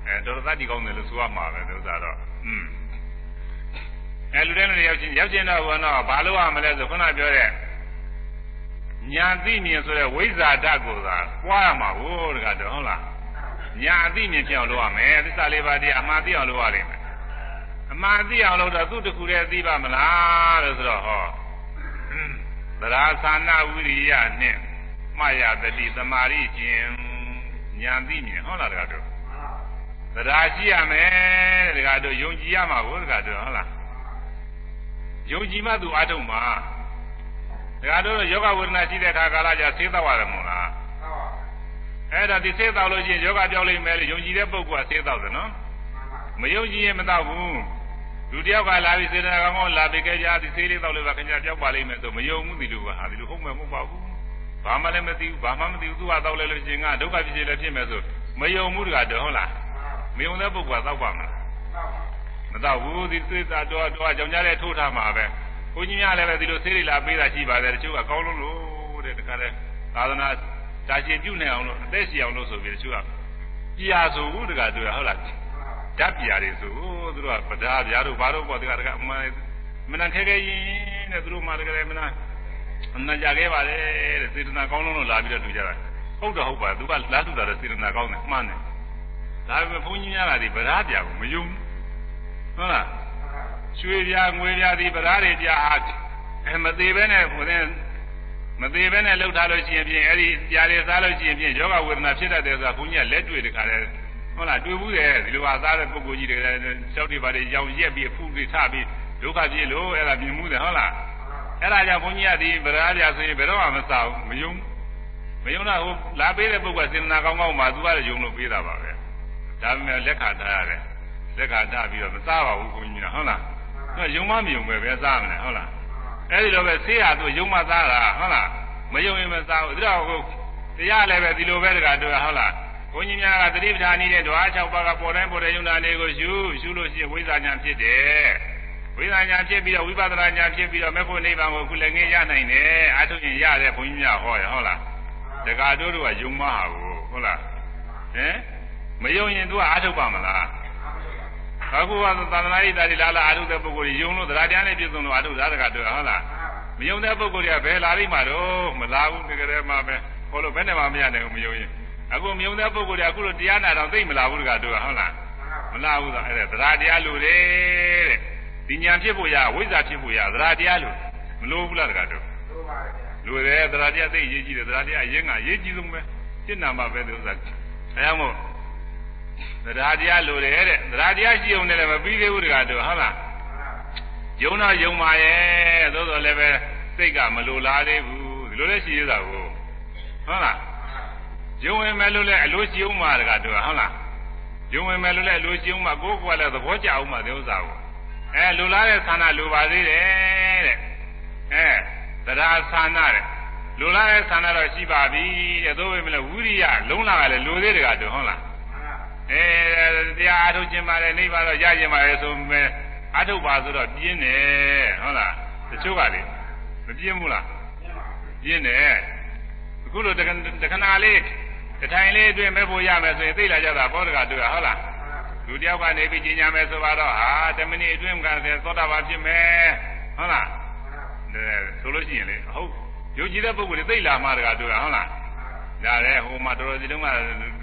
အဲတော်တော်သတိကောင်းတယ်လို့ဆိုရမှာပဲဥစ္စာတော့อืมအဲလူတိုင်းလူတွေရောက်ချင်းရောက်ချင်းတော့ဘောတော့ဘာလို့ရမလဲဆိုခုနပြောတဲ့ညာသိမြင်ဆိုတဲ့ဝိဇ္ဇာဓာတ်ကိုသာပွားရမှာဟိုတကတော့ဟုတ်လား ညာအသိမြင်ပြောင်းလို့ရမယ်သစ္စာလေးပါးတည်းအမှားသိအောင်လုပ်ရလိမ့်မယ်အမှားသိအောင်လုပ်တော့သူ့တခုတည်းသိပါမလားလို့ဆိုတော့ဟောသရာသာနာဝိရိယနဲ့မှတ်ရတတိသမာဓိခြင်းညာသိမြင်ဟုတ်လားတကတော့တရားရှိရမယ်တခါတို့ယုံကြည်ရမှာကိုတခါတို့ဟုတ်လားယုံကြည်မှသူအထုတ်မှာတခါတို့ယောဂဝေဒနာရှိတဲ့အခါကာလကျဆေးတော့ရတယ်မို့လား အဲ့ဒါဒီဆေးတော့လို့ချင်းယောဂပြောင်းလိမ့်မယ်လို့ယုံကြည်တဲ့ပုဂ္ဂိုလ်ကဆေးတော့တယ်နော်မယုံကြည်ရင်မတော့ဘူးလူတယောက်ကလာပြီးစေတနာကောင်းကောင်းလာပြီးကြကြဒီဆေးလေးတော့လို့ပဲခင်ဗျာပြောက်ပါလိမ့်မယ်ဆိုမယုံဘူးဒီလိုကဟာဒီလိုဟုတ်မယ်မဟုတ်ပါဘူးဘာမှလည်းမသိဘူးဘာမှမသိဘူးသူကတော့လဲလို့ချင်းကဒုက္ခဖြစ်ဖြစ်လည်းဖြစ်မယ်ဆိုမယုံဘူးတခါတော့ဟုတ်လားမယုံတဲ့ပုဂ္ဂိုလ်ကသောက်ပါမလားမသောက်ဘူးဒီသေသာတော့တော့ကြောင်ကြတဲ့ထိုးထားမှာပဲဘုန်းကြီးများလည်းပဲဒီလိုဆေးတွေလာပေးတာရှိပါတယ်တချို့ကကောင်းလုံးလို့တဲ့တခါလဲသာသနာ တာရှည်ပြုနေအောင်လို့အသက်ရှင်အောင်လို့ဆိုပြီးတချို့ကပြာဆိုဘူးတခါတွေ့ဟုတ်လားဓာတ်ပြာတွေဆိုသူတို့ကပဒါပြာတို့ဘာတို့ပေါ့တခါတခါအမှန်မနခဲခဲရင်တဲ့သူတို့မှတကယ်မနာအမှန်ကြခဲ့ပါလေတဲ့စေတနာကောင်းလုံးလို့လာပြီးတော့လူကြတာဟုတ်တော့ဟုတ်ပါသူကလာထုတာတဲ့စေတနာကောင်းတယ်မှန်တယ်ဒါပေမဲ့ဘုန်းကြီးများကဒီဗရာပြကိုမယုံဟုတ်လားရွှေပြငွေပြဒီဗရာတွေပြအားအဲမသေးပဲနဲ့ဟိုတဲ့ မသေးပဲနဲ့လှုပ်ထားလို့ရှိရင်ဖြင့်အဲ့ဒီပြားတွေစားလို့ရှိရင်ဖြင့်ယောဂဝေဒနာဖြစ်တတ်တယ်ဆိုတာဘုန်းကြီးကလက်တွေ့တခါလဲဟုတ်လားတွေ့ဘူးတယ်ဒီလိုဟာစားတဲ့ပုဂ္ဂိုလ်ကြီးတွေလည်းရှောက်တွေပါတွေရောင်ရက်ပြီးဖူးတွေထပြီးဒုက္ခပြေလို့အဲ့ဒါမြင်မှုတယ်ဟုတ်လားအဲ့ဒါကြောင့်ဘုန်းကြီးကဒီဗရာပြဆိုရင်ဘယ်တော့မှမစားဘူးမယုံမယုံတော့ဟိုလာပေးတဲ့ပုဂ္ဂိုလ်စေတနာကောင်းကောင်းမှသူကလည်းယုံလို့ပေးတာပါပဲဒါပေမဲ့လက်ခံထားရတယ်လက်ခံထားပြီးတော့မစားပါဘူးဘုန်းကြီးကဟုတ်လားသူကယုံမမယုံပဲပဲစားမယ်ဟုတ်လား အဲ့ဒီလိုပဲဆေးရသူယုံမစားတာဟုတ်လားမယုံရင်မစားဘူးဒါတော့တရားလည်းပဲဒီလိုပဲတကတွေ့ဟုတ်လားဘုန်းကြီးများကသတိပဋ္ဌာန်နေတဲ့ဓဝါ6ပါးကပေါ်တိုင်းပေါ်တဲ့ယုံနာတွေကိုရှုရှုလို့ရှိရင်ဝိဇ္ဇာညာဖြစ်တယ်ဝိဇ္ဇာညာဖြစ်ပြီးတော့ဝိပဿနာညာဖြစ်ပြီးတော့မေဖို့နိဗ္ဗာန်ကိုခုလည်းငြိမ်းရနိုင်တယ်အထုရင်ရတယ်ဘုန်းကြီးများဟောရဟုတ်လားတက္ကတို့တို့ကယုံမဟာဘူးဟုတ်လားဟင်မယုံရင်သူကအာထုတ်ပါမလား အခုကသာသနာ့ဣတာတိလာလာအာထုတ်တဲ့ပုဂ္ဂိုလ်ယုံလို့တရားတရားနဲ့ပြည့်စုံလို့အာထုတ်တာတကတွေ့ဟုတ်လားမယုံတဲ့ပုဂ္ဂိုလ်တွေကဘယ်လာလိမ့်မှာတော့မလာဘူးတကယ်တည်းမှပဲဟောလို့ဘယ်နဲ့မှမရနိုင်ဘူးမယုံရင်အခုမယုံတဲ့ပုဂ္ဂိုလ်တွေအခုလိုတရားနာတော့သိမလာဘူးတကတွေ့ဟုတ်လားမလာဘူးဆိုအဲ့ဒါတရားတရားလို့တယ်တဲ့ဒီညာဖြစ်ဖို့ရဝိဇ္ဇာဖြစ်ဖို့ရတရားတရားလို့မလို့ဘူးလားတကတွေ့လိုတယ်တရားတရားသိရေးကြည့်တယ်တရားတရားအရင်ကရေးကြည့်ဆုံးပဲစိတ်နာမှာပဲဒီဥစ္စာအဲကြောင့်မို့ တရားတရားလိုတယ်တဲ့တရားတရားရှိုံနဲ့လည်းမပြီးသေးဘူးတကားတို့ဟုတ်လားယုံတော့ယုံပါရဲ့သို့တော်လည်းပဲစိတ်ကမလိုလားသေးဘူးဒီလိုလည်းရှိရတာကိုဟုတ်လားယုံဝင်မယ်လို့လည်းအလိုရှိအောင်မှာတကတူဟုတ်လားယုံဝင်မယ်လို့လည်းအလိုရှိအောင်မှာကိုယ်ကလည်းသဘောကျအောင်မှာဒီဥစ္စာကိုအဲလိုလားတဲ့ဆန္ဒလိုပါသေးတယ်တဲ့အဲတရားဆန္ဒတဲ့လိုလားတဲ့ဆန္ဒတော့ရှိပါပြီတဲ့သို့ပေမဲ့ဝိရိယလုံးလာကလည်းလိုသေးတကတူဟုတ်လား အဲတရားအထုတ်ခြင်းပါလေနိဗ္ဗာန်တော့ရခြင်းပါလေဆိုမဲ့အထုတ်ပါဆိုတော့ပြင်းတယ်ဟုတ်လားတချို့ကလေမပြင်းဘူးလားပြင်းတယ်အခုလိုတခဏလေးတထိုင်လေးအတွင်းမဲ့ဖို့ရမယ်ဆိုရင်သိလာကြတာဘောဓကတွေ့ဟုတ်လားလူတယောက်ကနေပြီးကြီးညာမယ်ဆိုတော့ဟာ10မိနစ်အတွင်းကသောတာပန်ဖြစ်မယ်ဟုတ်လားဆိုလို့ရှိရင်လေဟုတ်ယုံကြည်တဲ့ပုဂ္ဂိုလ်တွေသိလာမှတကတွေ့ဟုတ်လား ဒါလည်းဟိုမှာတော်တော်စီတုန်းက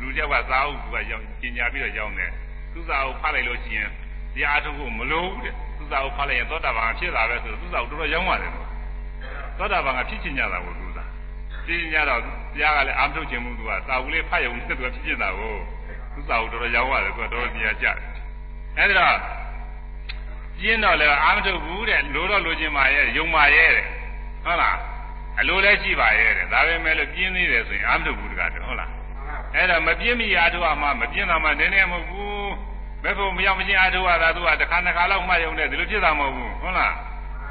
လူတယောက်ကသာဟုတ်ကရောက်ကြီးညာပြီးတော့ရောက်နေသူ့စာကိုဖတ်လိုက်လို့ရှိရင်တရားထုတ်ဖို့မလိုဘူးတဲ့သူ့စာကိုဖတ်လိုက်ရင်သောတာပန်ဖြစ်လာပဲဆိုတော့သူ့စာကိုတော်တော်ရောက်ရတယ်သောတာပန်ကဖြစ်ချင်ကြတာကိုသူ့စာဖြစ်ချင်ကြတော့တရားကလည်းအာမထုတ်ခြင်းမှုသူကစာဝူလေးဖတ်ရုံနဲ့သူကဖြစ်ချင်တာကိုသူ့စာကိုတော်တော်ရောက်ရတယ်သူကတော်တော်တရားကြတယ်အဲဒီတော့ပြင်းတော့လည်းအာမထုတ်ဘူးတဲ့လိုတော့လိုချင်ပါရဲ့ယုံပါရဲ့တဲ့ဟုတ်လား အလိုလည်းရှိပါရဲ့တဲ့ဒါပေမဲ့လို့ပြင်းသေးတယ်ဆိုရင်အာမထုတ်ဘူးတကားဟုတ်လားအဲ့ဒါမပြင်းမိအားထုတ်မှမပြင်းတာမှနည်းနည်းမဟုတ်ဘူးဘယ်ဖို့မရောက်မချင်းအားထုတ်ရတာသူကတစ်ခါတစ်ခါလောက်မှယုံတယ်ဒီလိုဖြစ်တာမဟုတ်ဘူးဟုတ်လား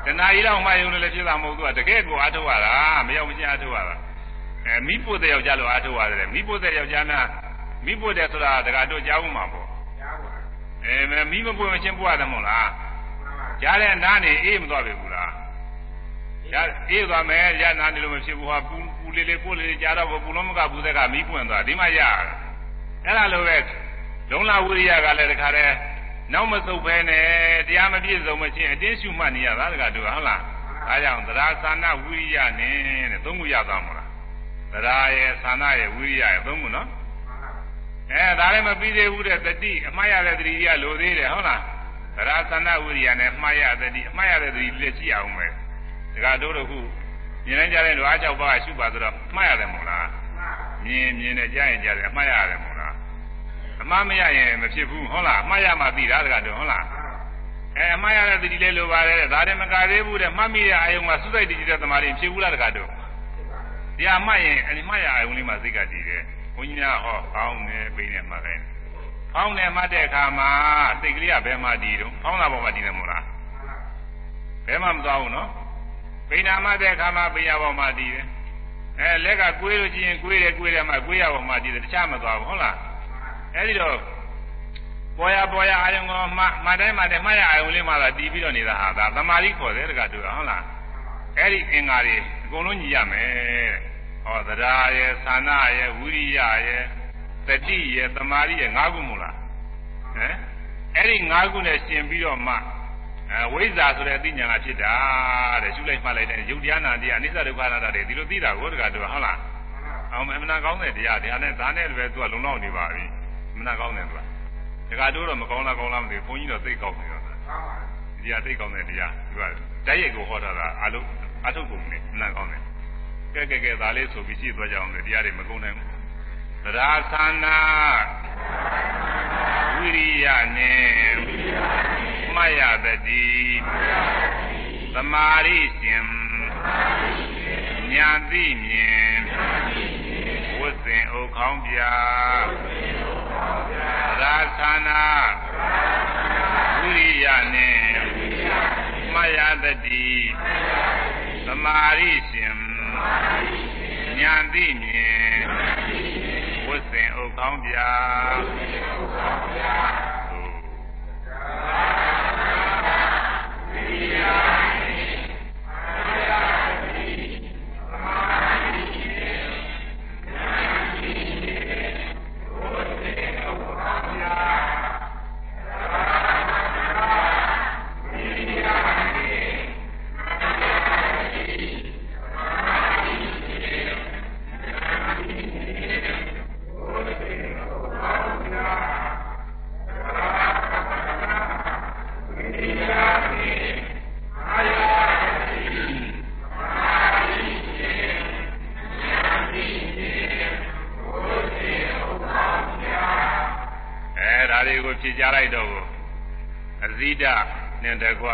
တဏှာကြီးလောက်မှယုံတယ်လည်းဖြစ်တာမဟုတ်ဘူးသူကတကယ်ကိုအားထုတ်ရတာမရောက်မချင်းအားထုတ်ရတာအဲမိဖို့တဲ့ယောက်ျားလိုအားထုတ်ရတယ်မိဖို့တဲ့ယောက်ျားများမိဖို့တဲ့ဆိုတာတကားတို့ကြားဦးမှာပေါ့အဲမိမပွင့်မချင်းပွားတယ်မဟုတ်လားကြားတဲ့နားနေအေးမသွားပြီဘူးလား ရအေးသွားမယ်ရနာနေလို့မဖြစ်ဘူးဟာပူပူလေးလေးကိုလေးလေးကြားတော့ပူလုံးမကဘူးတဲ့ကမီးပွင့်သွားဒီမှရအဲ့ဒါလိုပဲလုံလဝိရိယကလည်းတခါတည်းနောက်မစုပ်ပဲနဲ့တရားမပြည့်စုံမချင်းအတင်းရှုမှတ်နေရတာတကတူဟုတ်လားဒါကြောင့်သရာသာနာဝိရိယနဲ့တဲ့သုံးခုရသွားမှာလားသရာရဲ့သာနာရဲ့ဝိရိယရဲ့သုံးခုနော်အဲဒါလည်းမပြီးသေးဘူးတဲ့တတိအမှားရတဲ့တတိရလိုသေးတယ်ဟုတ်လားသရာသာနာဝိရိယနဲ့မှားရတဲ့တတိအမှားရတဲ့တတိလက်ရှိအောင်ပဲ ဒကာတို့တို့ခုမြင်နိုင်ကြတဲ့ဓဝါ၆ပါးရှုပါဆိုတော့မှားရတယ်မို့လားမြင်မြင်နဲ့ကြားရင်ကြားတယ်အမှားရတယ်မို့လားအမှားမရရင်မဖြစ်ဘူးဟုတ်လားအမှားရမှသိတာဒကာတို့ဟုတ်လားအဲအမှားရတဲ့တတိလေးလိုပါတယ်ဒါတည်းမကသေးဘူးတဲ့မှတ်မိတဲ့အာယုံမှာစုစိတ်တည်တဲ့သမာဓိဖြစ်ဘူးလားဒကာတို့တရားမှတ်ရင်အမှားရအာယုံလေးမှာစိတ်ကတည်တယ်ဘုန်းကြီးများဟောကောင်းတယ်ပြင်းတယ်မှတ်တယ်ဖောင်းတယ်မှတ်တဲ့အခါမှာစိတ်ကလေးကဘယ်မှာတည်တော့ဖောင်းတာပေါ်မှာတည်တယ်မို့လားဘယ်မှမသွားဘူးနော် ပိဏာမတဲ့အခါမှာပိညာပေါ်မှာတည်တယ်အဲလက်ကကွေးလို့ရှိရင်ကွေးတယ်ကွေးတယ်မှကွေးရပေါ်မှာတည်တယ်တခြားမသွားဘူးဟုတ်လားအဲဒီတော့ပေါ်ရပေါ်ရအာယုံကမှမတိုင်းမတိုင်းမှရအာယုံလေးမှသာတည်ပြီးတော့နေတာဟာဒါသမာဓိခေါ်တယ်တကတူဟုတ်လားအဲဒီအင်္ဂါတွေအကုန်လုံးညီရမယ်ဟောသဒ္ဓါရဲ့သန္နာရဲ့ဝိရိယရဲ့တတိရဲ့သမာဓိရဲ့၅ခုမို့လားဟမ်အဲ့ဒီ၅ခုနဲ့ရှင်ပြီးတော့မှ အဲဝိဇ္ဇာဆိုတဲ့အသိဉာဏ်ကဖြစ်တာတဲ့ရှုလိုက်မှတ်လိုက်တဲ့ယုတ်တရားနာတရားအနိစ္စဒုက္ခအနတ္တတွေဒီလိုသိတာကိုတကတူဟုတ်လားအောင်အမှန်ကောင်းတဲ့တရားတရားနဲ့ဒါနဲ့လည်းသူကလုံလောက်နေပါပြီအမှန်ကောင်းတယ်သူကတကတူတော့မကောင်းလားကောင်းလားမသိဘူးဘုန်းကြီးတော့သိကောင်းတယ်တော့ဒီကသိကောင်းတဲ့တရားသူကတိုက်ရိုက်ကိုဟောတာကအလုံးအထုတ်ကုန်နေအမှန်ကောင်းတယ်ကဲကဲကဲဒါလေးဆိုပြီးကြည့်သွားကြအောင်လေတရားတွေမကုန်နိုင်ဘူး သရာသနာဝိရိယနဲ့မယတတိသမာရိရှင်ညာသိမြင်ဝတ်စဉ်ဥခေါင်းပြသရာသနာဝိရိယနဲ့မယတတိသမာရိရှင်ညာသိမြင်ဝတ် စဉ်ဥကောင်းပြဖြေ အဇိဒနဲ့တကွ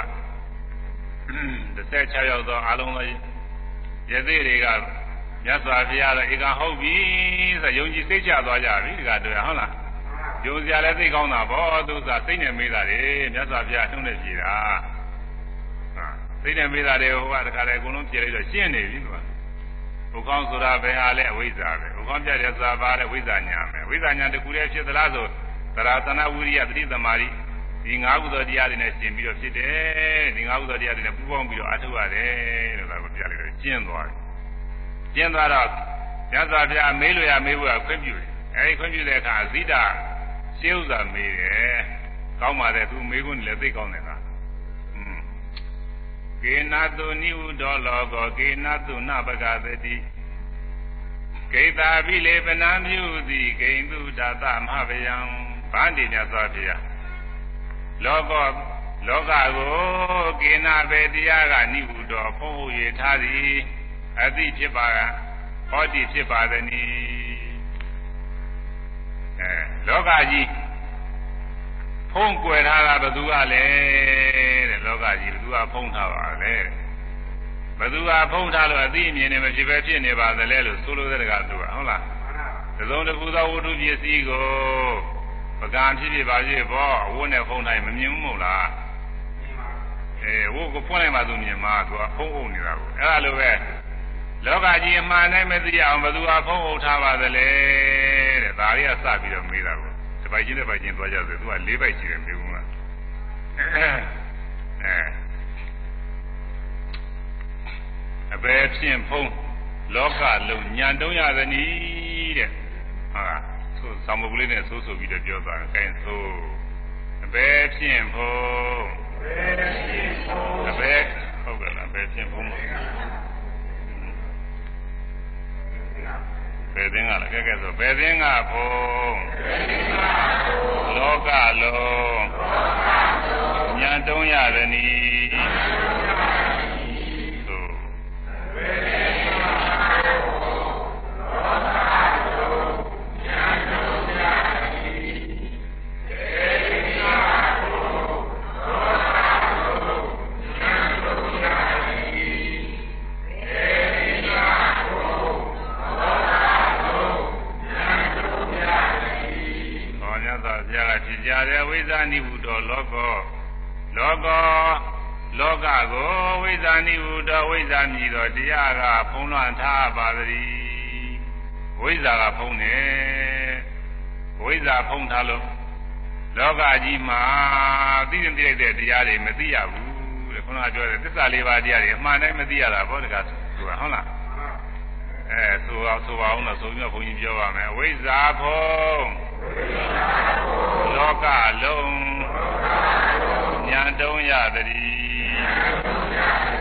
16ရောက်သောအလုံးသောယသိတွေကမြတ်စွာဘုရားတော့ဧကဟုတ်ပြီဆိုယုံကြည်စိတ်ချသွားကြပြီဒီကတွေ့ဟုတ်လားယုံစရာလည်းသိကောင်းတာပေါ့သူစားစိတ်နဲ့မေးတာလေမြတ်စွာဘုရားနှုတ်နဲ့ကြည်တာဟာစိတ်နဲ့မေးတာတွေဟိုကတခါလေအကုန်လုံးပြေလိုက်တော့ရှင်းနေပြီကွာဘုကောင်းဆိုတာဘယ်ဟာလဲအဝိဇ္ဇာပဲဘုကောင်းပြတဲ့ဆိုတာဘာလဲဝိဇ္ဇာညာပဲဝိဇ္ဇာညာတကူတည်းဖြစ်သလားဆိုသရသနာဝိရိယသတိသမารိ ဒီငါးခုသောတရားတွေနဲ့ရှင်ပြီးတော့ဖြစ်တယ်ဒီငါးခုသောတရားတွေနဲ့ပူးပေါင်းပြီးတော့အထုတ်ရတယ်လို့ဒါကိုပြလိုက်တော့ကျင့်သွားတယ်ကျင့်သွားတော့မြတ်စွာဘုရားမေးလို့ရမေးဖို့ကခွင့်ပြုတယ်အဲဒီခွင့်ပြုတဲ့အခါအဇိတာရှင်းဥစွာမေးတယ်ကောင်းပါတယ်သူမေးခွန်းလည်းသိကောင်းတယ်ကอืมကေနတုနိဟုဒောလောကောကေနတုနပကသတိကိတာပိလေပနံပြုသည်ဂိန္တုဒသမဟဗယံဗန္တိမြတ်စွာဘုရား လောကလောကကိုကေနာပဲတရားကနိဟုတော်ဖုံးဟု၍ထားသည်အသိဖြစ်ပါကဟောတိဖြစ်ပါသည်နီအဲလောကကြီးဖုံးကွယ်ထားတာဘယ်သူကလဲတဲ့လောကကြီးဘယ်သူကဖုံးထားပါလဲဘယ်သူကဖုံးထားလို့အသိအမြင်နဲ့မဖြစ်ပဲဖြစ်နေပါသလဲလို့ဆိုလိုတဲ့ကသူကဟုတ်လားသုံးတစ်ခုသောဝတ္ထုပစ္စည်းကို ပကံဖြစ်ဖြစ်ပါဖြစ်ပေါ့အဝတ်နဲ့ဖုံးတိုင်းမမြင်ဘူးမဟုတ်လားအဲဝတ်ကိုဖွင့်လိုက်မှသူမြင်မှာသူကဖုံးအုပ်နေတာကိုအဲ့ဒါလိုပဲလောကကြီးအမှန်နဲ့မသိအောင်ဘယ်သူကဖုံးအုပ်ထားပါသလဲတဲ့ဒါရီကစပြီးတော့မေးတာကိုဒီပိုက်ချင်းတစ်ပိုက်ချင်းသွားကြဆိုသူက၄ပိုက်ရှိတယ်မေးဘူးလားအဲအဘယ်ဖြင့်ဖုံးလောကလုံးညံတုံးရသနည်းတဲ့ဟုတ်လား ဆိုဆောင်းမုတ်ကလေးနဲ့ဆိုးဆိုပြီးတော့ပြောသွားတယ်။အဲဆိုအဘယ်ဖြင့်ဖို့အဘယ်ဟုတ်ကဲ့လားအဘယ်ဖြင့်ဖို့ဘယ်သင်္ကလားကဲကဲဆိုဘယ်သင်္ကဖို့လောကလုံးညံတုံးရသည်နီ လောကောလောကကိုဝိဇာနိဟုတောဝိဇာမြည်တော်တရားကဖုံးလွှမ်းထားပါသည်ဝိဇာကဖုံးတယ်ဝိဇာဖုံးထားလို့လောကကြီးမှာသိရင်သိတဲ့တရားတွေမသိရဘူးတဲ့ခုနကပြောတဲ့သစ္စာလေးပါးတရားတွေအမှန်တိုင်းမသိရတာဘောတကားဆိုတာဟုတ်လားအဲဆိုအောင်ဆိုအောင်လို့ဆိုပြီးတော့ဘုန်းကြီးပြောပါမယ်ဝိဇာဖုံးလောကလုံး ညာတုံးရသည်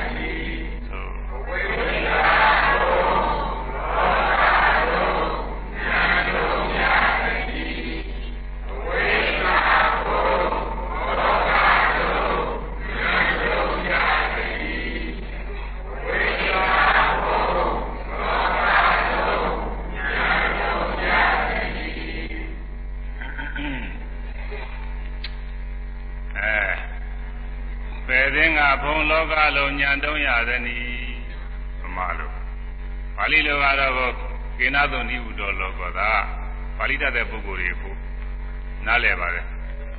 လောကလုံးညံတုံးရသည်နီဗမာလိုပါဠိလိုကတော့ကေနသုနိဟုတော်လောကသာပါဠိတတ်တဲ့ပုဂ္ဂိုလ်တွေဖို့နားလည်ပါတယ်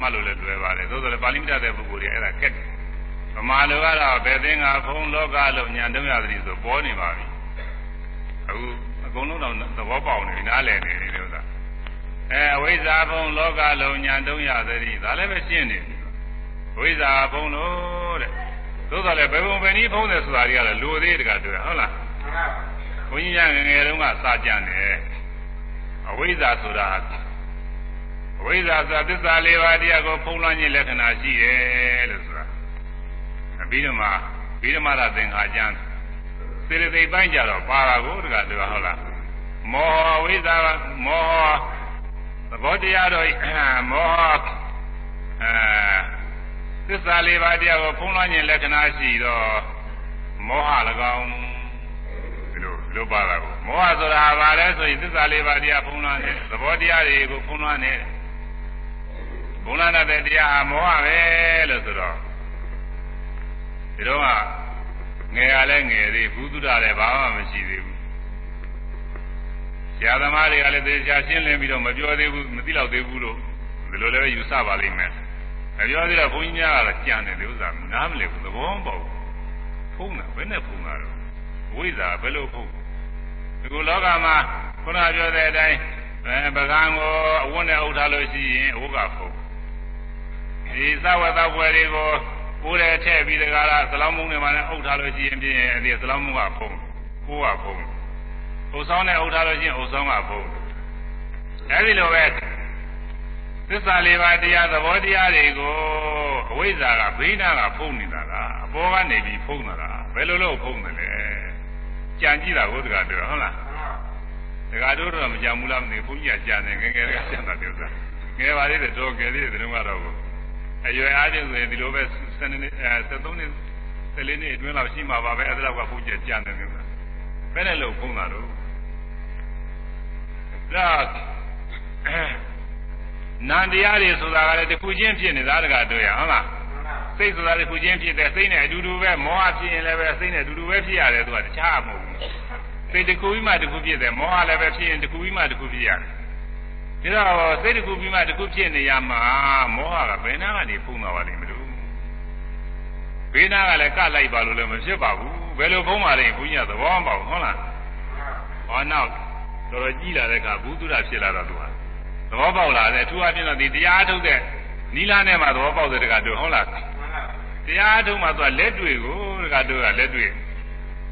မှတ်လို့လည်းလွယ်ပါတယ်သို့သော်လည်းပါဠိမတတ်တဲ့ပုဂ္ဂိုလ်တွေအဲ့ဒါခက်တယ်ဗမာလိုကတော့ဘယ်သင်္ကာဘုံလောကလုံးညံတုံးရသည်ဆိုပေါ်နေပါပြီအခုအကုန်လုံးတော့သဘောပေါက်နေပြီနားလည်နေတယ်လို့သာအဲဝိဇ္ဇာဘုံလောကလုံးညံတုံးရသည်ဒါလည်းပဲရှင်းနေတယ်ဝိဇ္ဇာဘုံလို့တဲ့ သို့တော်လည်းဘယ်ပုံပဲနည်းဖုံးတယ်ဆိုတာတွေကလည်းလိုသေးတကတွေ့ဟုတ်လားဘုန်းကြီးကငငယ်တုန်းကစာကြံတယ်အဝိဇ္ဇာဆိုတာအဝိဇ္ဇာဆိုတာသစ္စာလေးပါးတရားကိုဖုံးလွှမ်းခြင်းလက္ခဏာရှိတယ်လို့ဆိုတာပြီးတော့မှပြီးတော့မှသာသင်္ခါကျမ်းစေတသိက်ပိုင်းကြတော့ပါတာကိုတကတွေ့ဟုတ်လားမောဟဝိဇ္ဇာမောဟသဘောတရားတော့မောဟအဲ သစ္စာလေးပါးတရားကိုဖုံးလွှမ်းခြင်းလက္ခဏာရှိတော့မောဟ၎င်းဒီလိုလိုပါတာကိုမောဟဆိုတာဘာလဲဆိုရင်သစ္စာလေးပါးတရားဖုံးလွှမ်းတယ်သဘောတရားတွေကိုဖုံးလွှမ်းတယ်ဖုံးလွှမ်းတဲ့တရားဟာမောဟပဲလို့ဆိုတော့ဒီတော့ကငယ်ရလဲငယ်သေးဘူးသုဒ္ဓလည်းဘာမှမရှိသေးဘူးဆရာသမားတွေကလည်းသေချာရှင်းလင်းပြီးတော့မပြောသေးဘူးမသိတော့သေးဘူးလို့ဒီလိုလည်းယူဆပါလိမ့်မယ် မပြောသေးတော့ဘုန်းကြီးများကတော့ကြံတယ်လေဥစ္စာနားမလည်ဘူးသဘောမပေါက်ဘူးဖုံးတာဘယ်နဲ့ဖုံးတာတော့ဝိဇ္ဇာဘယ်လိုဖုံးဒီကိုလောကမှာခုနပြောတဲ့အတိုင်းအဲပကံကိုအဝတ်နဲ့အုပ်ထားလို့ရှိရင်အဝတ်ကဖုံးဒီသဝတ္တဘွယ်တွေကိုကိုယ်တည်းထည့်ပြီးတကားလားသလောင်းမုံတွေမှာလည်းအုပ်ထားလို့ရှိရင်ပြင်းအဲဒီသလောင်းမုံကဖုံးကိုယ်ကဖုံးအုပ်ဆောင်နဲ့အုပ်ထားလို့ရှိရင်အုပ်ဆောင်ကဖုံးအဲဒီလိုပဲ သစ္စာလေးပါးတရားသဘောတရားတွေကိုအဝိဇ္ဇာကဘိဓာကဖုံးနေတာကအပေါ်ကနေပြီးဖုံးနေတာဘယ်လိုလုပ်ဖုံးတယ်လဲကြံကြည့်တာကိုတကားတွေ့ဟုတ်လားတကားတို့တော့မကြံဘူးလားမသိဘူးဘုန်းကြီးကကြံတယ်ငယ်ငယ်ကကြံတာပြောတာငယ်ပါသေးတယ်တော့ငယ်သေးတယ်တုန်းကတော့အရွယ်အားဖြင့်ဆိုရင်ဒီလိုပဲ7နှစ်အဲ73နှစ်14နှစ်အတွင်းလောက်ရှိမှာပါပဲအဲ့ဒါတော့ကဘုန်းကြီးကြံတယ်မျိုးဘယ်နဲ့လို့ဖုံးတာတော့ဒါ နန္တရားတွေဆိုတာကလည်းတစ်ခုချင်းဖြစ်နေတာတကားတွေ့ရဟုတ်လားစိတ်ဆိုတာတစ်ခုချင်းဖြစ်တယ်စိတ်နဲ့အတူတူပဲမောဟဖြစ်ရင်လည်းပဲစိတ်နဲ့အတူတူပဲဖြစ်ရတယ်သူကတခြားမဟုတ်ဘူးစိတ်တစ်ခုပြီးမှတစ်ခုဖြစ်တယ်မောဟလည်းပဲဖြစ်ရင်တစ်ခုပြီးမှတစ်ခုဖြစ်ရတယ်ဒါတော့စိတ်တစ်ခုပြီးမှတစ်ခုဖြစ်နေရမှာမောဟကဘယ်နာကနေဖုံးသွားပါလိမ့်မလို့ဘေးနာကလည်းကလိုက်ပါလို့လည်းမဖြစ်ပါဘူးဘယ်လိုဖုံးပါလိမ့်ဘုရားသဘောမပေါဘူးဟုတ်လားဟောနောက်တော်တော်ကြီးလာတဲ့အခါဘုသူရဖြစ်လာတော့သူဟာ သဘောပေါက်လာတယ်အထူးအဖြင့်တော့ဒီတရားထုတ်တဲ့နီလာနဲ့မှသဘောပေါက်တဲ့တကတို့ဟုတ်လားတရားထုတ်မှသူကလက်တွေကိုတကတို့ကလက်တွေ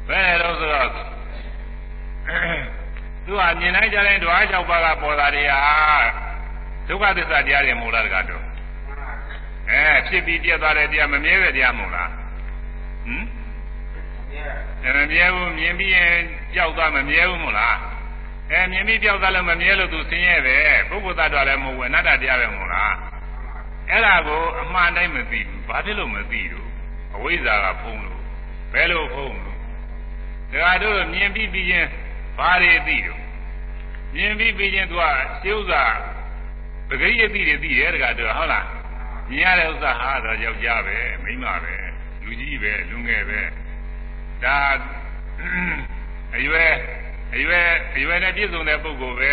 ဘယ်တော့ဆိုတော့သူကမြင်နိုင်ကြတဲ့ဓဝါ၆ပါးကပေါ်တာတွေဟာဒုက္ခသစ္စာတရားတွေမဟုတ်လားတကတို့အဲဖြစ်ပြီးပြတ်သွားတဲ့တရားမမြဲတဲ့တရားမဟုတ်လားဟမ်အဲမမြဲဘူးမြင်ပြီးရင်ကြောက်သွားမမြဲဘူးမဟုတ်လား အဲမြင်ပြီးကြောက်သွားလို့မမြဲလို့သူဆင်းရဲပဲပုဂ္ဂိုလ်သတ္တဝါလည်းမဟုတ်ဘူးအနတ္တတရားပဲမဟုတ်လားအဲ့ဒါကိုအမှန်တိုင်းမသိဘူးဘာဖြစ်လို့မသိလို့အဝိဇ္ဇာကဖုံးလို့ဘယ်လိုဖုံးလို့ဒါကတော့မြင်ပြီးပြီးရင်ဘာတွေသိတော့မြင်ပြီးပြီးရင်သူကရှင်းဥစ္စာပဂရိယသိတွေသိတယ်တကားတော့ဟုတ်လားမြင်ရတဲ့ဥစ္စာဟာတော့ယောက်ျားပဲမိန်းမပဲလူကြီးပဲလူငယ်ပဲဒါအရွယ် အရွယ်အရွယ်နဲ့ပြည့်စုံတဲ့ပုဂ္ဂိုလ်ပဲ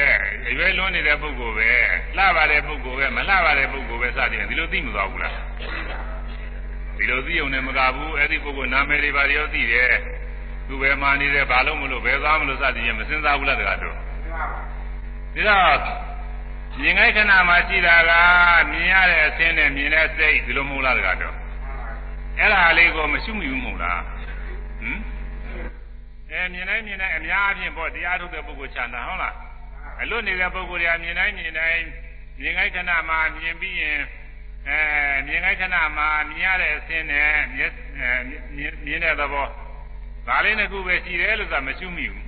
အရွယ်လွန်နေတဲ့ပုဂ္ဂိုလ်ပဲလှပါတဲ့ပုဂ္ဂိုလ်ပဲမလှပါတဲ့ပုဂ္ဂိုလ်ပဲစသည်ဖြင့်ဒီလိုသိမသွားဘူးလားဒီလိုသိုံနဲ့မကဘူးအဲ့ဒီပုဂ္ဂိုလ်နာမည်တွေပါရောသိတယ်သူပဲမာနေတယ်ဘာလို့မလို့ဘယ်သွားမလို့စသည်ဖြင့်မစင်စားဘူးလားတကားတော့ဒါတော့မြင်ခိုက်ခဏမှာရှိတာကမြင်ရတဲ့အဆင်းနဲ့မြင်တဲ့စိတ်ဒီလိုမဟုတ်လားတကားတော့အဲ့ဒါလေးကိုမရှုမိဘူးမဟုတ်လားဟမ် အဲမြင်တိုင်းမြင်တိုင်းအများအပြားပေါ့တရားထုတ်တဲ့ပုဂ္ဂိုလ်ခြံတာဟုတ်လားအလွတ်နေတဲ့ပုဂ္ဂိုလ်တွေကမြင်တိုင်းမြင်တိုင်းမြင်ခိုက်ခဏမှာမြင်ပြီးရင်အဲမြင်ခိုက်ခဏမှာမြင်ရတဲ့အဆင်းနဲ့မြင်မြင်တဲ့သဘောဒါလေးတစ်ခုပဲရှိတယ်လို့သာမရှုမိဘူး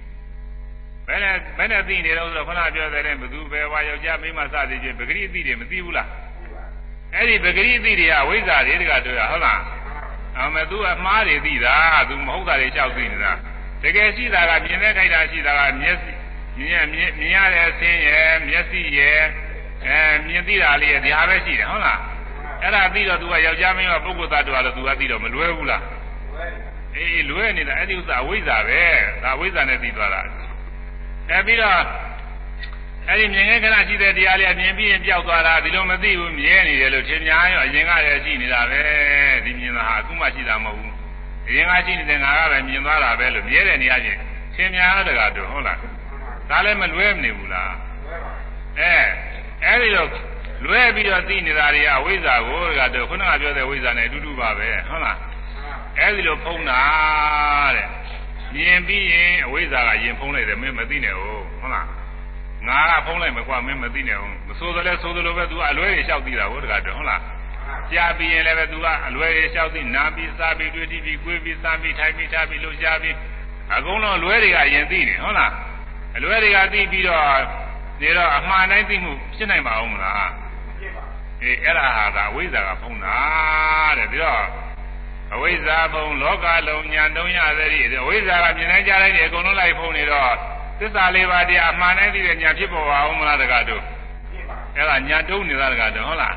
ဘယ်နဲ့ဘယ်နဲ့သိနေတော့ဆိုတော့ခဏပြောတဲ့ဘသူပဲဝါယောက်ျားမိန်းမစသည်ချင်းပဂရိအသိတွေမသိဘူးလားအဲ့ဒီပဂရိအသိတွေကဝိဇ္ဇာတွေတကတွေ့ရဟုတ်လားအမေသူအမှားတွေသိတာသူမဟုတ်တာတွေကြောက်သိနေတာ တကယ်ရှိတာကမြင်တဲ့ခိုက်တာရှိတာကမျက်စိမြင်မြင်မြင်ရတဲ့အဆင်းရဲ့မျက်စိရဲ့အဲမြင်သိတာလေးရဲ့ဒါပဲရှိတယ်ဟုတ်လားအဲ့ဒါပြီးတော့သူကယောက်ျားမင်းကပုဂ္ဂိုလ်သားတော်လို့သူကသိတော့မလွဲဘူးလားအေးလွဲနေတာအဲ့ဒီဥစ္စာအဝိဇ္ဇာပဲဒါအဝိဇ္ဇာနဲ့သိသွားတာအဲပြီးတော့အဲ့ဒီမြင်ငယ်ခဏရှိတဲ့တရားလေးမြင်ပြီးရင်ပျောက်သွားတာဒီလိုမသိဘူးမြဲနေတယ်လို့ထင်များရောအရင်ကလည်းရှိနေတာပဲဒီမြင်တာဟာအခုမှရှိတာမဟုတ်ဘူး အရင်ကရှိနေတဲ့ငါကပဲမြင်သွားတာပဲလို့မြဲတဲ့နေရာချင်းထင်များတကားတို့ဟုတ်လားဒါလည်းမလွဲမနေဘူးလားအဲအဲ့ဒီတော့လွဲပြီးတော့သိနေတာတွေကအဝိဇ္ဇာကိုကတော့ခုနကပြောတဲ့ဝိဇ္ဇာနဲ့အတူတူပါပဲဟုတ်လားအဲ့ဒီလိုဖုံးတာတဲ့မြင်ပြီးရင်အဝိဇ္ဇာကရင်ဖုံးလိုက်တယ်မင်းမသိနဲ့ဟုတ်ဟုတ်လားငါကဖုံးလိုက်မကွာမင်းမသိနဲ့ဟုတ်မဆိုးသလဲဆိုးသလိုပဲ तू အလွဲတွေလျှောက်သိတာဟုတ်တကားတော့ဟုတ်လား ကြားပြီးရင်လည်းပဲ तू ကအလွဲတွေလျှောက်သိနာပြီးစားပြီးတွေ့ပြီးကိုယ်ပြီးစားပြီးထိုင်ပြီးထားပြီးလှုပ်ရှားပြီးအကုန်လုံးလွဲတွေကရင်သိနေဟုတ်လားအလွဲတွေကသိပြီးတော့နေတော့အမှားတိုင်းသိမှုဖြစ်နိုင်ပါဦးမလားအေးအဲ့ဒါဟာကအဝိဇ္ဇာကဖုံးတာတဲ့ပြီးတော့အဝိဇ္ဇာဖုံးလောကလုံးညာတုံးရသည်အဝိဇ္ဇာကမြင်နိုင်ကြတိုင်းဒီအကုန်လုံးလိုက်ဖုံးနေတော့သစ္စာလေးပါးတရားအမှန်တိုင်းသိတဲ့ညာဖြစ်ပေါ်ပါဦးမလားတကားတို့အဲ့ဒါညာတုံးနေတာတကားတို့ဟုတ်လား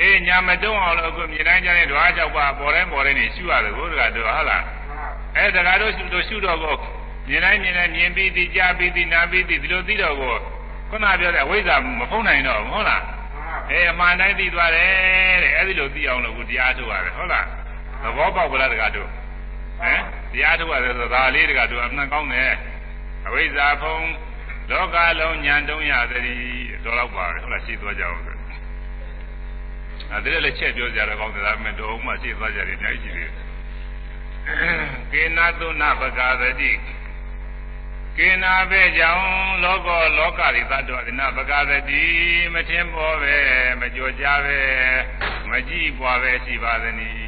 အေးညာမတုံးအောင်လို့အခုမြင်တိုင်းကြတဲ့ဓဝါကြောက်ပါပေါ်တိုင်းပေါ်တိုင်းနေရှုရတယ်ကိုတကားတို့ဟုတ်လားအဲတကားတို့ရှုလို့ရှုတော့ကိုမြင်တိုင်းမြင်တိုင်းမြင်ပြီးသိကြားပြီးသိနာပြီးသိဒီလိုသိတော့ကိုခုနပြောတဲ့အဝိဇ္ဇာမဖုံးနိုင်တော့ဘူးဟုတ်လားအဲအမှန်တိုင်းသိသွားတယ်တဲ့အဲဒီလိုသိအောင်လို့ကိုတရားထုတ်ရတယ်ဟုတ်လားသဘောပေါက်ကြလားတကားတို့ဟမ်တရားထုတ်ရတယ်ဆိုဒါလေးတကားတို့အမှန်ကောင်းတယ်အဝိဇ္ဇာဖုံးလောကလုံးညံတုံးရသည်တော်တော့ပါပဲဟုတ်လားရှိသွားကြအောင်ဆို အဲဒီလည်းချက်ပြောကြရတော့ကောင်းတယ်ဒါပေမဲ့တော်မှရှိသွားကြတယ်အများကြီးရှိတယ်ကေနာသုနာပကာသတိကေနာပဲကြောင့်လောကလောကရိသတ္တဝိနာပကာသတိမထင်ပေါ်ပဲမကြော်ကြပဲမကြည့်ပွားပဲရှိပါသနည်း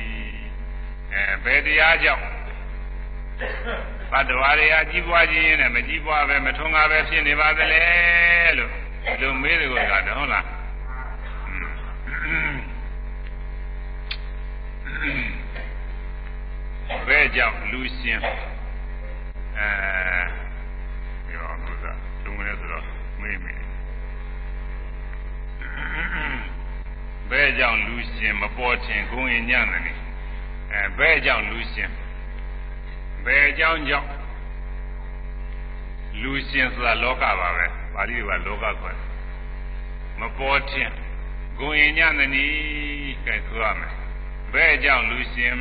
အဲဘယ်တရားကြောင့်သတ္တဝါတွေအကြည့်ပွားခြင်းနဲ့မကြည့်ပွားပဲမထွန်းကားပဲဖြစ်နေပါသလဲလို့ဒီလိုမေးတယ်ကတော့ဟုတ်လား ဘယ်ကြောင့်လူရှင်အဲပြောလို့သာသုံးနေဆိုတော့မေးမေးဘယ်ကြောင့်လူရှင်မပေါ်ထင်ဂုံရင်ညံ့တယ်အဲဘယ်ကြောင့်လူရှင်ဘယ်ကြောင့်ကြောင့်လူရှင်ဆိုတာလောကပါပဲပါဠိကလောကခေါ်မပေါ်ထင် ဂုံရင်ညံ့တယ်နီးကဲဆိုရမယ်ဘယ်ကြောင့်လူရှင်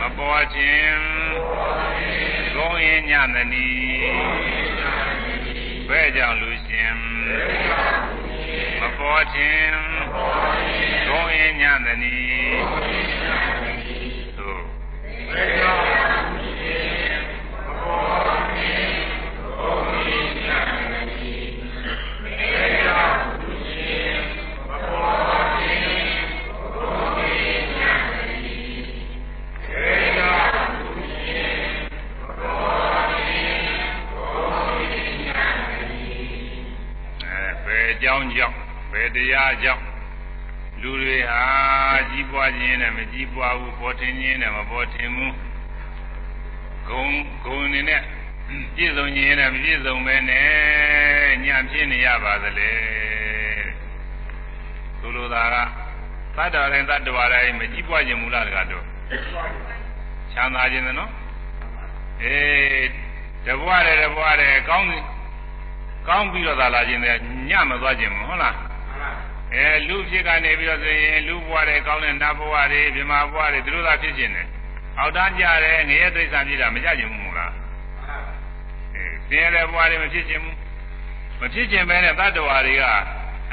မပေါ်ခြင်းဂုံရင်ညသနီဘယ်ကြောင့်လူရှင်မပေါ်ခြင်းဂုံရင်ညသနီသို့ဘယ်ကြောင့်လူရှင် ယ်တရားကြောင့်လူတွေဟာကြီးပွားခြင်းနဲ့မကြီးပွားဘူးပေါ်ထင်ခြင်းနဲ့မပေါ်ထင်ဘူးဂုံဂုံနေနဲ့ပြည့်စုံခြင်းနဲ့မပြည့်စုံပဲနဲ့ညံဖြစ်နေရပါသလဲဆိုလိုတာကသတ္တဝါတိုင်းသတ္တဝါတိုင်းမကြီးပွားခြင်းမူလားတကားတော့ချမ်းသာခြင်းနော်အေးတဘွားတယ်တဘွားတယ်ကောင်းကောင်းပြီးတော့သာလာခြင်းနဲ့ညမသွားခြင်းမဟုတ်လား အဲလူဖြစ်ကနေပြီးတော့ဆိုရင်လူဘဝတွေကောင်းတဲ့နတ်ဘဝတွေဗြဟ္မာဘဝတွေဒီလိုသာဖြစ်ခြင်းနဲ့အောက်တန်းကြတယ်ငရဲသိစ္စာပြတာမကြခြင်းဘူးလားအဲဆင်းရဲတဲ့ဘဝတွေမဖြစ်ခြင်းဘူးမဖြစ်ခြင်းပဲနဲ့တတ္တဝါတွေက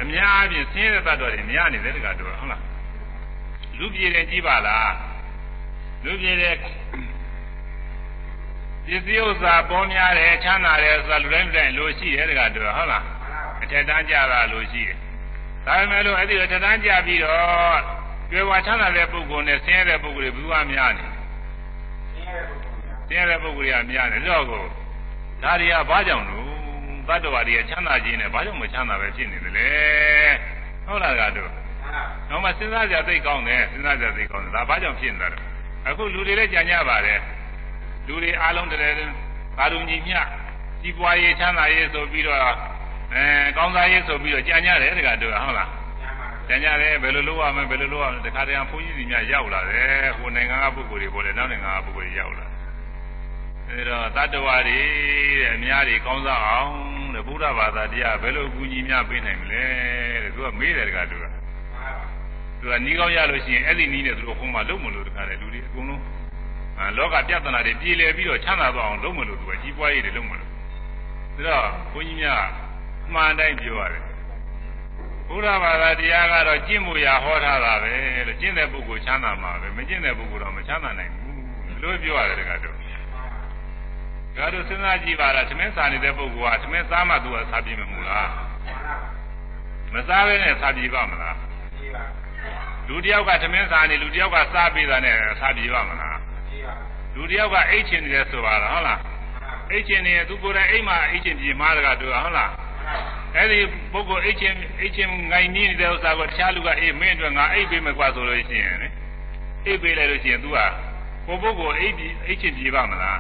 အများအပြားဆင်းရဲတဲ့တတ္တဝါတွေများနေတယ်တကားတော့ဟုတ်လားလူပြည်တယ်ကြည့်ပါလားလူပြည်တယ်ပစ္စည်းဥစ္စာပေါ်များတယ်ချမ်းသာတယ်ဆိုတာလူတိုင်းလူတိုင်းလိုရှိတယ်တကားတူဟုတ်လားအထက်တန်းကြတာလိုရှိတယ် ဒါပေမဲ့လို့အဲ့ဒီအထက်တန်းကြပြီးတော့ကျွယ်ဝချမ်းသာတဲ့ပုဂ္ဂိုလ်နဲ့ဆင်းရဲတဲ့ပုဂ္ဂိုလ်တွေဘူးအများနေဆင်းရဲတဲ့ပုဂ္ဂိုလ်တွေကများတယ်တော့ကိုဒါတွေကဘာကြောင့်လို့သတ္တဝါတွေကချမ်းသာခြင်းနဲ့ဘာကြောင့်မချမ်းသာပဲဖြစ်နေတယ်လဲဟုတ်လားကတော့တော့မှစဉ်းစားကြသိကောင်းတယ်စဉ်းစားကြသိကောင်းတယ်ဒါဘာကြောင့်ဖြစ်နေတာလဲအခုလူတွေလည်းကြံကြပါတယ်လူတွေအားလုံးတည်းသာလူညီမျှကြီးပွားရေးချမ်းသာရေးဆိုပြီးတော့ အဲကောင်းစားရေးဆိုပြီးတော့ကြံကြတယ်တခါတူဟုတ်လားကြံကြတယ်ဘယ်လိုလုပ်ရမလဲဘယ်လိုလုပ်ရမလဲတခါတည်းဘုန်းကြီးစီများရောက်လာတယ်ဟိုနိုင်ငံကပုဂ္ဂိုလ်တွေပေါ်တယ်နောက်နိုင်ငံကပုဂ္ဂိုလ်တွေရောက်လာအဲတော့တတ္တဝါတွေတဲ့အများကြီးကောင်းစားအောင်တဲ့ဘုရားဘာသာတရားဘယ်လိုအကူအညီများပေးနိုင်မလဲတဲ့သူကမေးတယ်တခါတူကသူကနီးကောင်းရလို့ရှိရင်အဲ့ဒီနီးနဲ့သူတို့ခုံးမလုံးမလို့တခါတည်းလူတွေအကုန်လုံးလောကပြဿနာတွေပြည်လည်ပြီးတော့ချမ်းသာသွားအောင်လုပ်မလို့သူကကြီးပွားရေးတွေလုပ်မလို့ဒါတော့ဘုန်းကြီးများအ မှန်တိုင်းပြောရတယ်ဘုရားဘာသာတရားကတော့ကျင့်မှုရာဟောထားတာပဲလို့ကျင့်တဲ့ပုဂ္ဂိုလ်ချမ်းသာမှာပဲမကျင့်တဲ့ပုဂ္ဂိုလ်တော့မချမ်းသာနိုင်ဘူးလို့ပြောရတယ်တကတော့ဒါတို့စဉ်းစားကြည့်ပါလားသမင်းစားနေတဲ့ပုဂ္ဂိုလ်ကသမင်းစားမှသူကစားပြင်းမမှုလားမစားဘဲနဲ့စားပြပါမလားလူတယောက်ကသမင်းစားနေလူတယောက်ကစားပြီးတာနဲ့စားပြပါမလားလူတယောက်ကအိတ်ချင်နေတယ်ဆိုပါလားဟုတ်လားအိတ်ချင်နေသူကိုယ်တိုင်အိတ်မှာအိတ်ချင်ပြေမားတကတူဟုတ်လား အဲ့ဒီပုဂ္ဂိုလ်အိတ်ချင်အိတ်ချင်ငိုင်နေနေတဲ့ဥစ္စာကိုတခြားလူကအေးမင်းအတွက်ငါအိတ်ပေးမယ်ကွာဆိုလို့ရှိရင်လေအိတ်ပေးလိုက်လို့ရှိရင် तू ကကိုပုဂ္ဂိုလ်အိတ်အိတ်ချင်ပြေပါမလား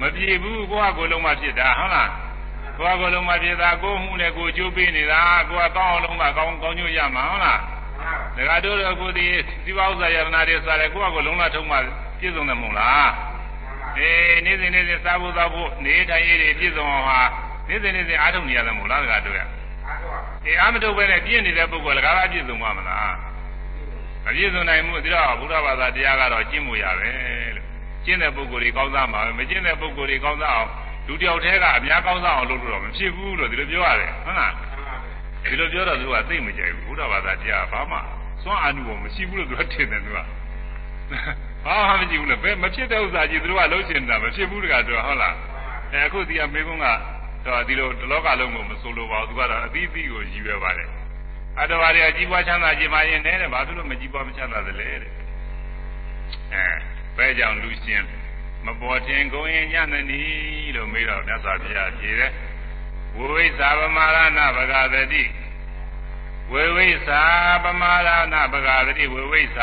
မပြေဘူးကိုကကိုလုံးမဖြစ်တာဟုတ်လားကိုကကိုလုံးမဖြစ်တာကိုမှုနဲ့ကိုကျိုးပေးနေတာကိုကကောင်းအောင်လုံးမကောင်းကောင်းကျိုးရမှာဟုတ်လားဒကာတို့တော့ကိုဒီစီးပွားဥစ္စာယရနာတွေစားတယ်ကိုကကိုလုံးလာထုံးမှပြည့်စုံတယ်မဟုတ်လားအေးနေ့စဉ်နေ့စဉ်စားဖို့သောက်ဖို့နေထိုင်ရေးတွေပြည့်စုံအောင်ဟာ နေ့စဉ်နေ့စဉ်အားထုတ်နေရတယ်မို့လားတကားတို့ရအေးအားမထုတ်ပဲနဲ့ပြည့်နေတဲ့ပုဂ္ဂိုလ်လည်းကားပြည့်စုံမှာမလားမပြည့်စုံနိုင်မှုဒီတော့ဘုရားဘာသာတရားကတော့ကျင့်မှုရပဲလို့ကျင့်တဲ့ပုဂ္ဂိုလ်တွေကောင်းစားမှာပဲမကျင့်တဲ့ပုဂ္ဂိုလ်တွေကောင်းစားအောင်လူတယောက်တည်းကအများကောင်းစားအောင်လုပ်လို့တော့မဖြစ်ဘူးလို့ဒီလိုပြောရတယ်ဟုတ်လားဒီလိုပြောတော့သူကသိမကြိုက်ဘူးဘုရားဘာသာတရားဘာမှစွမ်းအာနုဘောမရှိဘူးလို့သူကထင်တယ်သူကဘာမှမကြည့်ဘူးလေဘယ်မဖြစ်တဲ့ဥစ္စာကြီးသူတို့ကလုံးချင်တာမဖြစ်ဘူးတကားတော့ဟုတ်လားအဲအခုဒီကမေကုန်းက တော့ဒီလိုတလောကလုံးကိုမဆိုလိုပါဘူးသူကတော့အသီးသီးကိုရည်ရွယ်ပါတယ်အတဝါရီအကြီးပွားချမ်းသာခြင်းမရင်နဲ့တဲ့ဘာလို့မကြီးပွားမချမ်းသာသလဲတဲ့အဲဘဲကြောင့်လူရှင်မပေါ်တင်ကုန်ရင်ညနေနီးလို့မေးတော့မြတ်စွာဘုရားဖြေတယ်ဝိဝိသဗမာရဏဗဂသတိဝိဝိသပမာရဏဗဂသတိဝိဝိသ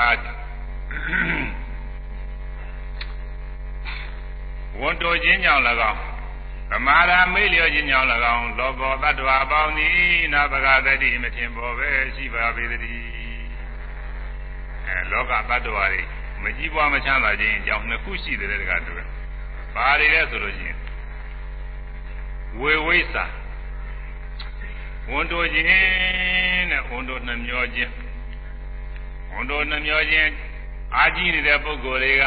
ဝန်တိုခြင်းကြောင့်၎င်း သမာဓာမေ့လျော့ခြင်းကြောင့်၎င်းလောကောတ attva အပေါင်းသည်နာဘဂတတိမထင်ပေါ်ပဲရှိပါပေသတည်းအဲလောကတ attva တွေမကြည့်ပွားမချမ်းသာခြင်းအကြောင်းနှစ်ခုရှိတယ်တကားတူတယ်ဘာတွေလဲဆိုလို့ရှိရင်ဝေဝိသဝန်တိုခြင်းတဲ့ဝန်တိုနှမျောခြင်းဝန်တိုနှမျောခြင်းအာကြီးနေတဲ့ပုဂ္ဂိုလ်တွေက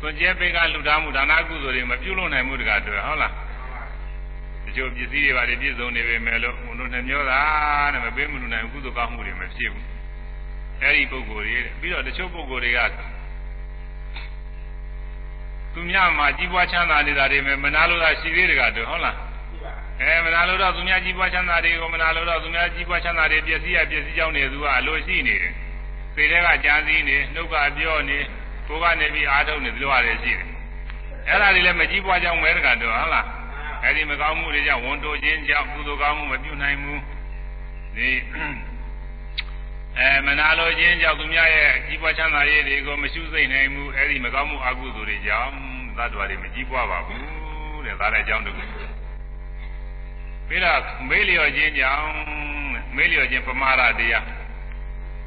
သွန်ကျဲပိကလူသားမှုဒါနကုသိုလ်တွေမပြုလုပ်နိုင်မှုတကားတွေ့ဟုတ်လားတချို့ပစ္စည်းတွေပါလေပြည့်စုံနေပေမဲ့လို့ဘုံတို့နှမျောတာတဲ့မပေးမလူနိုင်ကုသိုလ်ကောင်းမှုတွေမဖြစ်ဘူးအဲဒီပုဂ္ဂိုလ်တွေပြီးတော့တချို့ပုဂ္ဂိုလ်တွေကသူများမှာကြီးပွားချမ်းသာနေတာတွေမနာလို့သာရှိသေးတကားတွေ့ဟုတ်လားအဲမနာလို့တော့သူများကြီးပွားချမ်းသာတွေကိုမနာလို့တော့သူများကြီးပွားချမ်းသာတွေပျက်စီးရပျက်စီးကြောင်းနေသူကအလိုရှိနေတယ်စိတ်ထဲကကြံစည်နေနှုတ်ကပြောနေ ကိုကနေပြီးအားထုတ်နေဒီလိုရတယ်ရှိတယ်အဲ့ဒါတွေလည်းမကြည့်ပွားကြောင်းမဲတကတော့ဟုတ်လားအဲ့ဒီမကောင်းမှုတွေကြောင့်ဝန်တိုခြင်းကြောင့်ကုသိုလ်ကောင်းမှုမပြုနိုင်ဘူးဒီအဲမနာလိုခြင်းကြောင့်သူများရဲ့ကြီးပွားချမ်းသာရေးတွေကိုမရှုစိတ်နိုင်ဘူးအဲ့ဒီမကောင်းမှုအကုသိုလ်တွေကြောင့်သတ္တဝါတွေမကြီးပွားပါဘူးတဲ့ဒါလည်းအကြောင်းတခုပြီးတော့မေးလျော်ခြင်းကြောင့်မေးလျော်ခြင်းပမာရတရား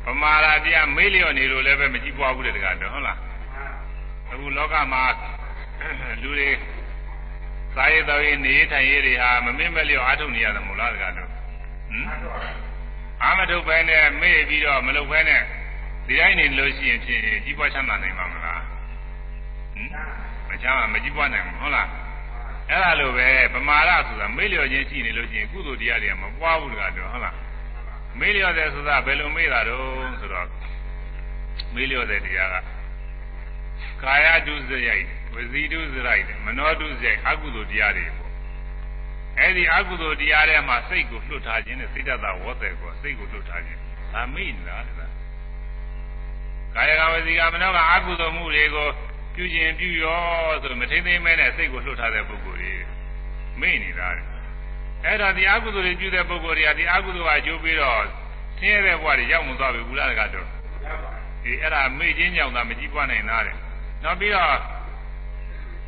ပမာရတရားမေးလျော်နေလို့လည်းပဲမကြည့်ပွားဘူးတဲ့တကားတော့ဟုတ်လား အခုလောကမှာလူတွေစာရေးတော်ရေးနေထိုင်ရေးတွေဟာမမင်းမလျော်အားထုတ်နေရတယ်မို့လားတကားတော့ဟမ်အာမထုတ်ပဲနဲ့မေ့ပြီးတော့မလုပ်ပဲနဲ့ဒီတိုင်းနေလို့ရှိရင်ဖြင့်ကြီးပွားချမ်းသာနိုင်မှာမလားဟမ်မချမ်းသာမကြီးပွားနိုင်ဘူးဟုတ်လားအဲ့ဒါလိုပဲပမာရဆိုတာမေ့လျော်ခြင်းရှိနေလို့ရှိရင်ကုသိုလ်တရားတွေကမပွားဘူးတကားတော့ဟုတ်လားမေးလျော့တဲ့ဆိုတာဘယ်လိုမေးတာတော့ဆိုတော့မေးလျော့တဲ့တရားက ကာယဒုစရိုက်ဝစီဒုစရိုက်မနောဒုစရိုက်အကုသိုလ်တရားတွေပေါ့အဲ့ဒီအကုသိုလ်တရားတွေမှာစိတ်ကိုလွတ်ထားခြင်းနဲ့စိတ်တဝောတဲ့ကိုစိတ်ကိုလွတ်ထားခြင်းဒါမေ့နေတာလေကာယကဝစီကမနောကအကုသိုလ်မှုတွေကိုပြုခြင်းပြုရောဆိုမထိမ့်သိမ့်မဲနဲ့စိတ်ကိုလွတ်ထားတဲ့ပုဂ္ဂိုလ်တွေမေ့နေတာလေအဲ့ဒါဒီအကုသိုလ်တွေပြုတဲ့ပုဂ္ဂိုလ်တွေကဒီအကုသိုလ်ကအကျိုးပေးတော့ဆင်းရဲတဲ့ဘဝတွေရောက်မသွားပြီဘူးလားတကတော့ဒီအဲ့ဒါမေ့ချင်းကြောင့်သာမကြည့်ပွားနိုင်တာတဲ့ နောက်ပြီးတော့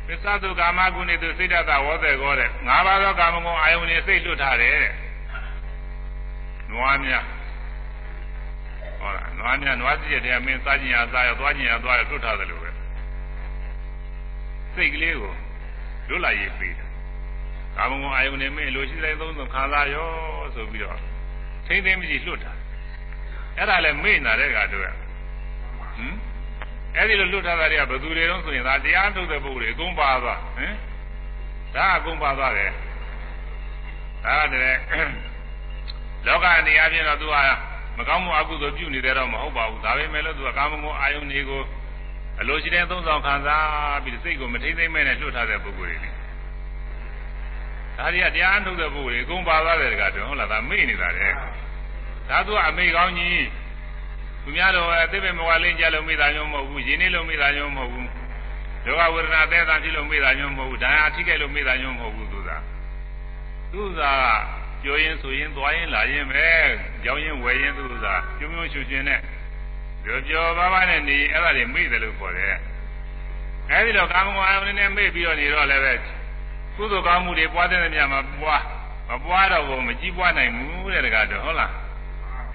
ပစ္စသုကာမဂုဏေသူစိတ်တဝောတဲ့ကောတဲ့ငါးပါးသောကာမဂုဏ်အာယုန်တွေစိတ်လွတ်ထားတယ်တဲ့နွားများဟောလားနွားများနွားစီတဲ့တရားမင်းစားခြင်းရစားရသွားခြင်းရသွားရလွတ်ထားတယ်လို့ပဲစိတ်ကလေးကိုလွတ်လာရေးပေးတယ်ကာမဂုဏ်အာယုန်နဲ့မင်းလိုရှိတဲ့သုံးသုံးခံစားရောဆိုပြီးတော့ထိမ့်သိမ့်မရှိလွတ်တာအဲ့ဒါလည်းမေ့နာတဲ့ကတို့ရဟမ် အဲ့ဒီလိုလွတ်ထားတာတွေကဘယ်သူတွေတော့ဆိုရင်ဒါတရားထုတ်တဲ့ပုဂ္ဂိုလ်တွေအကုန်ပါသွားဟမ်ဒါအကုန်ပါသွားတယ်ဒါတည်းလောကအနေအချင်းတော့သူကမကောင်းမှုအကုသိုလ်ပြုနေတယ်တော့မဟုတ်ပါဘူးဒါပေမဲ့လို့သူကကာမဂုဏ်အာယုန်တွေကိုအလိုရှိတဲ့သုံးဆောင်ခံစားပြီးစိတ်ကိုမထိမ့်သိမ့်မဲ့နဲ့လွတ်ထားတဲ့ပုဂ္ဂိုလ်တွေဒါတွေကတရားထုတ်တဲ့ပုဂ္ဂိုလ်တွေအကုန်ပါသွားတယ်တကားတော့ဟုတ်လားဒါမေ့နေတာတဲ့ဒါသူကအမေကောင်းကြီး သူများတော့အသိပင်မဝလိမ့်ကြလို့မေ့တာမျိုးမဟုတ်ဘူးယင်းနေလို့မေ့တာမျိုးမဟုတ်ဘူးယောဂဝေဒနာသဲတာဖြစ်လို့မေ့တာမျိုးမဟုတ်ဘူးဒါဟာထိခဲ့လို့မေ့တာမျိုးမဟုတ်ဘူးသူကသူကပြောရင်ဆိုရင်သွားရင်လာရင်ပဲကြောင်းရင်ဝယ်ရင်သူကပြုံးပြုံးချွချွနဲ့ပြောပြောပါပါနဲ့နေအဲ့ဒါတွေမေ့တယ်လို့ခေါ်တယ်အဲဒီတော့ကာမဂုဏ်အာရုံနဲ့မေ့ပြီးတော့နေတော့လည်းပဲကုသိုလ်ကောင်းမှုတွေပွားတဲ့နေရာမှာပွားမပွားတော့ဘူးမကြည့်ပွားနိုင်ဘူးတဲ့တကားတော့ဟုတ်လား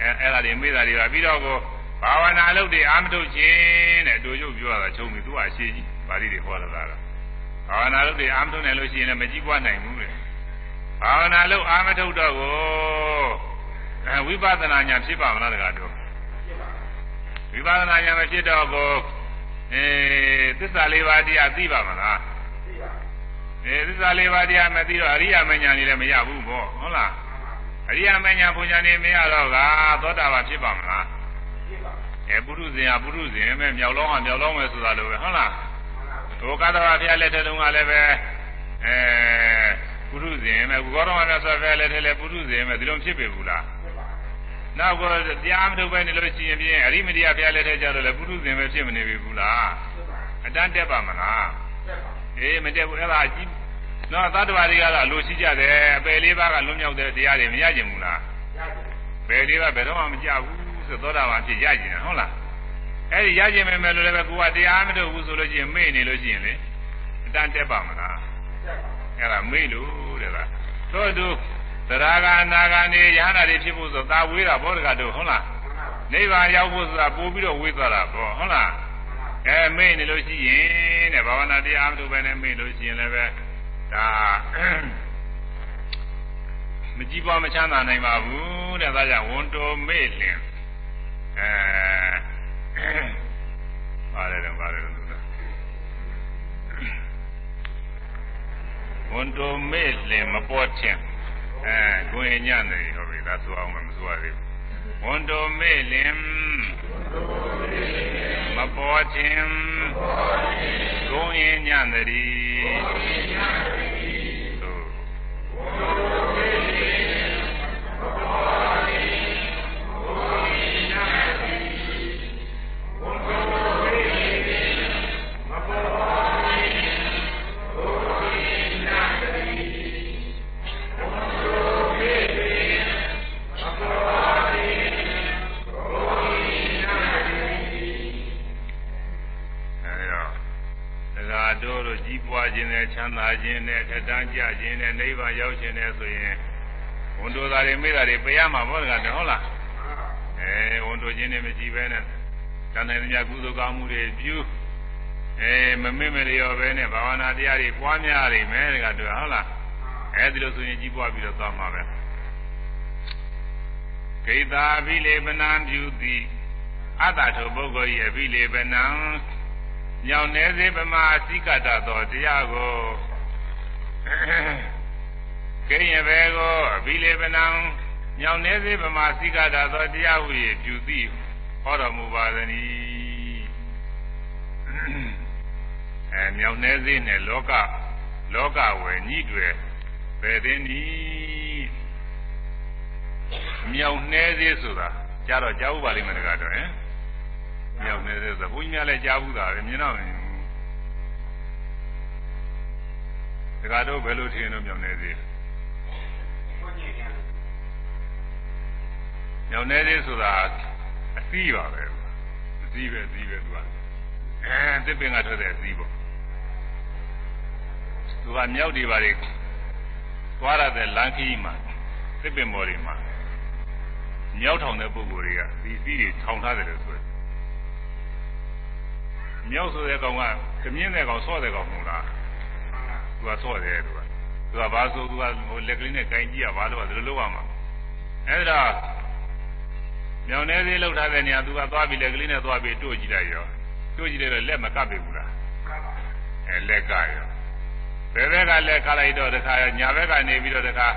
အဲအဲ့ဒါတွေမေ့တာတွေကပြီးတော့ကို ဘာဝနာလုပ်တွေအာမထုတ်ခြင်းတဲ့တို့ရုပ်ပြောတာချုံပြီသူကအရှိကြီးပါဠိတွေဟောလာတာနာလုပ်တွေအာမထုတ်နိုင်လို့ရှိရင်လည်းမကြည့်ပွားနိုင်ဘူးတဲ့ဘာဝနာလုပ်အာမထုတ်တော့ကိုအဲဝိပဿနာဉာဏ်ဖြစ်ပါမလားတကားတို့ဝိပဿနာဉာဏ်မဖြစ်တော့ကိုအဲသစ္စာလေးပါးတရားသိပါမလားအဲသစ္စာလေးပါးတရားမသိတော့အရိယာမဉဏ်ကြီးလည်းမရဘူးပေါ့ဟုတ်လားအရိယာမဉဏ်ဘုံဉာဏ်နေမရတော့ကသောတာပန်ဖြစ်ပါမလား အဲပုရုဇဉ်ဟာပုရုဇဉ်ပဲမြောက်လောင်းဟာမြောက်လောင်းပဲဆိုတာလိုပဲဟုတ်လားဒုက္ခတဘာဘုရားလက်ထက်တုန်းကလည်းပဲအဲပုရုဇဉ်ပဲကုကောတော်မှာဆိုပဲလက်ထက်လည်းပုရုဇဉ်ပဲဒီလိုဖြစ်ပေဘူးလားနောက်ကိုတရားမထုတ်ပဲနေလို့ရှိရင်ပြင်အရိမတိယဘုရားလက်ထက်ကျတော့လည်းပုရုဇဉ်ပဲဖြစ်မနေပြီဘူးလားအတန်းတက်ပါမလားအေးမတက်ဘူးအဲ့ဒါကြီးနော်သတ္တဝါတွေကတော့အလိုရှိကြတယ်အပယ်လေးပါးကလွတ်မြောက်တဲ့တရားတွေမရကြဘူးလားပယ်လေးပါးဘယ်တော့မှမကြဘူး ဆိုသောတာပန်ဖြစ်ရကြတယ်ဟုတ်လားအဲ့ဒီရကြမယ်မယ်လို့လည်းပဲကိုကတရားမထုတ်ဘူးဆိုလို့ရှိရင်မေ့နေလို့ရှိရင်လေအတန်းတက်ပါမလားအဲ့ဒါမေ့လို့တဲ့လားသို့သူသရဂအနာဂာနေရဟနာတွေဖြစ်ဖို့ဆိုသာဝေးတာဘောဓကတို့ဟုတ်လားနိဗ္ဗာန်ရောက်ဖို့ဆိုတာပို့ပြီးတော့ဝေးသွားတာပေါ့ဟုတ်လားအဲမေ့နေလို့ရှိရင်တဲ့ဘာဝနာတရားမထုတ်ပဲနဲ့မေ့လို့ရှိရင်လည်းပဲဒါမကြည့်ပွားမချမ်းသာနိုင်ပါဘူးတဲ့ဒါကြောင့်ဝန်တော်မေ့လင် အဲပါတယ်တော့ပါတယ်တော့ဝန်တော်မေ့လင်မပေါ်ချင်အဲကိုယ်ညံ့တယ်ဟောပြီဒါဆိုအောင်မဆိုရသေးဘူးဝန်တော်မေ့လင်မပေါ်ချင်ကိုယ်ညံ့တယ် ခြင်းနဲ့ချမ်းသာခြင်းနဲ့ထက်တန်းကြခြင်းနဲ့နိဗ္ဗာန်ရောက်ခြင်းနဲ့ဆိုရင်ဝန်တိုသာတွေမိတာတွေပြရမှာပေါ့ကတည်းဟုတ်လားအဲဝန်တိုခြင်းနဲ့မရှိဘဲနဲ့တန်တယ်မြတ်ကုသိုလ်ကောင်းမှုတွေပြုအဲမမေ့မလျော်ပဲနဲ့ဘာဝနာတရားတွေပွားများနေမယ်တကတည်းဟုတ်လားအဲဒီလိုဆိုရင်ကြီးပွားပြီးတော့သွားမှာပဲဂိတာအဘိလေပနံပြုသည်အတ္တထုပုဂ္ဂိုလ်၏အဘိလေပနံ ညောင်နေစေပမာအစိကတသောတရားကိုကိယဘေကိုအဘိလေပနံညောင်နေစေပမာအစိကတသောတရားဟု၏ပြုသည်ဟောတော်မူပါသနည်းအဲညောင်နေစေနဲ့လောကလောကဝယ်ညှိတွေပဲသိနီးမြောင်နှဲစေဆိုတာကြားတော့ကြားဥပါလိမ့်မယ်တကားတော့ဟင် မြောက်နေတဲ့ဆိုဘုန်းကြီးများလည်းကြားဘူးတာပဲမြင်တော့မြင်ဘူးဒါကတော့ဘယ်လိုထင်လို့မြောက်နေသေးမြောက်နေသေးဆိုတာအသီးပါပဲအသီးပဲအသီးပဲသူကအဲတစ်ပင်ကထွက်တဲ့အသီးပေါ့သူကမြောက်တွေပါလေသွားရတဲ့လမ်းခီးမှာတစ်ပင်ပေါ်တွေမှာမြောက်ထောင်တဲ့ပုဂ္ဂိုလ်တွေကဒီအသီးတွေထောင်ထားတယ်လို့ဆို မြောက်ဆိုတဲ့ကောင်ကကမြင်းတဲ့ကောင်ဆော့တဲ့ကောင်မဟုတ်လားသူကဆော့တယ်သူကသူကဘာဆိုသူကဟိုလက်ကလေးနဲ့ကင်ကြည့်ရဘာလို့လဲဒီလိုလုပ်ရမှာအဲ့ဒါမြောင်နေသေးလောက်ထားတဲ့နေရာသူကသွားပြီးလက်ကလေးနဲ့သွားပြီးတို့ကြည့်လိုက်ရောတို့ကြည့်လိုက်တော့လက်မကပ်ပြီဘူးလားအဲလက်ကရောဘယ်ဘက်ကလက်ကလိုက်တော့တခါညာဘက်ကနေပြီးတော့တခါ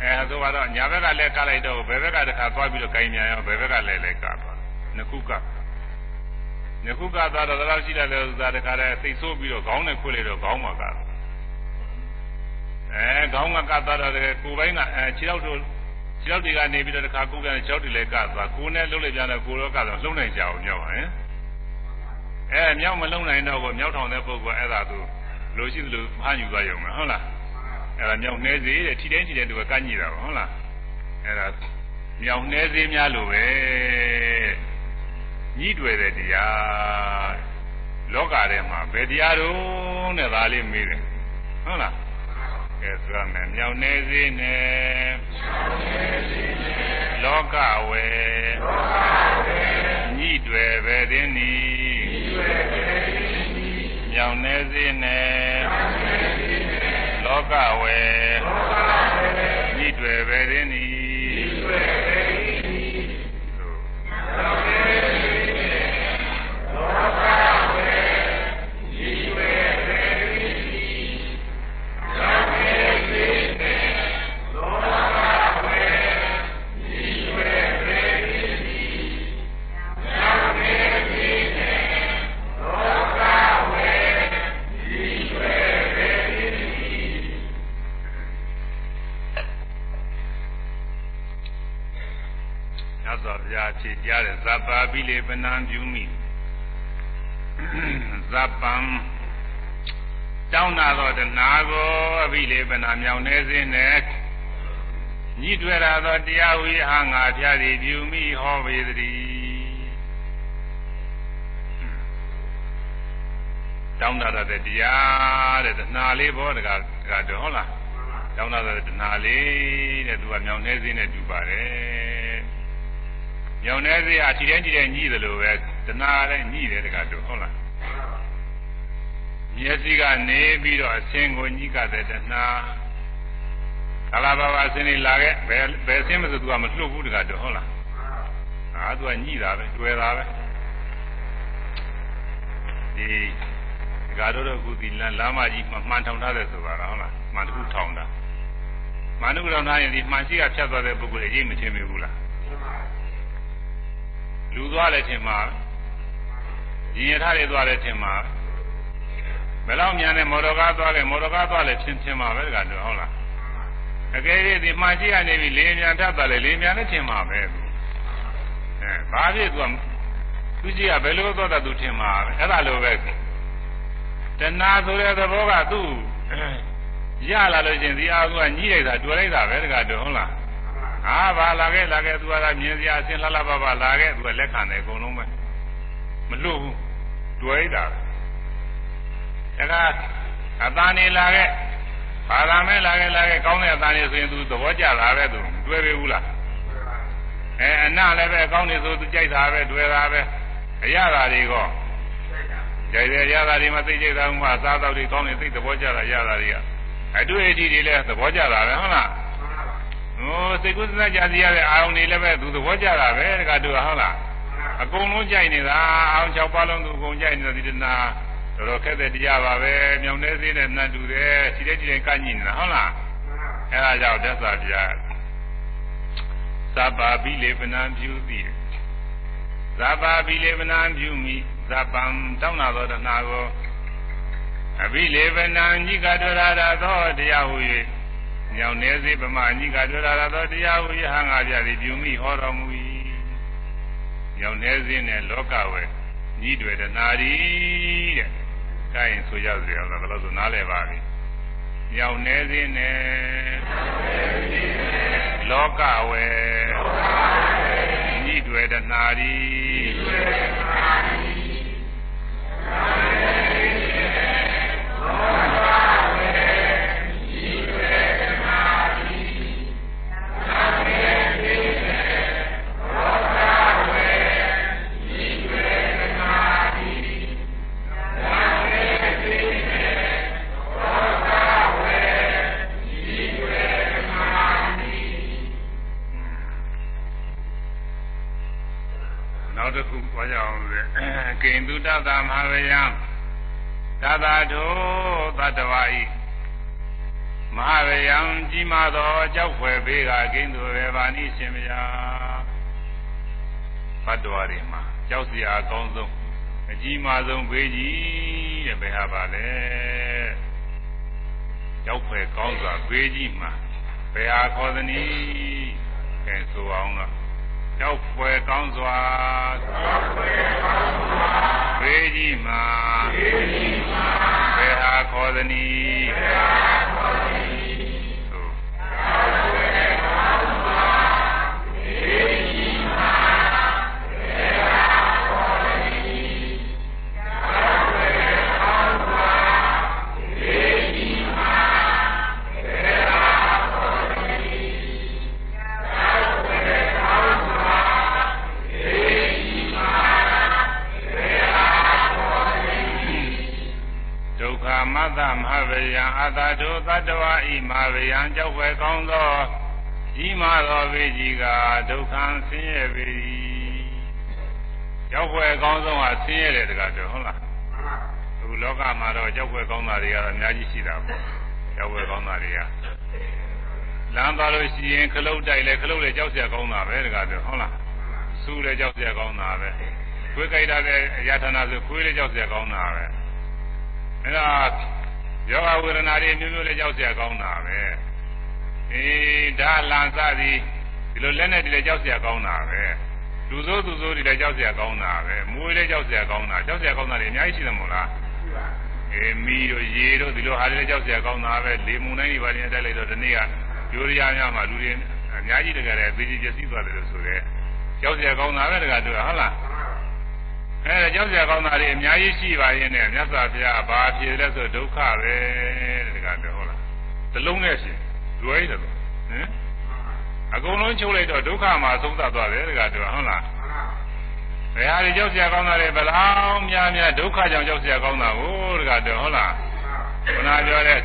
အဲဆိုတော့ညာဘက်ကလက်ကလိုက်တော့ဘယ်ဘက်ကတခါသွားပြီးတော့ကင်မြန်ရောဘယ်ဘက်ကလဲလက်ကသွားနှစ်ခုက ညခုကသာတော့တော့ရှိတယ်လို့သာတခါတည်းသိဆိုးပြီးတော့ခေါင်းနဲ့ခွေးလိုက်တော့ခေါင်းမှာကအဲခေါင်းကကသာတော့ကိုယ်ပိုင်းကအဲခြေထောက်တို့ခြေထောက်တွေကနေပြီးတော့တခါကိုယ်ကခြေထောက်တွေလည်းကသွားကိုယ်နဲ့လှုပ်လိုက်ကြတယ်ကိုယ်တော့ကတော့လှုပ်နိုင်ကြအောင်မြောက်ပါဟင်အဲမြောက်မလှုပ်နိုင်တော့ကိုမြောက်ထောင်တဲ့ပုဂ္ဂိုလ်အဲ့ဒါသူလိုရှိသလိုဖားယူသွားရုံပဲဟုတ်လားအဲ့ဒါမြောက်နှဲစေးတဲ့ထိတိုင်းထိတိုင်းသူကကန့်ညိတာပါဟုတ်လားအဲ့ဒါမြောက်နှဲစေးများလို့ပဲ ညှိတွေ့တဲ့တရားလောကထဲမှာဘယ်တရားတုံးတဲ့ဒါလေးမေးတယ်ဟုတ်လားကဲဆိုရမယ်မြောင်နေစေနဲ့လောကဝေညှိတွေ့ပဲတင်းနီမြောင်နေစေနဲ့လောကဝေညိတွေပဲရင်းဤကြား တဲ့ဇပ္ပါပိလေပနံပြုမိ ဇပ္ပံတောင်းနာသောတဏှာကိုအပိလေပနာမြောင်နေစဉ်နဲ့ညှိတွေ့ရသောတရားဝိဟာငါဖြာသည်ပြုမိဟောပေသည်တောင်းတရတဲ့တရားတဲ့တဏှာလေးဘောတကတကတော့ဟုတ်လားတောင်းတရတဲ့တဏှာလေးတဲ့သူကမြောင်နေစဉ်နဲ့တူပါတယ်ညောင်နေစေးအထီတိုင်းကြည့်တဲ့ညှိတယ်လို့ပဲ တဏှာလည်းညှိတယ်တကားတို့ဟုတ်လားမျက်စိကနေပြီးတော့အစင်းကိုညှိကတဲ့တဏှာကာလဘာဝအစင်းလေးလာခဲ့ဘယ်ဘယ်အစင်းမဆိုသူကမလွတ်ဘူးတကားတို့ဟုတ်လားအာသူကညှိတာပဲတွေ့တာပဲဒီဒကာတို့တို့ကုသီလမ်းလမ်းမကြီးမှမှန်ထောင်ထားတယ်ဆိုပါတော့ဟုတ်လားမှန်တခုထောင်တာမှန်တခုထောင်ထားရင်ဒီမှန်ရှိကဖြတ်သွားတဲ့ပုဂ္ဂိုလ်အရေးမချင်းဘူးလားလူသွားလည်းထင်မှာ ရင်ရထားတွေသွားလည်းထင်မှာဘယ်လောက်မြန်တဲ့မော်တော်ကားသွားလဲမော်တော်ကားသွားလည်းထင်ထင်မှာပဲကတော့ဟုတ်လားအကယ်၍ဒီမှရှိကနေပြီးလေမြန်ထပ်သွားလေလေမြန်လည်းထင်မှာပဲအဲဘာဖြစ်သူကသူကြီးကဘယ်လိုသွားတာသူထင်မှာပဲအဲ့ဒါလိုပဲတဏှာဆိုတဲ့သဘောကသူ့ရလာလို့ချင်းဒီအားကညှိလိုက်တာတွေ့လိုက်တာပဲတကယ်တော့ဟုတ်လားဟာဘာလာခဲ့လာခဲ့သူကမြင်စရာအစင်လှလှပပလာခဲ့သူကလက်ခံတယ်အကုန်လုံးပဲမလွ တ်ဘူးတွေ့တာတကအသားနေလာခဲ့ဘာသာမဲလာခဲ့လာခဲ့ကောင်းတဲ့အသားနေဆိုရင်သူသဘောကျတာပဲသူတွေ့ပြီဘူးလားအဲအနလည်းပဲကောင်းနေဆိုသူကြိုက်တာပဲတွေ့တာပဲအရသာတွေကောကြိုက်တယ်ရတာတွေမှသိကြတာမှစားတော့တွေကောင်းနေသိသဘောကျတာရတာတွေကအတွေ့အထိတွေလည်းသဘောကျတာပဲဟုတ်လားဟိုစိတ်ကူးစားကြစီရတဲ့အာရုံတွေလည်းပဲသူသဘောကျတာပဲတခါတူဟုတ်လား အကုန်လုံးကြိုက်နေတာအာရုံ၆ပါးလုံးသူအကုန်ကြိုက်နေတာဒီတနာတော်တော်ခက်တဲ့တရားပါပဲမြောင်နေသေးတဲ့နတ်တူတယ်ခြေတဲ့ခြေတဲ့ကညင်နေတာဟုတ်လားအဲဒါကြောင့်သက်သာပြသဗ္ဗပိလေပနံပြုသည်သဗ္ဗပိလေပနံပြုမိသဗ္ဗံတောင်းနာသောတဏှာကိုအပိလေပနံကြီးကတော်ရတာသောတရားဟု၍ညောင်နေစေပမအညီကတွေ့လာသောတရားဝိဟံငါပြသည်ပြုမိဟောတော်မူ၏ ညောင်နေစေနဲ့လောကဝယ်ညီတွေတနာရီတဲ့။ဒါရင်ဆိုရစေအောင်လို့ဆိုနားလည်ပါပြီ။ညောင်နေစေနဲ့လောကဝယ်ညီတွေတနာရီ ကိန္တုတသမဟာဝယံသတ္တထုသတ္တဝါဤမဟာဝယံကြီးမားသောကြောက်ဖွယ်ဘေးကကိန္တုရေပါဏိရှင်မြာဘတ်တော်ရီမှာကြောက်စရာအကောင်းဆုံးအကြီးမားဆုံးဘေးကြီးတဲ့ဘယ်ဟာပါလဲကြောက်ဖွယ်ကောင်းစွာဘေးကြီးမှာဘယ်ဟာခေါ်သနည်းကဲဆိုအောင်တော့ ရောက်ဖွယ်ကောင်းစွာရောက်ဖွယ်ကောင်းစွာဘေးကြီးမှာဘေးကြီးမှာဘယ်ဟာခေါ်သနည်းဘယ်ဟာ မတ္တမဟဗ ယံအတ္တတောတတ္တဝဤမာဗယံကြောက်ွယ်ကောင်းသောဤမာသောဘေကြီးကဒုက္ခံဆင်းရဲပေ၏ကြောက်ွယ်ကောင်းဆုံးဟာဆင်းရဲတယ်တကားတော့ဟုတ်လားအခုလောကမှာတော့ကြောက်ွယ်ကောင်းတာတွေကတော့အများကြီးရှိတာပေါ့ကြောက်ွယ်ကောင်းတာတွေကလမ်းသွားလို့ရှိရင်ခလုတ်တိုက်လဲခလုတ်လဲကြောက်เสียကောင်းတာပဲတကားတော့ဟုတ်လားစူးလဲကြောက်เสียကောင်းတာပဲခွေးကြိုက်တာလည်းအရာဌာနဆိုခွေးလဲကြောက်เสียကောင်းတာပဲ အဲဒါယောဂဝေဒနာတွေမျိုးမျိုးလေးကြောက်เสียကောင်းတာပဲအေးဒါလန်စသည်ဒီလိုလက်နဲ့ဒီလည်းကြောက်เสียကောင်းတာပဲလူစိုးသူစိုးဒီလည်းကြောက်เสียကောင်းတာပဲမွေးလည်းကြောက်เสียကောင်းတာကြောက်เสียကောင်းတာတွေအများကြီးရှိတယ်မို့လားအေးမီတို့ရေတို့ဒီလိုဟာတွေလည်းကြောက်เสียကောင်းတာပဲလေမုန်တိုင်းတွေပါနေတက်လိုက်တော့ဒီနေ့ကယူရီးယားများမှာလူတွေအများကြီးတကယ်လည်းသေချေကျစီးသွားတယ်လို့ဆိုရဲကြောက်เสียကောင်းတာပဲတကယ်တို့ဟုတ်လား အဲကြောက်ကြကောင်းတာတွေအများကြီးရှိပါရင်လည်းမြတ်စွာဘုရားဘာဖြစ်လဲဆိုဒုက္ခပဲတကယ်ဟုတ်လားသလုံးနဲ့ရှင်လွယ်တယ်လို့ဟင်အကုန်လုံးချုပ်လိုက်တော့ဒုက္ခမှာသုံးသပ်သွားတယ်တကယ်ဟုတ်လားဘယ်ဟာတွေကြောက်ကြကောင်းတာတွေဘလောင်းများများဒုက္ခကြောင့်ကြောက်ကြကောင်းတာကိုတကယ်ဟုတ်လားခဏပြောတဲ့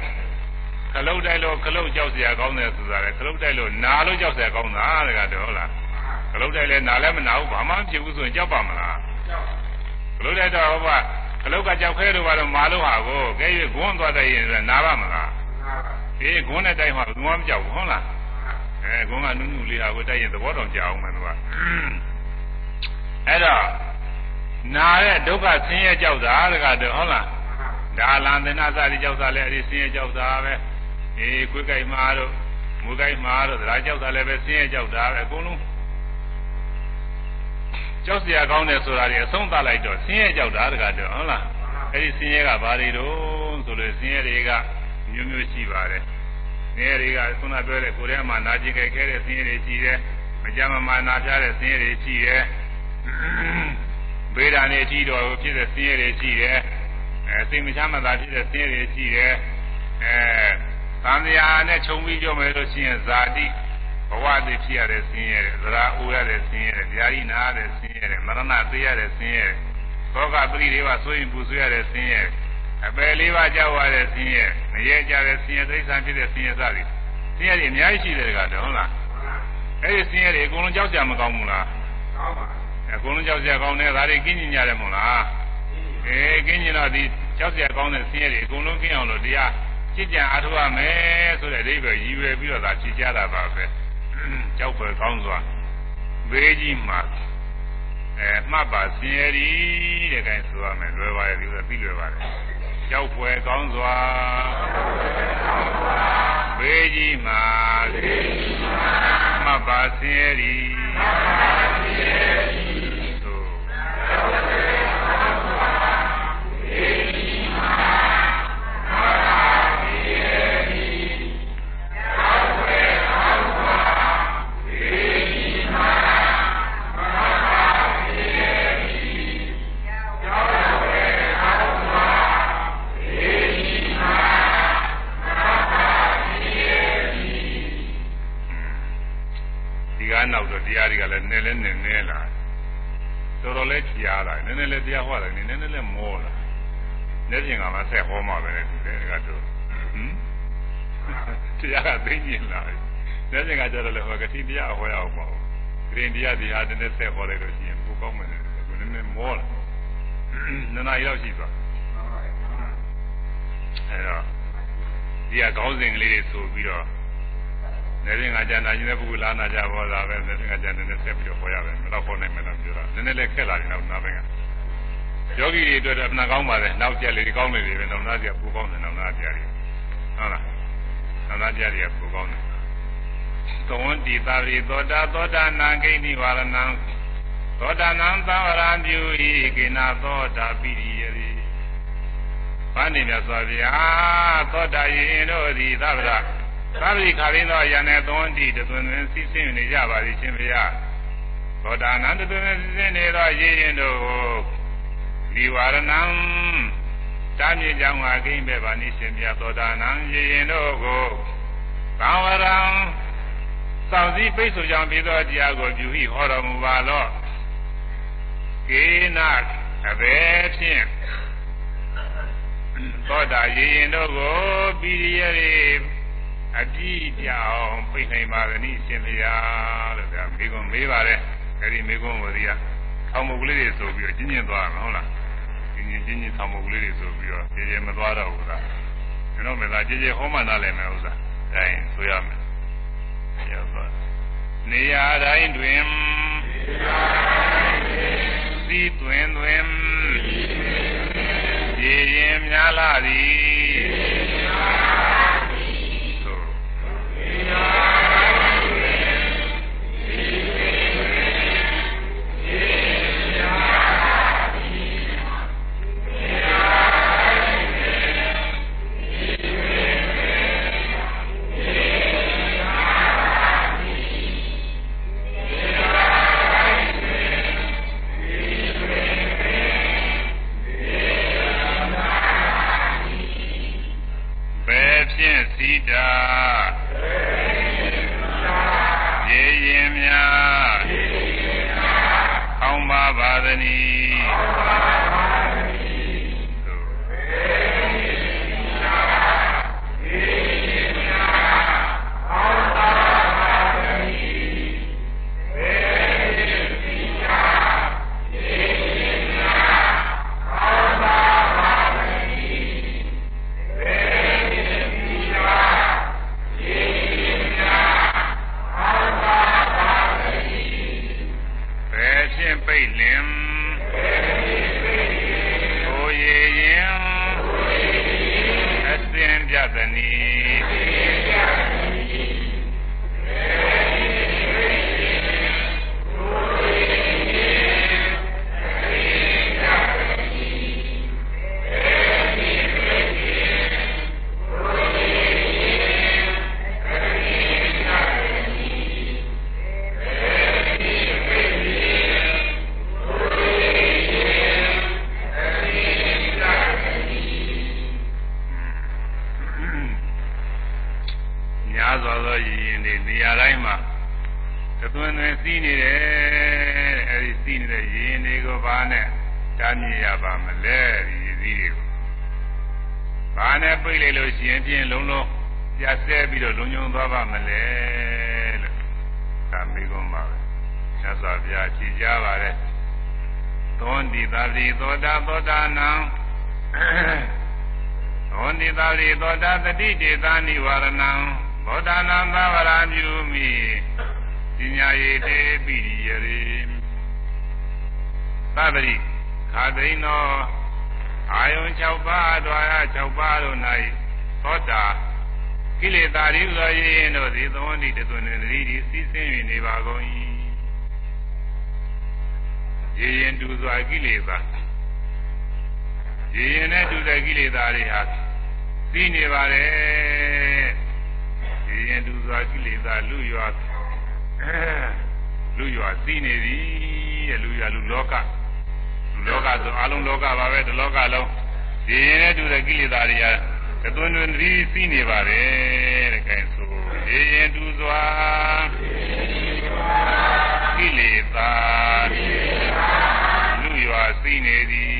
ခလုတ်တိုက်လို့ခလုတ်ကြောက်ကြကောင်းတယ်ဆိုတာလေခလုတ်တိုက်လို့နာလို့ကြောက်ကြကောင်းတာတကယ်ဟုတ်လားခလုတ်တိုက်လဲနာလဲမနာဘူးဘာမှမဖြစ်ဘူးဆိုရင်ကြောက်ပါမလား လုတ်တိုက်တော့ဟောပါခလုတ်ကကြောက်ခဲတော့ဘာလို့မာလို့ဟာကိုကဲရဂွန်းသွားတဲ့ရင်နာပါမလားအေးဂွန်းတဲ့တိုင်းမှာဘူးမကြောက်ဘူးဟုတ်လားအဲဂွန်းကနုနုလေးဟာကိုတိုက်ရင်သဘောတော်ကြအောင်မယ်သူကအဲ့တော့နာတဲ့ဒုက္ခဆင်းရဲကြောက်တာတကတော့ဟုတ်လားဒါလန်သနာစသည်ကြောက်တာလည်းအဲ့ဒီဆင်းရဲကြောက်တာပဲအေးခွေးကြိုက်မှာတို့မူကြိုက်မှာတို့ဒါကြောက်တာလည်းပဲဆင်းရဲကြောက်တာပဲအကုန်လုံး ကြောက်စရာကောင်းတယ်ဆိုတာတွေအဆုံးသတ်လိုက်တော့ဆင်းရဲကြောက်တာတကားတော့ဟုတ်လားအဲ့ဒီဆင်းရဲကဘာတွေတော့ဆိုလို့ဆင်းရဲတွေကမျိုးမျိုးရှိပါတယ်ဆင်းရဲတွေကခုနပြောတဲ့ကိုယ်ထဲမှာနာကျင်ခဲ့တဲ့ဆင်းရဲတွေရှိတယ်မကြမ်းမမာနာပြတဲ့ဆင်းရဲတွေရှိတယ်ဘေးဒဏ်တွေရှိတော့ဖြစ်တဲ့ဆင်းရဲတွေရှိတယ်အဲစိတ်မချမ်းသာဖြစ်တဲ့ဆင်းရဲတွေရှိတယ်အဲသံဃာနဲ့ခြုံပြီးကြမယ်လို့ရှိရင်ဇာတိ ဘဝတည်ဖြစ်ရတဲ့ဆင်းရဲတယ်သရာအိုရတဲ့ဆင်းရဲတယ်ဗျာဒိနာရတဲ့ဆင်းရဲတယ်မရဏသေးရတဲ့ဆင်းရဲတယ်သောကပရိဒေဝဆိုရင်ပူဆွေးရတဲ့ဆင်းရဲအပယ်လေးပါးကြောက်ရတဲ့ဆင်းရဲမရဲကြတဲ့ဆင်းရဲသိစ္စာဖြစ်တဲ့ဆင်းရဲစသည်ဆင်းရဲတွေအများကြီးရှိတယ်ကတော့ဟုတ်လားအဲ့ဒီဆင်းရဲတွေအကုန်လုံးကြောက်ကြမကောင်းဘူးလားကောင်းပါအကုန်လုံးကြောက်ကြကောင်းတယ်ဒါတွေကင်းကျင်ကြတယ်မို့လားအေးကင်းကျင်တော့ဒီကြောက်ကြကောင်းတဲ့ဆင်းရဲတွေအကုန်လုံးကင်းအောင်လို့တရားကြည်ကြံအားထုတ်ရမယ်ဆိုတဲ့အဓိပ္ပာယ်ရည်ရွယ်ပြီးတော့ဒါဖြေကြတာပါပဲ ကြောက်ဖွယ်ကောင်းစွာဘေးကြီးမှာအဲမှတ်ပါဆင်းရဲဒီတဲ့ခိုင်းဆိုရမယ်လွယ်ပါရဲ့ဒီလိုပြီးလွယ်ပါတယ်ကြောက်ဖွယ်ကောင်းစွာဘေးကြီးမှာမှတ်ပါဆင်းရဲဒီသို့ နောက်တော့တရားတွေကလည်းနည်းလဲနည်းနည်းလာတော်တော်လေးကြားလာနည်းနည်းလေးတရားဟောတယ်နည်းနည်းလေးမောလာနေ့ပြင်ကမှဆက်ဟောမှာပဲဒီလေကတော့ဟမ်တရားကသိကျင်လာနေ့ပြင်ကကြတော့လေဟောကတိတရားဟောရအောင်ပေါ့ဂရင်တရားဒီဟာတနေ့ဆက်ဟောလိုက်လို့ရှိရင်ကိုကောင်းမယ်လေကိုနည်းနည်းမောလာနှစ်နာရီလောက်ရှိသွားအဲတော့ဒီကခေါင်းစဉ်ကလေးတွေဆိုပြီးတော့ နေရင်ကကြံတာကြီးတဲ့ပုဂ္ဂိုလ်လာနာကြဘောတာပဲနေရင်ကကြံနေဆက်ပြီးတော့ဟောရတယ်မတော့ဟောနိုင်မယ်တော့ပြောတာနည်းနည်းလေးခက်လာတယ်တော့နားဘက်ကယောဂီတွေအတွက်အမှန်ကောင်းပါတယ်နောက်ကြလေးကောင်းနေတယ်ပဲနောက်နာကြပူကောင်းတယ်နောက်နာကြတွေဟုတ်လားနောက်နာကြတွေပူကောင်းတယ်သောဝတိသာရိသောတာသောတာနံဂိတိဝရဏံသောတာနံသဝရံပြုဤကိနာသောတာပိရိယရိဘာနေမြတ်စွာဘုရားသောတာယေတို့သည်သဗ္ဗရာ သာရိခါရင်းသောယံနဲ့သွန်တိတသွန်သွင်းစီးဆင်းနေကြပါလိရှင်ဗျာသောတာနံတသွန်သွင်းစီးဆင်းနေသောရေရင်တို့ကိုဒီဝရဏံတာမြေကြောင့်ဟာကိမ့်ပဲပါနေရှင်ဗျာသောတာနံရေရင်တို့ကိုဘာဝရံစောင့်စည်းပိတ်ဆိုကြောင့်ပြီးသောတရားကိုပြုဟိဟောတော်မူပါလော့ကေနအဘယ်ဖြင့်သောတာရေရင်တို့ကိုပြီးရရဲ့ အပြည့်ပြအောင်ပြိနိုင်ပါသနည်းရှင်ဘုရားလို့ဒါမိကွန်မေးပါတယ်အဲဒီမိကွန်ဝရီကဆောင်းမုတ်ကလေးတွေဆိုပြီးတော့ကျင်းကျင်းသွားမှာဟုတ်လားကျင်းကျင်းကျင်းကျင်းဆောင်းမုတ်ကလေးတွေဆိုပြီးတော့ပြေပြေမသွားတော့ဘူးလားကျွန်တော်မသာကြည်ကြည်ဟောမှနားလည်မယ်ဥစ္စာအဲဆိုရမယ်ရောက်သွားနေရာတိုင်းတွင်သီးတွင်တွင်ရေရင်များလာသည် တိတေသနိဝရဏံဘောဓနာသဝရမြူမိပညာယေတေပိရိယရေသဗ္ဗရိခာသိန်းသောအာယုံ6ပါးတွာရ6ပါးတို့၌သောတာကိလေသာရိသောယေရင်တို့သည်သောတိတသွန်တည်းသည်စီးဆင်း၍နေပါကုန်၏ယေရင်တူစွာကိလေသာယေရင်နဲ့တူတဲ့ကိလေသာတွေဟာ သိနေပါတယ်ဒီရင်သူစွာကိလေသာလူရွာလူရွာသိနေသည်တဲ့လူရွာလူလောကလူလောကဆိုအလုံးလောကပါပဲဒီလောကလုံးဒီရင်နဲ့တူတဲ့ကိလေသာတွေကသွန်းသွန်းသတိသိနေပါတယ်တဲ့ကဲဆိုဒီရင်တူစွာကိလေသာလူရွာသိနေသည်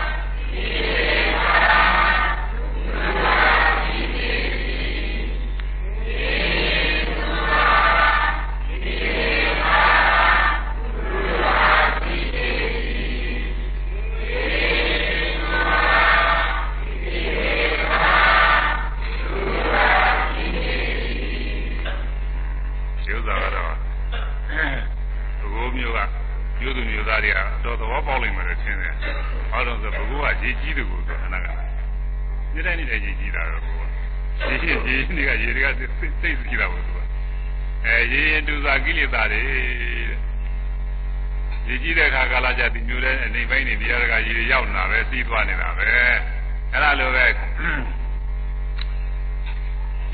ရေကြီးတယ်ကိုဆိုအနာကနေ့တိုင်းနေ့တိုင်းရေကြီးတာတော့ရေရေရေတွေကရေတွေကစိတ်စိတ်ကြီးတာပေါ့သူကအဲရေရင်တူစာကိလေသာတွေရေကြီးတဲ့အခါကာလကြဒီမျိုးတဲ့အနေပိုင်းနေတရားကရေရောက်နေတာပဲစီးသွားနေတာပဲအဲ့ဒါလိုပဲ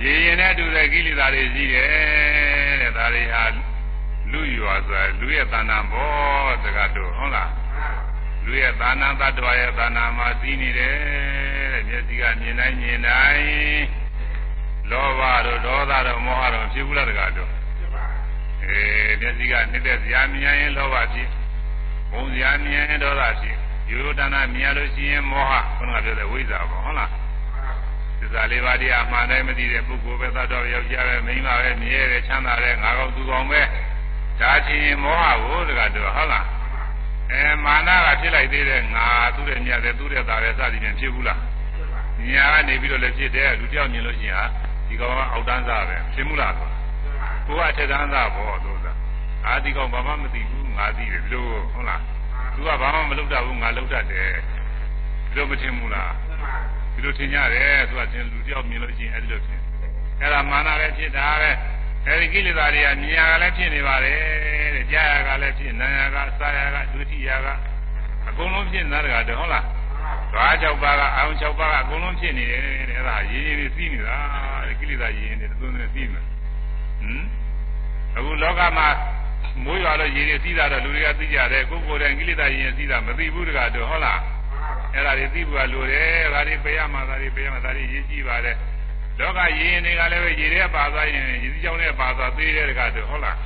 ရေရင်နဲ့တူတဲ့ကိလေသာတွေကြီးတယ်တဲ့ဒါတွေဟာ လူရွာဆိုတာလူရဲ့တဏ္ဍာဘောတကားတို့ဟုတ်လားလူရဲ့သာနာတ attva ရဲ့သာနာမှာသိနေတယ်တဲ့မျက်စိကမြင်တိုင်းမြင်တိုင်းလောဘတို့ဒေါသတို့မောဟတို့ဖြစ်ဘူးလားတကားတို့အဲမျက်စိကနှစ်သက်ဇာမြင်ရင်လောဘဖြစ်ဘုံစရာမြင်ဒေါသဖြစ်ယူရတနာမြင်လို့ရှိရင်မောဟခုနကပြောတဲ့ဝိဇ္ဇာပေါ့ဟုတ်လားသစ္စာလေးပါးတရားအမှန်တိုင်းမသိတဲ့ပုဂ္ဂိုလ်ပဲသတ္တဝါယောက်ျားပဲမိန်းမပဲမြဲပဲချမ်းသာတဲ့ငါကောင်သူကောင်ပဲ ဒါချင်းမောဟကိုတကတော့ဟုတ်လားအဲမာနကဖြစ်လိုက်သေးတယ်ငါသူ့ရဲ့မြတ်တဲ့သူ့ရဲ့သားပဲစသည်ဖြင့်ဖြစ်ဘူးလားညာကနေပြီးတော့လည်းဖြစ်တယ်လူတယောက်မြင်လို့ရှိရင်ဟာဒီကောင်ကအောက်တန်းစားပဲဖြစ်မှုလားဆိုကိုကအထက်တန်းစားပေါ့လို့သာအာဒီကောင်ဘာမှမသိဘူးငါသိတယ်လို့ဟုတ်လားသူကဘာမှမလုပ်တတ်ဘူးငါလုပ်တတ်တယ်ဒီလိုမထင်ဘူးလားဒီလိုထင်ကြတယ်သူကသင်လူတယောက်မြင်လို့ရှိရင်အဲဒီလိုထင်အဲ့ဒါမာနလည်းဖြစ်တာပဲ အဲဒီကိလေသာတွေကမြင်ရကလည်းဖြစ်နေပါတယ်တဲ့ကြားရကလည်းဖြစ်နာရကစားရကဒုတိယကအကုန်လုံးဖြစ်နေတာတည်းဟုတ်လားဓွား၆ပါးကအာုံ၆ပါးကအကုန်လုံးဖြစ်နေတယ်တဲ့အဲ့ဒါရင်းရင်းလေးသိနေတာတဲ့ကိလေသာရင်းရင်းတွေသုံးနေသိမှာဟမ်အခုလောကမှာမိုးရွာလို့ရင်းရင်းသိတာတော့လူတွေကသိကြတယ်ကိုယ်ကိုယ်တိုင်ကိလေသာရင်းရင်းသိတာမသိဘူးတကားတော့ဟုတ်လားအဲ့ဒါတွေသိဖို့ကလိုတယ်ဒါတွေပေးရမှာဒါတွေပေးရမှာဒါတွေရည်ကြည့်ပါတယ် လောကရင်းတွေကလည်းပဲရည်ရဲပါသွားရင်ရည်စည်းကြောင်းနဲ့ပါသွားသေးတယ်တကားတော့ဟုတ်လား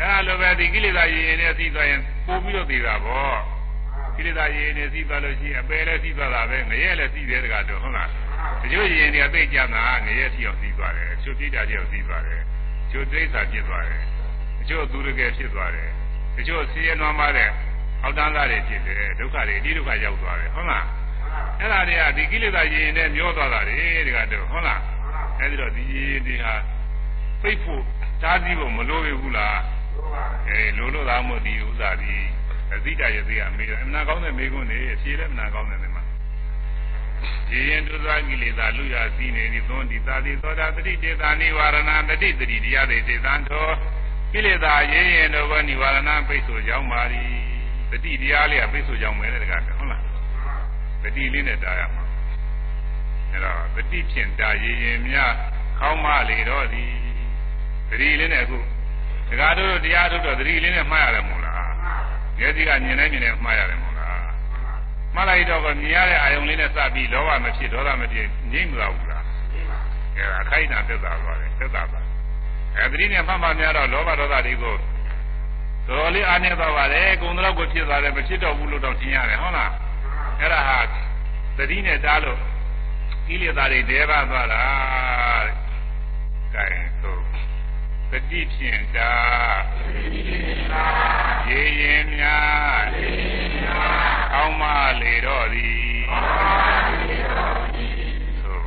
အဲ့ဒါလိုပဲဒီကိလေသာရင်းရင်းနဲ့သိသွားရင်ပို့ပြီးတော့သိတာပေါ့ကိလေသာရင်းနဲ့သိသွားလို့ရှိရင်အပယ်လည်းသိသွားတာပဲငရဲလည်းသိတယ်တကားတော့ဟုတ်လားတချို့ရင်းတွေကသိကြတာငရဲသိအောင်သိသွားတယ်တချို့သိတာသိအောင်သိသွားတယ်တချို့သိတာဖြစ်သွားတယ်တချို့သူရကဲဖြစ်သွားတယ်တချို့ဆင်းရဲနွမ်းပါတဲ့အောက်တန်းသားတွေဖြစ်တယ်ဒုက္ခတွေအတိဒုက္ခရောက်သွားတယ်ဟုတ်လားအဲ့ဒါတွေကဒီကိလေသာရင်းနဲ့မျောသွားတာတွေတကားတော့ဟုတ်လား အဲ့ဒီတော့ဒီဒီဟာသိဖို့တားစီးဖို့မလိုဘူးလားအဲလိုလို့သားမို့ဒီဥစ္စာဒီအသိတရသေးကမေးတယ်အမှန်ကောင်းတဲ့မေးခွန်းနေအဖြေလည်းအမှန်ကောင်းတယ်ဒီမှာဒီရင်ဒုသကိလေသာလူရစီနေဒီသွန်ဒီသာတိသောတာတတိတေသာနိဝရဏတတိတတိတရားတွေတေသံတော်ကိလေသာရေးရင်တော့ကနိဝရဏပိတ်ဆိုကြောင်းပါရီတတိတရားလေးကပိတ်ဆိုကြောင်းမယ်တဲ့ကဟုတ်လားတတိလေးနဲ့တားရမှာ အဲ့တော့တတိဖြင့်တာရေးရင်များခေါင်းမလေတော့ဒီတတိလေးနဲ့အခုဒကာတို့တရားထုတ်တော့တတိလေးနဲ့မှားရတယ်မို့လားမျက်စိကမြင်နေမြင်နေမှားရတယ်မို့လားမှားလိုက်တော့ကမြင်ရတဲ့အာယုံလေးနဲ့စပြီးလောဘမဖြစ်ဒေါသမဖြစ်ငြိမ့်မလာဘူးလားအဲ့ဒါအခိုက်အတန့်သက်သာသွားတယ်သက်သာပါအဲတတိနဲ့မှတ်မှများတော့လောဘဒေါသတွေကိုတော်တော်လေးအားနေသွားပါတယ်ကုံတော့ကိုဖြစ်သွားတယ်မဖြစ်တော့ဘူးလို့တော့ထင်ရတယ်ဟုတ်လားအဲ့ဒါဟာတတိနဲ့တားလို့ ကိလေသာတွေတဲပါသွားတာတဲ့ကဲဆိုတတိဖြင့်တာရေရင်များကောင်းမလေတော့သည်ဆို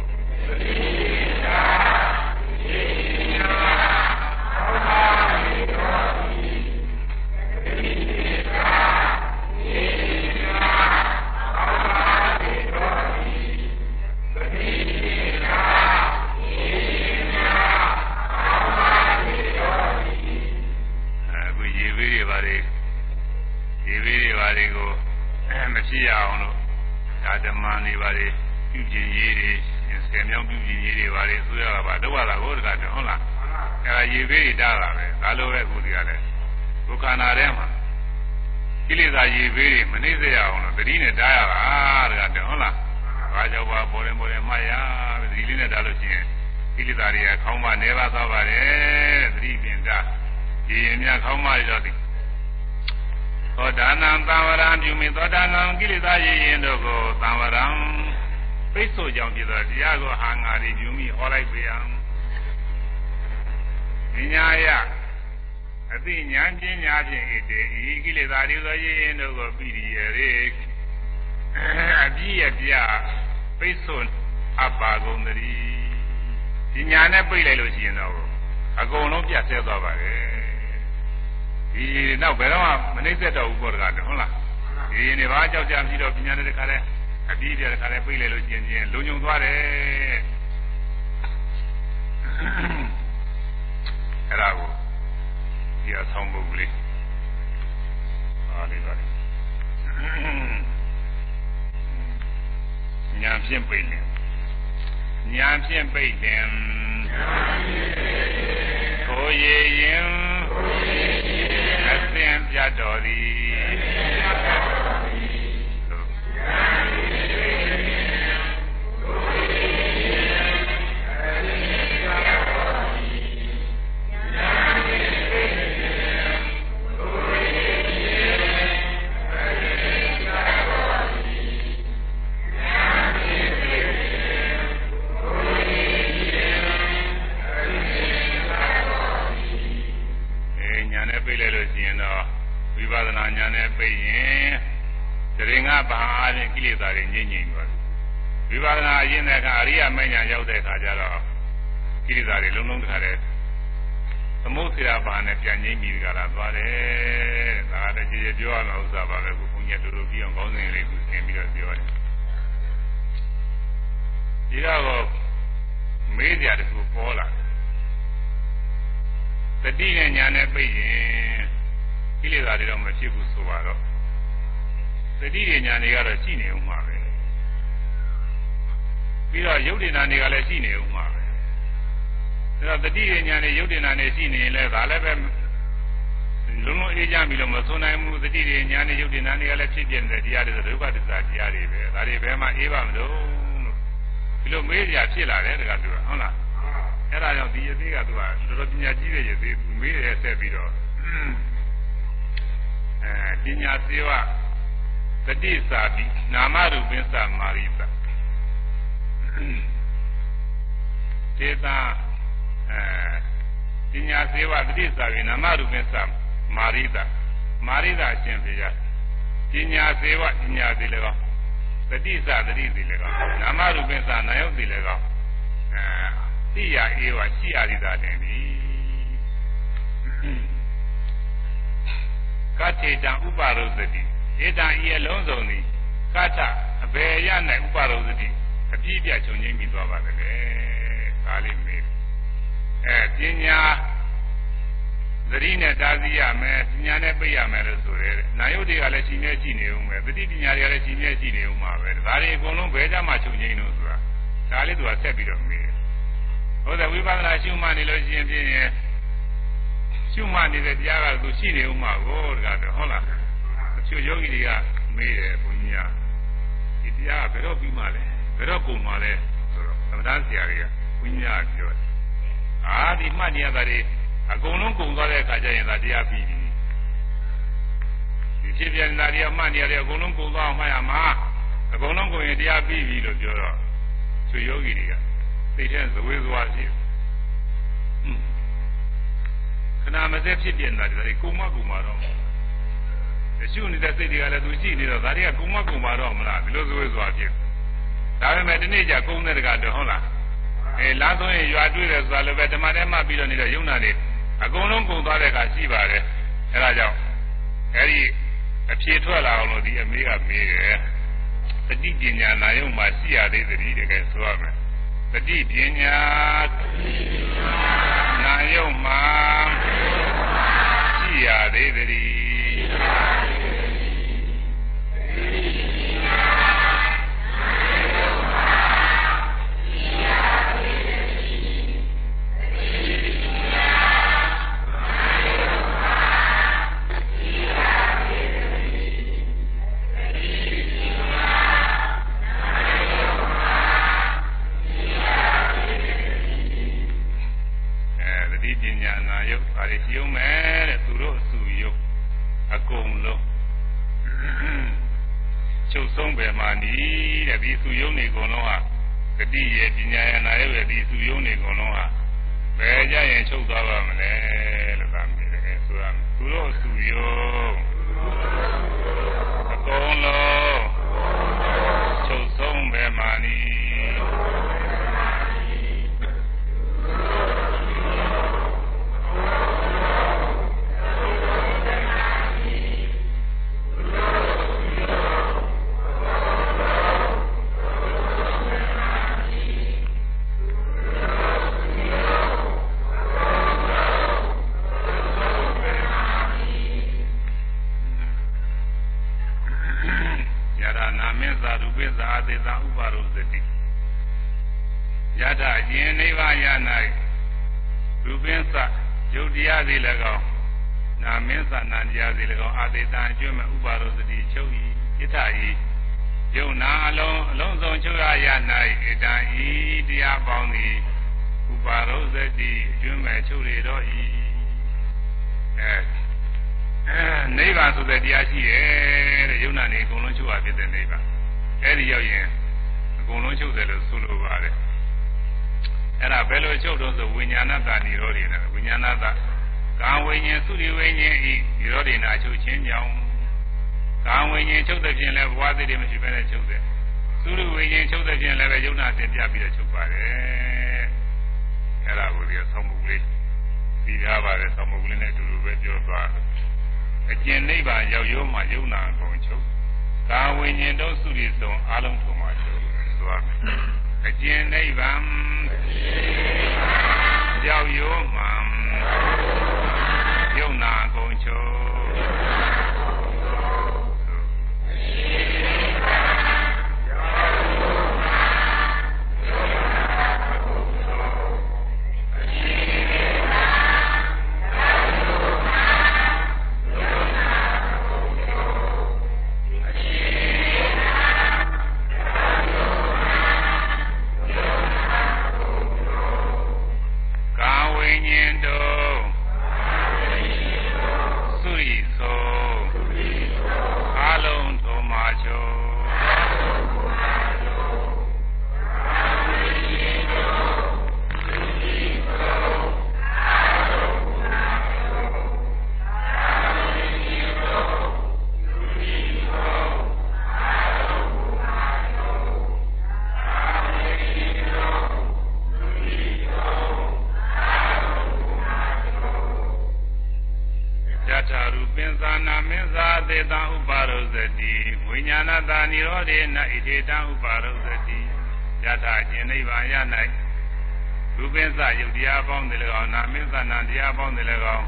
တတိဖြင့်တာရေရင်များကောင်းမလေတော့သည်တတိဖြင့်တာရေ ရေဘေးတွေပါလေကိုမဖြစ်ရအောင်လို့ဒါဓမ္မတွေပါလေပြုကျင်ရေးတွေဆယ်မြောင်းပြုကျင်ရေးတွေပါလေဆိုရတာပါတော့လာကိုတကတယ်ဟုတ်လားအဲဒါရေဘေးတွေတားတာပဲဒါလိုပဲအခုဒီကလည်းဘုခန္ဓာထဲမှာကိလေသာရေဘေးတွေမနှိမ့်စေရအောင်လို့သတိနဲ့တားရတာတကတယ်ဟုတ်လားဘာကြောင့်ပါပေါ်တယ်ပေါ်တယ်မှတ်ရဒီလေးနဲ့တားလို့ရှိရင်ကိလေသာတွေကခေါင်းမနေပါသွားပါတယ်သတိပင်တာဒီရင်များခေါင်းမရတော့သည် သောတာနံသံဝရံပြုမိသောတာနံကိလေသာရရင်တို့ကိုသံဝရံပိတ်ဆို့ကြောင့်ဖြစ်သောတရားကိုအာငါရီပြုမိဟောလိုက်ပေယံဉာဏ်ယအသိဉာဏ်ပညာဖြင့်ဣတေဤကိလေသာတွေသောရရင်တို့ကိုပြီးရရေအပြည့်အပြပိတ်ဆို့အပ်ပါကုန်သတည်းဒီညာနဲ့ပြိလိုက်လို့ရှိရင်တော့အကုန်လုံးပြတ်ဆဲသွားပါတယ် ဒီနောက်ဘယ်တော့မှမနှိမ့်သက်တော့ဘူးပေါ့တကားဟုတ်လားဒီရင်တွေဘာကြောက်ကြမရှိတော့ပညာနဲ့တခါလဲအပြီးပြတခါလဲပြိလိုက်လို့ရှိရင်လုံုံသွားတယ်အဲ့ဒါကိုဒီအဆောင်ပုဂ္ဂလိအားလေးပါညာဖြင့်ပြိနေညာဖြင့်ပိတ်တယ်ကိုရရင် အသင်ပြတ်တော်သည် ခဲ့လို့ရှိရင်တော့ဝိပဿနာဉာဏ်နဲ့ပြည့်ရင်သရေငါဘာအားဖြင့်ကိလေသာတွေငြိမ့်ငြိမ့်သွားတယ်ဝိပဿနာအရင်တဲ့အခါအရိယာမဉ္ဇဉ်ရောက်တဲ့အခါကျတော့ကိလေသာတွေလုံးလုံးတခါတည်းသမုဒ္ဒရာဘာနဲ့ပြန်ငြိမ့်ပြီးကြတာသွားတယ်ဒါကတည်းကပြောရတာဥစ္စာပါပဲကိုဘုညာတို့တို့ပြီးအောင်ကောင်းစဉ်လေးကိုသင်ပြီးတော့ပြောတယ်ဒီတော့မေးကြတယ်ကိုပေါ်လာတယ် တိနဲ့ညာနဲ့ပြည့်ရင်ကိလေသာတွေတော့မဖြစ်ဘူးဆိုပါတော့တတိနဲ့ညာတွေကတော့ရှိနေဦးမှာပဲပြီးတော့ယုတ်ဒေနာတွေကလည်းရှိနေဦးမှာပဲဒါတော့တတိနဲ့ညာတွေယုတ်ဒေနာတွေရှိနေရင်လည်းဒါလည်းပဲလုံးလုံးအေးကြပြီလို့မဆိုနိုင်ဘူးတတိတွေညာတွေယုတ်ဒေနာတွေကလည်းဖြစ်ပြနေတဲ့တရားတွေဆိုဒုက္ခသစ္စာတရားတွေပဲဒါတွေဘယ်မှအေးပါမလို့ဒီလိုမေးကြဖြစ်လာတယ်တကယ်လို့ဟုတ်လား အဲ့ဒါကြောင့်ဒီယသိကသူကတော်တော်ပညာကြီးတဲ့ယသိမေးရဆက်ပြီးတော့အဲပညာစေဝတတိစာတိနာမရူပင်းစာမာရိတဒေတာအဲပညာစေဝတတိစာတိနာမရူပင်းစာမာရိတမာရိတအရှင်ပြရပညာစေဝပညာစီလည်းကောတတိစာတတိစီလည်းကောနာမရူပင်းစာနာယုတ်စီလည်းကောအဲ သိရအေးဝရှိရသည်သာတင်ပြီကထေတံဥပါရုသတိဧတံဤအလုံးစုံသည်ကထအဘယ်ရ၌ဥပါရုသတိအပြည့်ပြခြုံငိမ့်ပြီးသွားပါလေဒါလေးမေးအဲပညာသတိနဲ့တားစီရမယ်ပညာနဲ့ပြရမယ်လို့ဆိုရဲနာယုတ်တွေကလည်းရှင်မြဲရှိနေဦးမယ်သတိပညာတွေကလည်းရှင်မြဲရှိနေဦးမှာပဲဒါတွေအကုန်လုံးဘယ်ကြမှာခြုံငိမ့်လို့ဆိုတာဒါလေးသူကဆက်ပြီးတော့မေး ဟုတ်တယ်ဝိပဿနာရှုမှတ်နေလို့ရှိရင်ဖြင့်ရှုမှတ်နေတဲ့တရားကသူရှိနေဦးမှာကိုတကားတော့ဟုတ်လားအချို့ယောဂီတွေကမေးတယ်ဘုန်းကြီးကဒီတရားကဘယ်တော့ပြီးမှလဲဘယ်တော့ကုန်မှလဲဆိုတော့သမထဆရာတွေကဘုန်းကြီးကပြောတယ်အာဒီမှတ်နေရတာတွေအကုန်လုံးကုန်သွားတဲ့အခါကျရင်ဒါတရားပြီးပြီဒီဖြစ်ပြန်တာတွေမှတ်နေရတယ်အကုန်လုံးကုန်သွားအောင်မှတ်ရမှာအကုန်လုံးကုန်ရင်တရားပြီးပြီလို့ပြောတော့ချို့ယောဂီတွေက သိတဲ့ဇဝေဇဝါရှိခဏမစက်ဖြစ်ပြနေတာတွေကုမကုမာတော့ရှုနေတဲ့စိတ်တွေကလည်းသူရှိနေတော့ဒါတွေကကုမကုမာတော့မလားဒီလိုဇဝေဇဝါဖြစ်ဒါပေမဲ့ဒီနေ့ကျကုန်းတဲ့တကတော့ဟုတ်လားအဲလားဆုံးရင်ရွာတွေ့တယ်ဆိုတာလည်းပဲဓမ္မထဲမှာပြီးတော့နေတဲ့ယုံနာတွေအကုန်လုံးကုန်သွားတဲ့အခါရှိပါတယ်အဲဒါကြောင့်အဲဒီအဖြေထွက်လာအောင်လို့ဒီအမေးကမေးတယ်တတိပညာနာယုံမှာရှိရသေးတယ်တကယ်ဆိုရမယ် ပฏิပညာနာယုံမှာရှိရသေးသည် အကုန်လုံးချုပ်ဆုံးပဲမှနီးတဲ့ဒီစုယုံနေအကုန်လုံးဟာဂတိရဲ့ပညာရဲ့နာရဲ့ဒီစုယုံနေအကုန်လုံးဟာဘယ်ကြရင်ချုပ်သွားပါမလဲလို့သာမြင်တယ်ဆိုရမယ်သူတို့အစုယုံအကုန်လုံးချုပ်ဆုံးပဲမှနီး တရားစီ၎င်းနာမင်းသနာတရားစီ၎င်းအာသေတံအကျွမ်းမဲ့ဥပါရောစတိချုပ်ဤဣထဤယုံနာအလုံးအလုံးစုံချုပ်ရရ၌ဣတံဤတရားပေါင်းသည်ဥပါရောစတိအကျွမ်းမဲ့ချုပ်ရတော့ဤအဲအဲနိဗ္ဗာန်ဆိုတဲ့တရားရှိရဲ့တဲ့ယုံနာနေအကုန်လုံးချုပ်ရဖြစ်တဲ့နိဗ္ဗာန်အဲဒီရောက်ရင်အကုန်လုံးချုပ်တယ်လို့ဆိုလိုပါတယ် အဲ့ဒါဘယ်လိုချုပ်တော့ဆိုဝိညာဏတဏိရောဓိနာဝိညာဏတကာဝိညာဉ်သုရိဝိညာဉ်ဤဒီရောဓိနာချုပ်ခြင်းကြောင့်ကာဝိညာဉ်ချုပ်တဲ့ဖြင့်လည်းဘဝတည်တယ်မရှိဘဲနဲ့ချုပ်တယ်သုရဝိညာဉ်ချုပ်တဲ့ဖြင့်လည်းပဲယုံနာတင်ပြပြီးတော့ချုပ်ပါတယ်အဲ့ဒါကိုဒီဆောင်းမှုလေးသိထားပါတယ်ဆောင်းမှုလေးနဲ့အတူတူပဲပြောသွားတယ်အကျဉ်နိဗ္ဗာန်ရောက်ရိုးမှယုံနာကုန်ချုပ်ကာဝိညာဉ်တို့သုရိဆုံးအလုံးထုံမှချုပ်သွား အကျဉ်နိဗ္ဗာန်ရောက်ရိုးမှယုံနာကုန်ချုပ် ဒေနဣတိတံဥပါရုသတိယထာခြင်းနိဗ္ဗာန်ရ၌ရူပင်းစယုတ်တရားပေါင်းတယ်၎င်းနာမင်းစနာတရားပေါင်းတယ်၎င်း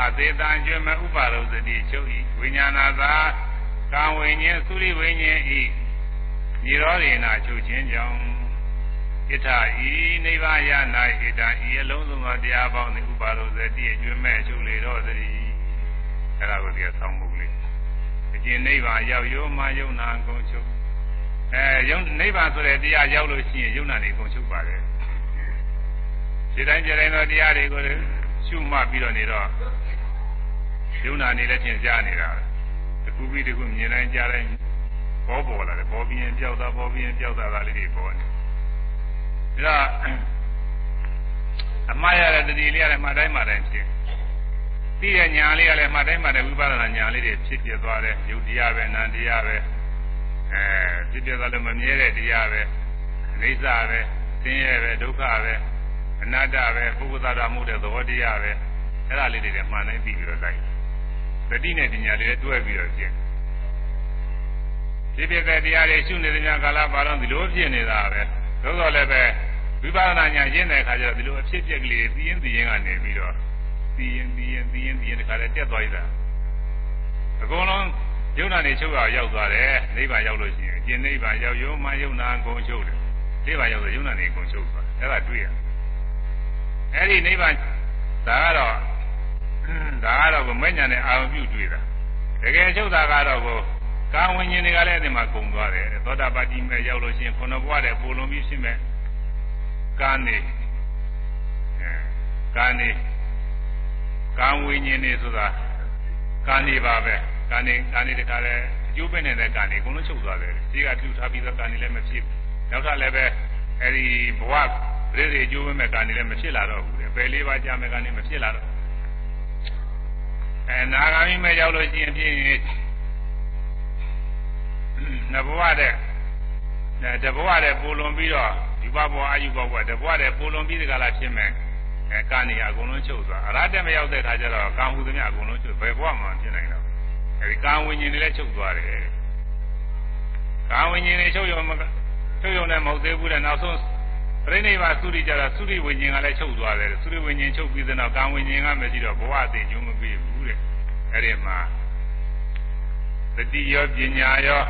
အသေးတံကျွမ်းမဲ့ဥပါရုသတိချုပ်ဤဝိညာဏသာကံဝိညာဉ်သုရိဝိညာဉ်ဤនិရောဓေနချုပ်ခြင်းကြောင့်ဣထဤနိဗ္ဗာန်ရ၌ဣတံဤအလုံးစုံသောတရားပေါင်းသည်ဥပါရုသတိအကျွမ်းမဲ့ချုပ်လေတော့သတည်းအဲ့ဒါကိုဒီကဆောင်းမှုလေးအကျဉ်နိဗ္ဗာန်ရောက်ရိုးမှယုံနာကုန်ချုပ် အဲယုံနိဗ္ဗာန်ဆိုတဲ့တရားရောက်လို့ရှိရင်ယုံနာနေကုန်ချုပ်ပါတယ်ဒီတိုင်းကြတိုင်းသောတရားတွေကိုရှုမှတ်ပြီးတော့နေတော့ယုံနာနေလည်းသင်ကြားနေတာတခုပြီးတခုမြင်တိုင်းကြားတိုင်းပေါ်ပေါ်လာတယ်ပေါ်ပြီးရင်ပြောက်တာပေါ်ပြီးရင်ပြောက်တာကလေးတွေပေါ်နေဒါအမှားရတဲ့တတိလေးရတယ်မှတိုင်းမှတိုင်းဖြစ်သိတဲ့ညာလေးကလည်းမှတိုင်းမှတိုင်းဝိပဿနာညာလေးတွေဖြစ်ပြသွားတယ်ယုတ်တရားပဲနံတရားပဲ အဲဖြစ်ပြသွားလို့မမြဲတဲ့တရားပဲအိဋ္ဌပဲဆင်းရဲပဲဒုက္ခပဲအနတ္တပဲပုဂ္ဂသတာမှုတဲ့သဘောတရားပဲအဲ့ဒါလေးတွေမှန်တိုင်းပြီးပြီးတော့လိုက်တတိနဲ့ပညာတွေတွဲပြီးတော့ကျင့်ဖြစ်ဖြစ်တဲ့တရားတွေရှုနေတဲ့ညကာလပါတော့ဒီလိုဖြစ်နေတာပဲသို့တော်လည်းပဲဝိပဿနာဉာဏ်ရှင်းတဲ့အခါကျတော့ဒီလိုအဖြစ်ပြက်ကလေးသိရင်သိရင်ကနေပြီးတော့သိရင်သိရင်သိရင်သိရင်တခါတည်းတက်သွားရတာအကုန်လုံး ယုံနာနေချုပ်အောင်ရောက်သွားတယ်နိဗ္ဗာန်ရောက်လို့ရှိရင်ကျင်နိဗ္ဗာန်ရောက်ရုံမှယုံနာကုန်ချုပ်တယ်နိဗ္ဗာန်ရောက်ဆိုယုံနာနေကုန်ချုပ်သွားအဲ့ဒါတွေ့ရအဲ့ဒီနိဗ္ဗာန်ဒါကတော့ဒါကတော့ကိုမဲ့ညာနဲ့အာရုံပြုတွေ့တာတကယ်ချုပ်တာကတော့ကိုကာဝิญဉ်တွေကလည်းအဲ့ဒီမှာကုန်သွားတယ်သောတာပတိမဲ့ရောက်လို့ရှိရင်ခုနဘဝတဲ့ပိုလုံးပြီးဖြစ်မဲ့ကာနေကာနေကာဝิญဉ်တွေဆိုတာကာနေပါပဲ ကာနေကာနေတခါလဲအကျိုးပဲနေတဲ့ကာနေအကုန်လုံးချုပ်သွားတယ်ဒီကပြုထားပြီးသောကာနေလည်းမဖြစ်နောက်ထပ်လည်းပဲအဲဒီဘဝပြည့်စုံအကျိုးပဲမဲ့ကာနေလည်းမဖြစ်လာတော့ဘူးပယ်လေးပါးကြာမဲ့ကာနေမဖြစ်လာတော့အဲနာဂာမိမဲ့ရောက်လို့ရှိရင်ဖြစ်ရင်နဘဝတဲ့တဘဝတဲ့ပူလွန်ပြီးတော့ဒီဘဘဝအာယုဘဘဝတဘဝတဲ့ပူလွန်ပြီးဒီကလာဖြစ်မဲ့အဲကာနေအကုန်လုံးချုပ်သွားအရဟတမရောက်တဲ့ခါကျတော့ကာမှုသမျှအကုန်လုံးချုပ်ဘယ်ဘဝမှဖြစ်နိုင်တော့ အဲဒီကာဝิญဉ်တွေလည်းချုပ်သွားတယ်ကာဝิญဉ်တွေချုပ်ရုံမချုပ်ရုံနဲ့မဟုတ်သေးဘူးတဲ့နောက်ဆုံးပြိဋိဘာသုရိကြတာသုရိဝิญဉ်ကလည်းချုပ်သွားတယ်သုရိဝิญဉ်ချုပ်ပြီးတဲ့နောက်ကာဝิญဉ်ကမရှိတော့ဘဝအသိကျုံမပေးဘူးတဲ့အဲဒီမှာတတိယောပညာယော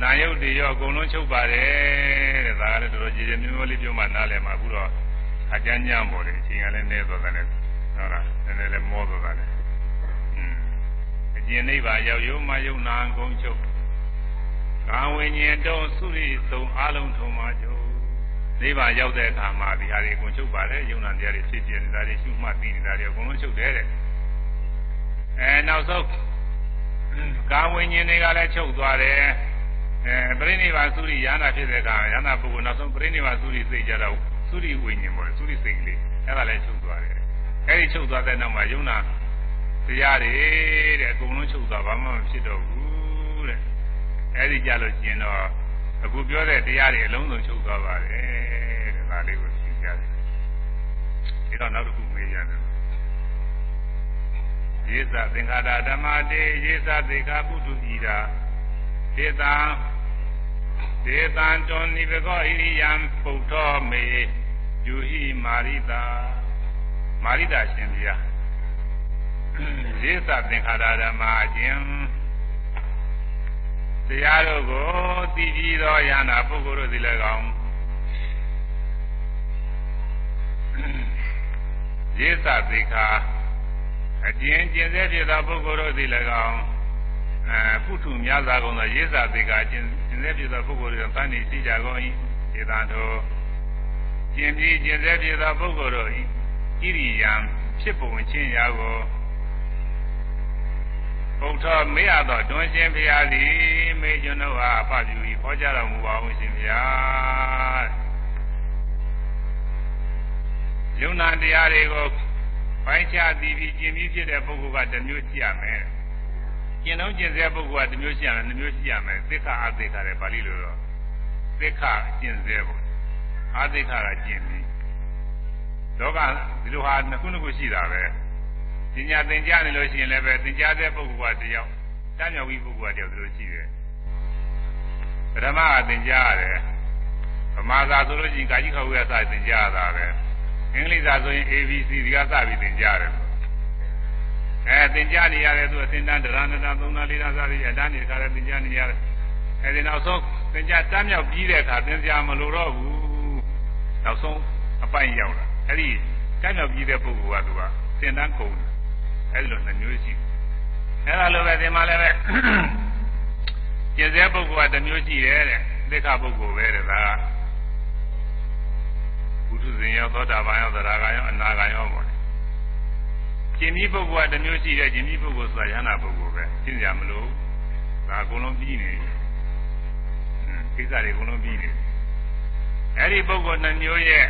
နာယုတ်တွေရောအကုန်လုံးချုပ်ပါတယ်တဲ့ဒါကလည်းတော်တော်ကြည်ကြည်မျိုးမျိုးလေးပြောမှနားလည်မှာအခုတော့အကျဉ်းညံ့ပေါ်တယ်အချိန်ကလည်းနည်းသွားတယ်ဟုတ်လားနည်းနည်းလေးမောသွားတယ် ကျင်နိဗ္ဗာန်ရောက်ရုံမှယုံနာကုန်ချုပ်ကာဝိညာဉ်တော်သုရိသုံးအလုံးထုံမှာချုပ်နိဗ္ဗာန်ရောက်တဲ့အခါမှာဒီဟာတွေအကုန်ချုပ်ပါတယ်ယုံနာတရားတွေဖြစ်ပြနေတာတွေရှုမှတ်သိနေတာတွေအကုန်လုံးချုပ်တယ်တဲ့အဲနောက်ဆုံးကာဝိညာဉ်တွေကလည်းချုပ်သွားတယ်အဲပရိနိဗ္ဗာန်သုရိယာနာဖြစ်တဲ့အခါယာနာပုဂ္ဂိုလ်နောက်ဆုံးပရိနိဗ္ဗာန်သုရိသိကြတော့သုရိဝိညာဉ်ပေါ့သုရိစိတ်ကလေးအဲ့ဒါလည်းချုပ်သွားတယ်အဲဒီချုပ်သွားတဲ့နောက်မှာယုံနာ တရားတွေတဲ့အကုန်လုံးချုပ်သွားဘာမှမဖြစ်တော့ဘူးအဲဒီကြလို့ကျင်တော့အခုပြောတဲ့တရားတွေအလုံးစုံချုပ်သွားပါတယ်တဲ့ဒါလေးကိုသိကြတယ်ဒီတော့နောက်တစ်ခုမေးရတယ်ယေသသင်္ခါရဓမ္မတေယေသသေခပုတုဣရာဒေတံဒေတံတောနိဘကောဣရိယံပုထ္ထောမေယူဟိမာရိတာမာရိတာရှင်ဗျာ ယေသသင်္ခါရဓမ္မအကျဉ်တရားတို့ကိုသိပြီးသောယန္တာပုဂ္ဂိုလ်တို့သည်လည်းကောင်းရေသသိခာအကျဉ်ကျင်စေဖြစ်သောပုဂ္ဂိုလ်တို့သည်လည်းကောင်းအဲပုထုများစွာကုန်သောရေသသိခာကျင်ကျင်စေဖြစ်သောပုဂ္ဂိုလ်တို့သံနေရှိကြကုန်၏ဒေသတော်ကျင်ပြီးကျင်စေဖြစ်သောပုဂ္ဂိုလ်တို့၏ဣရိယံဖြစ်ပုံချင်းရာကို ဘုရားမေရသောတွင်ရှင်ဖရာသည်မေကျွန်ုပ်အားအဖပြု၏ဟောကြားတော်မူပါဦးရှင်ဖရာယုံနာတရားတွေကိုပိုင်းခြားသိပြီးကျင့်ပြီးဖြစ်တဲ့ပုဂ္ဂိုလ်ကတစ်မျိုးရှိရမယ်ကျင့်တော့ကျင့်စေပုဂ္ဂိုလ်ကတစ်မျိုးရှိရမယ်နှစ်မျိုးရှိရမယ်သစ္ခအသိခတဲ့ပါဠိလိုတော့သစ္ခကျင့်စေပေါ့အသိခကကျင့်ပြီးလောကဒီလိုဟာနှစ်ခုနှစ်ခုရှိတာပဲ ပညာသင်ကြားနေလို့ရှိရင်လည်းပဲသင်ကြားတဲ့ပုဂ္ဂိုလ်ကတယောက်တမ်းမြောက်ပြီးပုဂ္ဂိုလ်ကတယောက်ဒီလိုရှိတယ်ပထမကသင်ကြားရတယ်ဗမာသာဆိုလို့ရှိရင်ကာကြီးခေါက်ရစသင်ကြားရတာပဲအင်္ဂလိပ်စာဆိုရင် ABC ဒီကစပြီးသင်ကြားရတယ်အဲသင်ကြားနေရတယ်သူအသင်တန်းဒရဏတသုံးနာလေးနာစသည်အတန်းနေခါလည်းသင်ကြားနေရတယ်အဲဒီနောက်ဆုံးသင်ကြားတမ်းမြောက်ပြီးတဲ့အခါသင်ကြားမလို့တော့ဘူးနောက်ဆုံးအပိုင်ရောက်လာအဲဒီတမ်းမြောက်ပြီးတဲ့ပုဂ္ဂိုလ်ကသူကသင်တန်းကုန် အဲဒီလိုနှမျိုးရှိအဲဒါလိုပဲဒီမှာလည်းပဲကျင့်စေပုဂ္ဂိုလ်ကတစ်မျိုးရှိတယ်တဲ့သိက္ခာပုဂ္ဂိုလ်ပဲတဲ့ဒါကဘုသူဇင်ရောသောတာပန်ရောသရဂါရောအနာဂါရောပေါ့ကျင့်ပြီးပုဂ္ဂိုလ်ကတစ်မျိုးရှိတယ်ကျင့်ပြီးပုဂ္ဂိုလ်ဆိုတာယန္တာပုဂ္ဂိုလ်ပဲရှင်းကြမလို့ဒါအကုန်လုံးပြီးနေကိစ္စတွေအကုန်လုံးပြီးနေအဲ့ဒီပုဂ္ဂိုလ်နှမျိုးရဲ့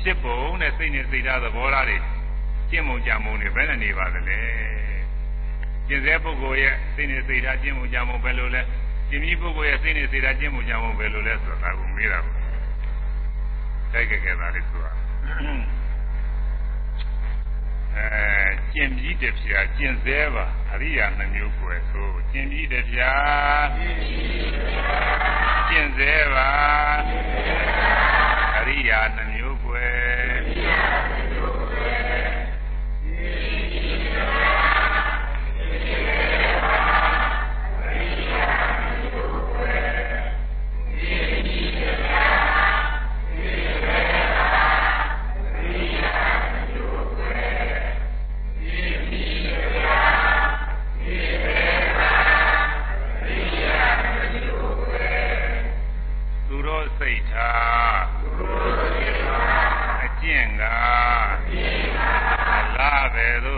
ဖြစ်ပုံနဲ့စိတ်နဲ့စိတ်ဓာတ်သဘောထားတွေ ကျင့်မုံကြမုံတွေဘယ်နဲ့နေပါသလဲကျင့်စေပုဂ္ဂိုလ်ရဲ့စိတ်နဲ့စိတ်ဓာတ်ကျင့်မုံကြမုံဘယ်လိုလဲကျင့်ပြီးပုဂ္ဂိုလ်ရဲ့စိတ်နဲ့စိတ်ဓာတ်ကျင့်မုံကြမုံဘယ်လိုလဲဆိုတာကိုမေးတာပေါ့တိုက်ကြကြတာလေးဆိုတာအဲကျင့်ပြီးတည်းဖြာကျင့်စေပါအရိယာနှမျိုးကွယ်ဆိုကျင့်ပြီးတည်းဖြာကျ ဘယ်သို့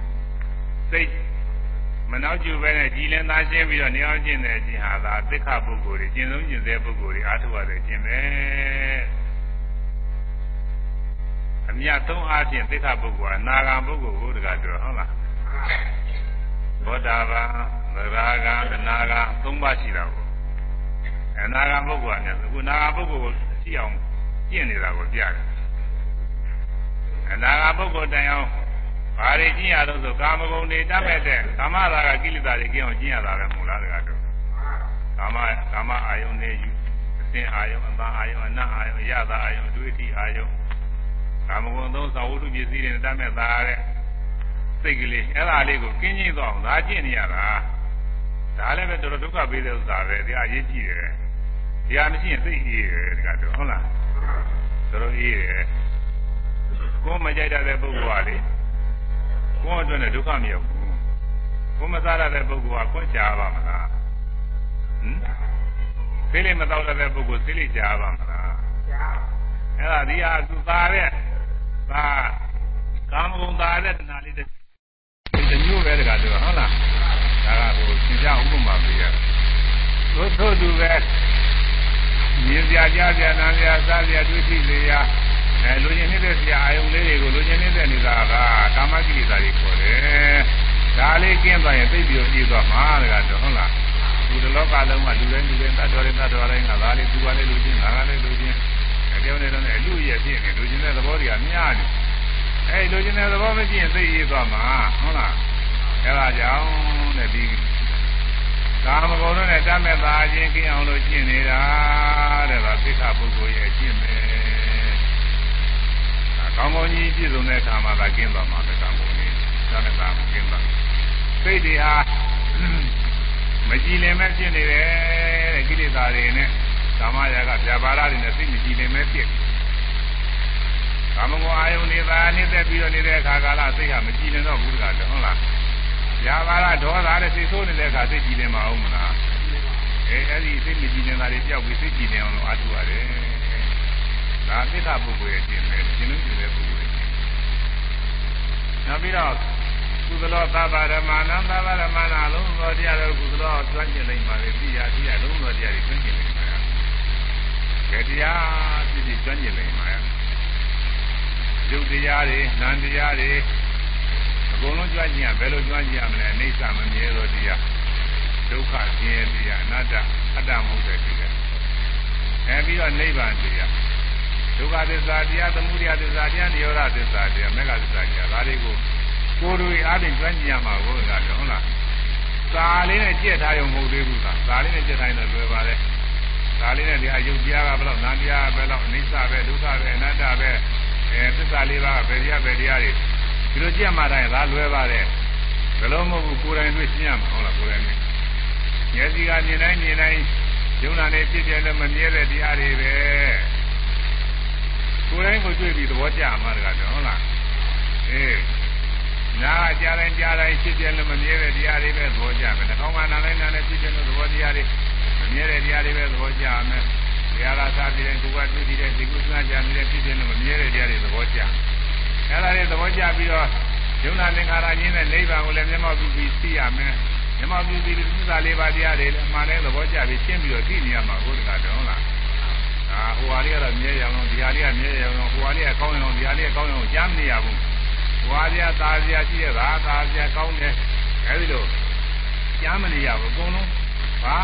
စိတ်မမနောက်ကျပဲနဲ့ကြည်လင်သားရှင်းပြီးတော့နေအောင်ကျင့်တဲ့အကျင့်ဟာသာသစ္ခပုဂ္ဂိုလ်တွေကျင့်ဆုံးကျင့်စေပုဂ္ဂိုလ်တွေအားထုတ်ရတဲ့အကျင့်ပဲအမြတ်ဆုံးအားဖြင့်သစ္ခပုဂ္ဂိုလ်ကအနာဂံပုဂ္ဂိုလ်ကိုတကားပြောဟုတ်လားဘောဓဘာသရဂံအနာဂံသုံးပါးရှိတာကိုအနာဂံပုဂ္ဂိုလ်ကလည်းအခုနာဂံပုဂ္ဂိုလ်ကိုရှိအောင်ကျင့်နေတာကိုပြတယ်အနာဂံပုဂ္ဂိုလ်တိုင်အောင် ဘာတွေကျင့်ရတော့ဆိုကာမဂုဏ်တွေတတ်မဲ့တဲ့ကာမရာဂကိလေသာတွေကျင့်အောင်ကျင့်ရတာပဲမူလားတကားတော့ကာမကာမအာယုန်တွေယူအစင်းအာယုန်အသာအာယုန်အနတ်အာယုန်အရသာအာယုန်အတွေ့အထိအာယုန်ကာမဂုဏ်သုံးသာဝတ္ထုပစ္စည်းတွေတတ်မဲ့သားတဲ့စိတ်ကလေးအဲ့ဒါလေးကိုကင်းကျင်းသွားအောင်ဒါကျင့်နေရတာဒါလည်းပဲတော်တော်ဒုက္ခပေးတဲ့ဥစ္စာပဲတရားအရေးကြီးတယ်တရားမရှိရင်သိအေးတယ်တကားတော့ဟုတ်လားတော်တော်အေးတယ်ကိုယ်မကြိုက်တဲ့ပုဂ္ဂိုလ်ကလေ ကိုယ်အတွက်လည်းဒုက္ခမရောက်ဘူးကိုယ်မစားရတဲ့ပုဂ္ဂိုလ်ကကိုယ်ကြာပါမလားဟမ်သိလိမတော့တဲ့ပုဂ္ဂိုလ်သိလိကြာပါမလားကြာအဲ့ဒါဒီဟာသူသားတဲ့သာကာမဂုဏ်သားတဲ့တဏှာလေးတစ်ဒီမျိုးပဲတကားပြောဟုတ်လားဒါကဟိုသင်္ကြန်ဥပမာပေးရတယ်သို့သောသူပဲမြင်စရာကြားစရာနားစရာစားစရာတွေ့ထိစရာ အဲလူချင်းနေတဲ့ဆရာအာယုံလေးတွေကိုလူချင်းနေတဲ့နေတာကကာမကိလေသာတွေခေါ်တယ်ဒါလေးကျင်းသွားရင်သိပြီးတော့ပြီးသွားမှာတကားတော့ဟုတ်လားဒီလောကလုံးမှာလူတိုင်းလူတိုင်းတတ်တော်ရင်တတ်တော်တိုင်းကဒါလေးသူကလေးလူချင်းငါကလေးလူချင်းအကြောင်းနဲ့တော့အလူရဲ့ဖြစ်နေလူချင်းတဲ့သဘောတွေကများတယ်အဲလူချင်းတဲ့သဘောမရှိရင်သိရသွားမှာဟုတ်လားအဲဒါကြောင့်တဲ့ဒီကာမဂုဏ်နဲ့တတ်မဲ့သားချင်းကျင်းအောင်လို့ကျင့်နေတာတဲ့ဒါသိက္ခာပုဂ္ဂိုလ်ရဲ့ကျင့်မယ် ကောင်းကောင်းကြီးပြည့်စုံတဲ့အခါမှာသာကျင့်သွားမှာပဲကာမဂုဏ်ကြီးတတ်မဲ့သားကိုကျင့်သွားစိတ်တွေဟာမကြည်လင်မဲ့ဖြစ်နေတယ်တဲ့ကိလေသာတွေနဲ့ကာမရာဂပြပါရတွေနဲ့စိတ်မကြည်လင်မဲ့ဖြစ်ကာမဂုဏ်အာယုန်တွေသာနှိမ့်သက်ပြီးတော့နေတဲ့အခါကာလစိတ်ကမကြည်လင်တော့ဘူးတကားဟုတ်လားပြပါရဒေါသနဲ့စိတ်ဆိုးနေတဲ့အခါစိတ်ကြည်လင်မအောင်မလားအဲအဲ့ဒီစိတ်မကြည်လင်တာတွေကြောက်ပြီးစိတ်ကြည်လင်အောင်လို့အားထုတ်ရတယ် ဒါသစ္စာပုဂ္ဂိုလ်ရဲ့ကျင့်တယ်ကျင့်လို့ကျင့်တဲ့ပုဂ္ဂိုလ်ရဲ့နောက်ပြီးတော့ကုသလောသဗ္ဗဓမ္မာနံသဗ္ဗဓမ္မာနာလုံးသောတရားတော်ကုသလောကျွမ်းကျင်နိုင်ပါလေသိရသိရလုံးသောတရားတွေကျွမ်းကျင်နိုင်ပါရဲ့ကဲတရားပြည့်ပြည့်ကျွမ်းကျင်နိုင်ပါရဲ့ယုတ်တရားတွေနံတရားတွေအကုန်လုံးကျွမ်းကျင်ရဘယ်လိုကျွမ်းကျင်ရမလဲအိဋ္ဌမမြဲသောတရားဒုက္ခဆင်းရဲတရားအနတ္တအတ္တမဟုတ်တဲ့တရားအဲပြီးတော့နိဗ္ဗာန်တရား ဒုက္ခသစ္စာတရားသမုဒယသစ္စာတရားနိရောဓသစ္စာတရားမေဃသစ္စာတရားဒါတွေကိုကိုယ်တို့အားဖြင့်ကျွမ်းကျင်ရမှာကိုယ်ကဟုတ်လားစာလေးနဲ့ကြက်ထားရုံမဟုတ်သေးဘူးကစာလေးနဲ့ကြက်ထားရင်တော့လွယ်ပါလေစာလေးနဲ့ဒီအယုတ်တရားကဘယ်လောက်နာတရားဘယ်လောက်အိဋ္ဌပဲဒုက္ခပဲအနတ္တပဲအဲသစ္စာလေးပါးပဲတရားပဲတရားတွေဒီလိုကြက်မှတိုင်းဒါလွယ်ပါတယ်ဘယ်လိုမဟုတ်ဘူးကိုယ်တိုင်တွေ့ရှင်းရမှာဟုတ်လားကိုယ်တိုင်တွေ့မျက်စိကမြင်တိုင်းမြင်တိုင်းယုံနာနဲ့ဖြစ်ပြလည်းမမြဲတဲ့တရားတွေပဲ ကိုယ်တိုင်းကိုတွေ့ပြီးသဘောကျမှာတကားဟုတ်လားအေးနားကြားတိုင်းကြားတိုင်းဖြစ်ပြလည်းမမြဲတဲ့တရားတွေပဲသဘောကျမယ်နှာခေါင်းကနားတိုင်းနားတိုင်းဖြစ်ပြလို့သဘောတရားတွေမမြဲတဲ့တရားတွေပဲသဘောကျမယ်တရားလာစားပြီးတဲ့ကိုယ်ကတွေ့ပြီးတဲ့ဒီကုသနာကြံနေတဲ့ဖြစ်ပြလို့မမြဲတဲ့တရားတွေသဘောကျအဲ့ဒါတွေသဘောကျပြီးတော့ယုံနာသင်္ခါရချင်းတဲ့နိဗ္ဗာန်ကိုလည်းမျက်မှောက်ပြုပြီးသိရမယ်မျက်မှောက်ပြုပြီးသစ္စာလေးပါးတရားတွေလည်းအမှန်တည်းသဘောကျပြီးရှင်းပြီးတော့သိနေရမှာဟုတ်တယ်ကတော့လား အာဟိုဟာလေးကတော့မြဲရအောင်ဒီဟာလေးကမြဲရအောင်ဟိုဟာလေးကကောင်းရအောင်ဒီဟာလေးကကောင်းရအောင်ကြားမနေရဘူးဝါပြသားပြရှိရတာသားပြကောင်းတယ်အဲဒီလိုကြားမနေရဘူးအကုန်လုံးဘာ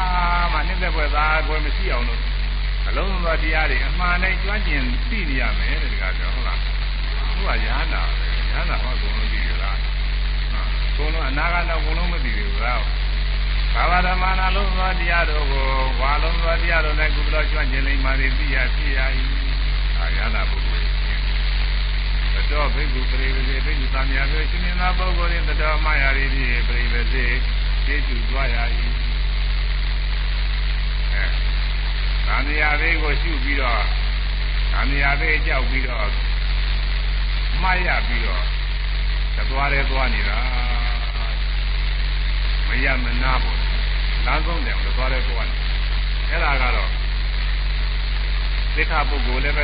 မှနှိမ့်သက်ပွဲသားကွယ်မရှိအောင်လို့အလုံးစုံသောတရားတွေအမှန်တိုင်းကျွမ်းကျင်သိနေရမယ်တဲ့ဒီကပြောဟုတ်လားသူကရဟန္တာပဲရဟန္တာဟောအကုန်လုံးသိရလားအကုန်လုံးအနာဂတ်တော့အကုန်လုံးမသိဘူးလား ဘာဝဓမ္မနာလုံးသောတရားတို့ကိုဝါလုံးသောတရားတို့နဲ့ကုသတော်ကျွမ်းကျင်လိမ့်ပါသည်သိရသိရ၏အာရဟန္တာပုဂ္ဂိုလ်တော်ဘိက္ခုပရိဝေစေဘိက္ခုသံဃာဆိုရှင်သာပုဂ္ဂိုလ်၏တတော်မယာရီဖြင့်ပရိဝေစေသိကျူသွားရ၏အဲသံဃာဘေးကိုရှုပြီးတော့သံဃာဘေးကြောက်ပြီးတော့မှားရပြီးတော့သွားတယ်သွားနေတာမရမနာဘူး လမ်းဆုံးတယ်သွားတယ်သွားနေအဲ့ဒါကတော့သိက္ခာပုဂ္ဂိုလ်လည်းပဲ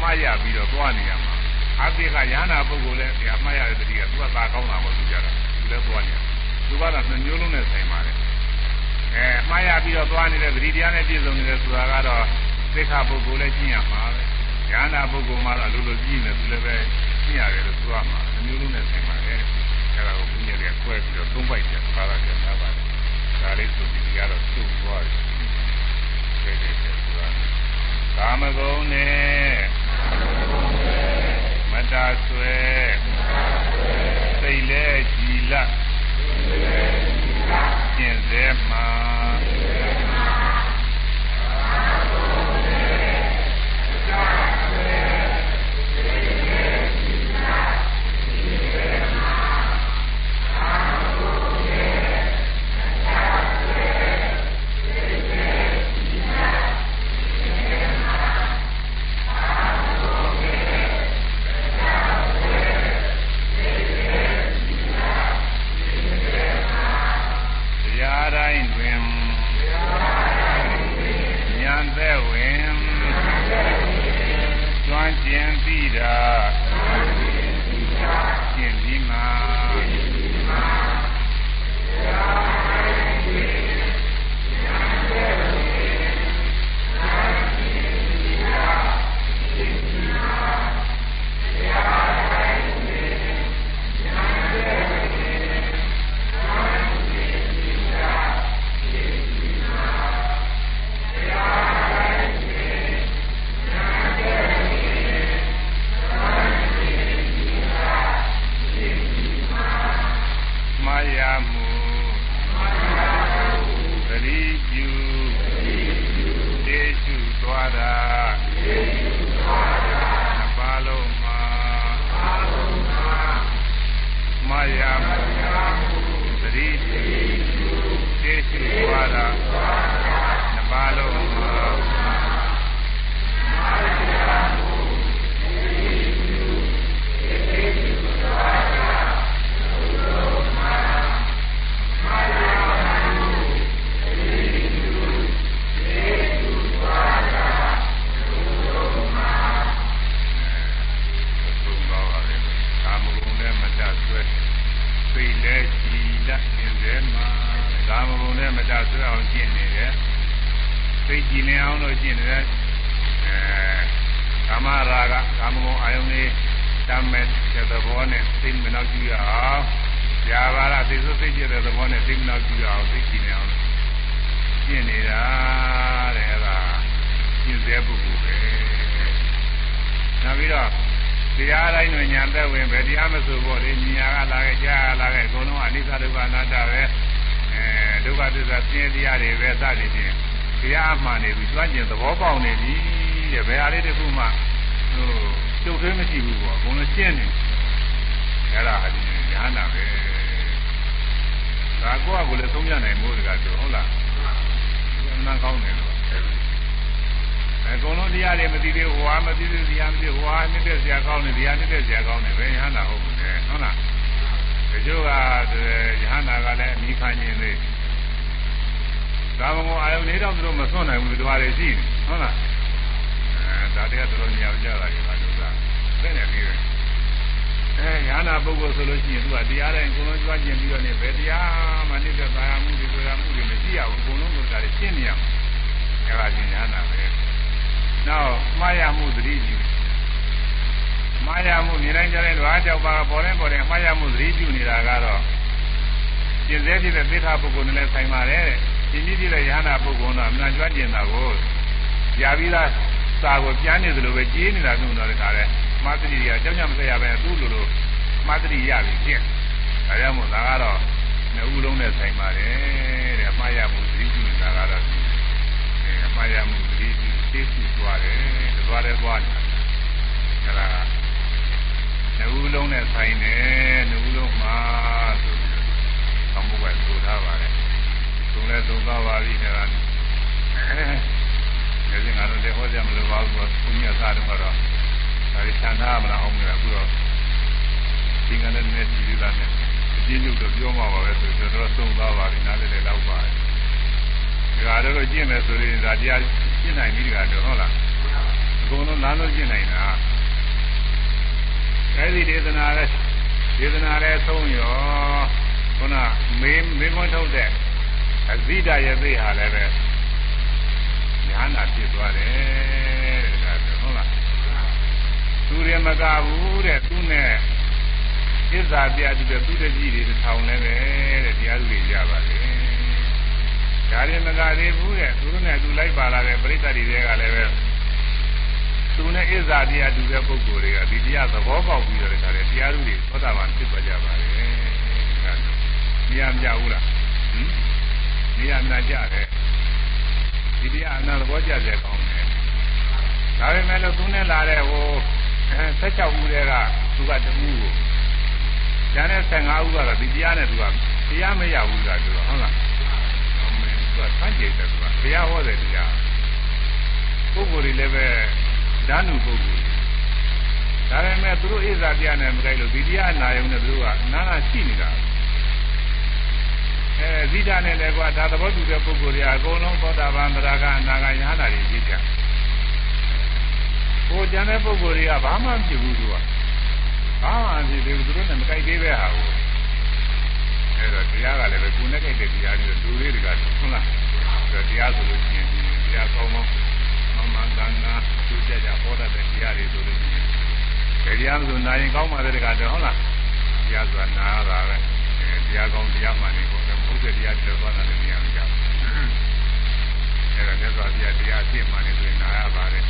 မှားရပြီးတော့သွားနေရမှာအပိကရဟနာပုဂ္ဂိုလ်လည်းဒီအမှားရတဲ့တတိကသူကသာကောင်းတာမဟုတ်ဘူးကြတာသူလည်းသွားနေတယ်သူကတော့နှမျိုးလုံးနဲ့ဆိုင်ပါတယ်အဲမှားရပြီးတော့သွားနေတဲ့သတိတရားနဲ့ပြည့်စုံနေတဲ့ဆိုတာကတော့သိက္ခာပုဂ္ဂိုလ်လည်းကျင့်ရမှာပဲဉာဏ်နာပုဂ္ဂိုလ်မှတော့လိုလိုကြည့်နေသူလည်းပဲကျင့်ရတယ်လို့ဆိုရမှာနှမျိုးလုံးနဲ့ဆိုင်ပါတယ်အဲဒါကိုဘုရားကခွဲပြီးတော့သုံးပိုက်ပြန်ပါလာပြန်တာပါတယ် ဒါလေးဆိုပြီးကတော့သူ့သွားတယ်ဒီလိုဆိုတာကာမဂုဏ်နဲ့မတဆွဲစိတ်လဲကြည်လကျင့်စေမှာ ပြုနေတာကတော့ကျင့်သေးဖြစ်တဲ့သိက္ခာပုဂ္ဂိုလ်နဲ့လည်းဆိုင်ပါတယ်တဲ့ကျင့်ပြီးဖြစ်တဲ့ယဟနာပုဂ္ဂိုလ်တော့အမှန်ကြွကျင်တာကိုရပြီးသားစာကိုပြန်နေသလိုပဲကြီးနေတာမျိုးတော့တခါလဲမသတိကအကြောင်းကြောင့်မဆက်ရပဲသူ့လိုလိုမသတိရပြီဖြစ်ဒါကြောင့်မို့ဒါကတော့နှစ်ဦးလုံးနဲ့ဆိုင်ပါတယ်တဲ့မှားရမှုသတိပြုနေတာကတော့အဲမှားရမှုသတိပြုသိစုသွားတယ်သွားတယ်သွားတယ်အဲဒါ နှစ်ဦးလုံးနဲ့ဆိုင်တယ်နှစ်ဦးလုံးမှာဆိုပြီးတော့သံဃာပဲဆိုထားပါတယ်သုံးလဲသုံးသွားပါပြီအဲဒါအဲဒီငါတို့လည်းဟောကြမလို့ပါဘူးဘုရားသားတော့တော့ဒါရီသံဃာမလားအောင်တယ်အခုတော့ဒီကနေ့နဲ့ဒီလိုနဲ့အကျဉ်းချုပ်တော့ပြောမှာပါပဲဆိုတော့တော့သုံးသွားပါပြီနားလည်းလည်းလောက်ပါတယ်ဒါကတော့ကျင့်မယ်ဆိုရင်ဒါတရားကျင့်နိုင်ပြီတကတော့ဟုတ်လားအကုန်လုံးနားလို့ကျင့်နိုင်တာ အဲဒီဒေသနာလဲဒေသနာလဲသုံးရောခုနမေးမေးခွန်းထုတ်တဲ့အဇိဒရဲ့သိဟာလည်းပဲညာနာဖြစ်သွားတယ်တဲ့ဒါဟုတ်လားသူရမကဘူးတဲ့သူနဲ့ဣဇာပြတူတဲ့သူတကြီးတွေထောင်လည်းပဲတဲ့တရားသူတွေကြပါလေဒါရင်မကသေးဘူးတဲ့သူတို့နဲ့သူလိုက်ပါလာတဲ့ပရိသတ်တွေကလည်းပဲ သူနဲ့ဣဇာတရားတူတဲ့ပုဂ္ဂိုလ်တွေကဒီတရားသဘောပေါက်ပြီးတော့တခါလေတရားသူတွေသောတာပန်ဖြစ်သွားကြပါလေဒါမြင်မြဘူးလားဟင်မြင်မြကြတယ်ဒီတရားအနာသဘောကျတယ်ကောင်းတယ်ဒါပေမဲ့လို့သူနဲ့လာတဲ့ဟို16ဦးတည်းကသူကတမှုကိုကျန်တဲ့15ဦးကတော့ဒီတရားနဲ့သူကတရားမရဘူးလားသူကဟုတ်လားဟုတ်မယ်သူကဆန့်ကျင်တယ်သူကတရားဟောတယ်တရားပုဂ္ဂိုလ်တွေလည်းပဲ ဓာနုပုဂ္ဂိုလ်ဒါပေမဲ့သူတို့ဣဇာပြနဲ့မကြိုက်လို့ဒီတရားနာယုံနဲ့သူတို့ကနာနာရှိနေတာအဲဇိတာနဲ့လည်းကွာဒါသဘောတူတဲ့ပုဂ္ဂိုလ်တွေအကုန်လုံးသောတာပန်သရကအနာဂယဟနာတွေဖြစ်ကြကိုကျန်တဲ့ပုဂ္ဂိုလ်တွေကဘာမှမဖြစ်ဘူးသူကဘာမှမဖြစ်သေးဘူးသူတို့နဲ့မကြိုက်သေးပဲဟာကိုအဲတော့တရားကလည်းပဲကိုယ်နဲ့ကြိုက်တဲ့တရားတွေလူလေးတွေကဟုတ်လားဆိုတော့တရားဆိုလို့ရှိရင်တရားကောင်းကောင်း မမှန်ကန်နာသူကြကြဟောတတ်တဲ့တရားတွေဆိုလို့ရှိရင်တရားဆိုနာရင်ကောင်းပါတဲ့တကတော့ဟုတ်လားတရားဆိုတာနာရတာပဲတရားကောင်းတရားမှန်နေပေါ့ဘုရားတရားပြောသွားတာလည်းမရဘူးကြောက်အဲဒါမြတ်စွာဘုရားတရားအစ်မှန်နေဆိုရင်နာရပါတယ်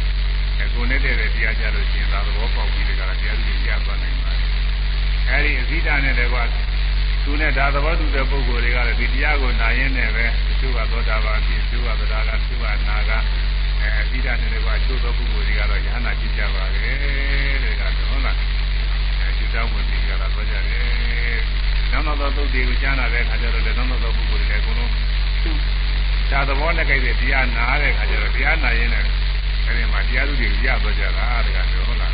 အဲကိုနေတဲ့တရားကြလို့ရှိရင်သာသဘောပေါက်ပြီးတကလားတရားကြီးရသွားနိုင်ပါတယ်အဲဒီအဇိဒနဲ့လည်းကသူနဲ့ဒါသဘောတူတဲ့ပုဂ္ဂိုလ်တွေကလည်းဒီတရားကိုနာရင်းနဲ့ပဲသူကသောတာပန်ဖြစ်သူကဗဒါကသူကနာက အဲအဇိဒနဲ့လည်းကအကျိုးသောပုဂ္ဂိုလ်တွေကတော့ယဟနာကြည့်ကြပါလေတဲ့ကဟုတ်လားအဲကျူတောင်းဝင်ပြီးကြတာပြောကြတယ်နောက်နောက်သောသုတ်တွေကိုကြားနာတဲ့အခါကျတော့လည်းနောက်နောက်သောပုဂ္ဂိုလ်တွေလည်းအကုန်လုံးသူဒါသဘောနဲ့ကြိုက်တဲ့တရားနာတဲ့အခါကျတော့တရားနာရင်းနဲ့အဲဒီမှာတရားသူတွေရသွားကြတာတကယ်ဟုတ်လား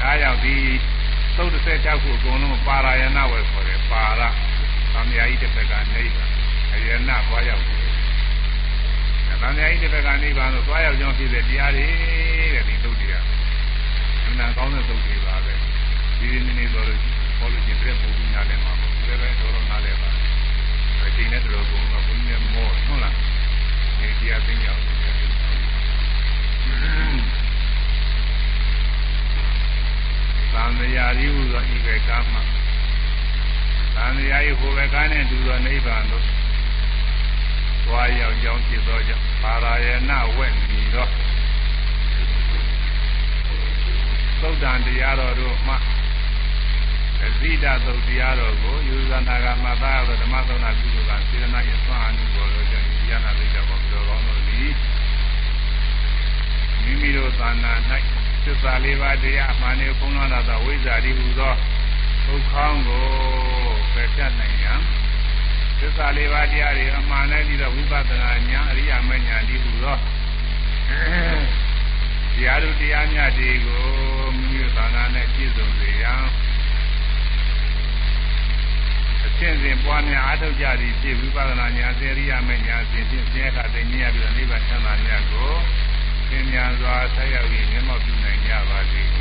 ဒါကြောင့်ဒီသုတ်16ခုအကုန်လုံးပါရာယနာဝယ်ခေါ်တယ်ပါရသံဃာကြီးတစ်ဖက်ကနေပါအယနာသွားရောက်တယ် သံဃာကြီးတစ်ဖက်ကနေပါလို့သွားရောက်ကြောင်းဖြစ်တဲ့တရားတွေတဲ့ဒီသုတ်တွေကအမှန်ကောင်းတဲ့သုတ်တွေပါပဲဒီနေ့နေ့ဆိုလို့ဟောလို့ကျင်တဲ့ပုံညာလည်းမှာပေါ့ဒီလည်းပဲတော်တော်နားလဲပါအချိန်နဲ့တော်တော်ကုန်တော့ဘုန်းကြီးမောဟုတ်လားဒီတရားသိညာအောင်သံဃာရီဟုသောဤဘက်ကမှသံဃာရီဟိုဘက်ကနဲ့တူသောနိဗ္ဗာန်သို့သွား ရောက်ကြောင်းဖြစ်သောကြောင့်ပါရာယနာဝက်မီသောသုဒ္ဓံတရားတော်တို့မှအဇိဒသုတ်တရားတော်ကိုယူဇနာကမသာသောဓမ္မသနာကုသိုလ်ကစေတနာ၏သွန်အမှုကိုတို့ကြောင့်ဉာဏ်သိတဲ့ဘောပြောကောင်းတို့သည်မိမိတို့သာနာ၌သစ္စာလေးပါးတရားအမှန်ကိုဖုံးလွှမ်းလာသောဝိဇ္ဇာတိဟူသောဒုက္ခကိုပယ်တတ်နိုင်ရန် သစ္စာလေးပါးတရားတွေအမှန်နဲ့ပြီးတော့ဝိပဿနာဉာဏ်အရိယာမဉာဏ်ဒီဟူသောတရားတို့တရားမြတ်တွေကိုမိမိတို့သာနာနဲ့ပြည့်စုံစေရန်အစဉ်စဉ်ပွားများအားထုတ်ကြသည်ဖြစ်ဝိပဿနာဉာဏ်စေရိယာမဉာဏ်စဉ်ဖြင့်ဆင်းရဲကသိဉာဏ်ပြီးတော့နိဗ္ဗာန်ချမ်းသာမြတ်ကိုသင်ညာစွာဆက်ရောက်ပြီးမျက်မှောက်ပြုနိုင်ကြပါစေ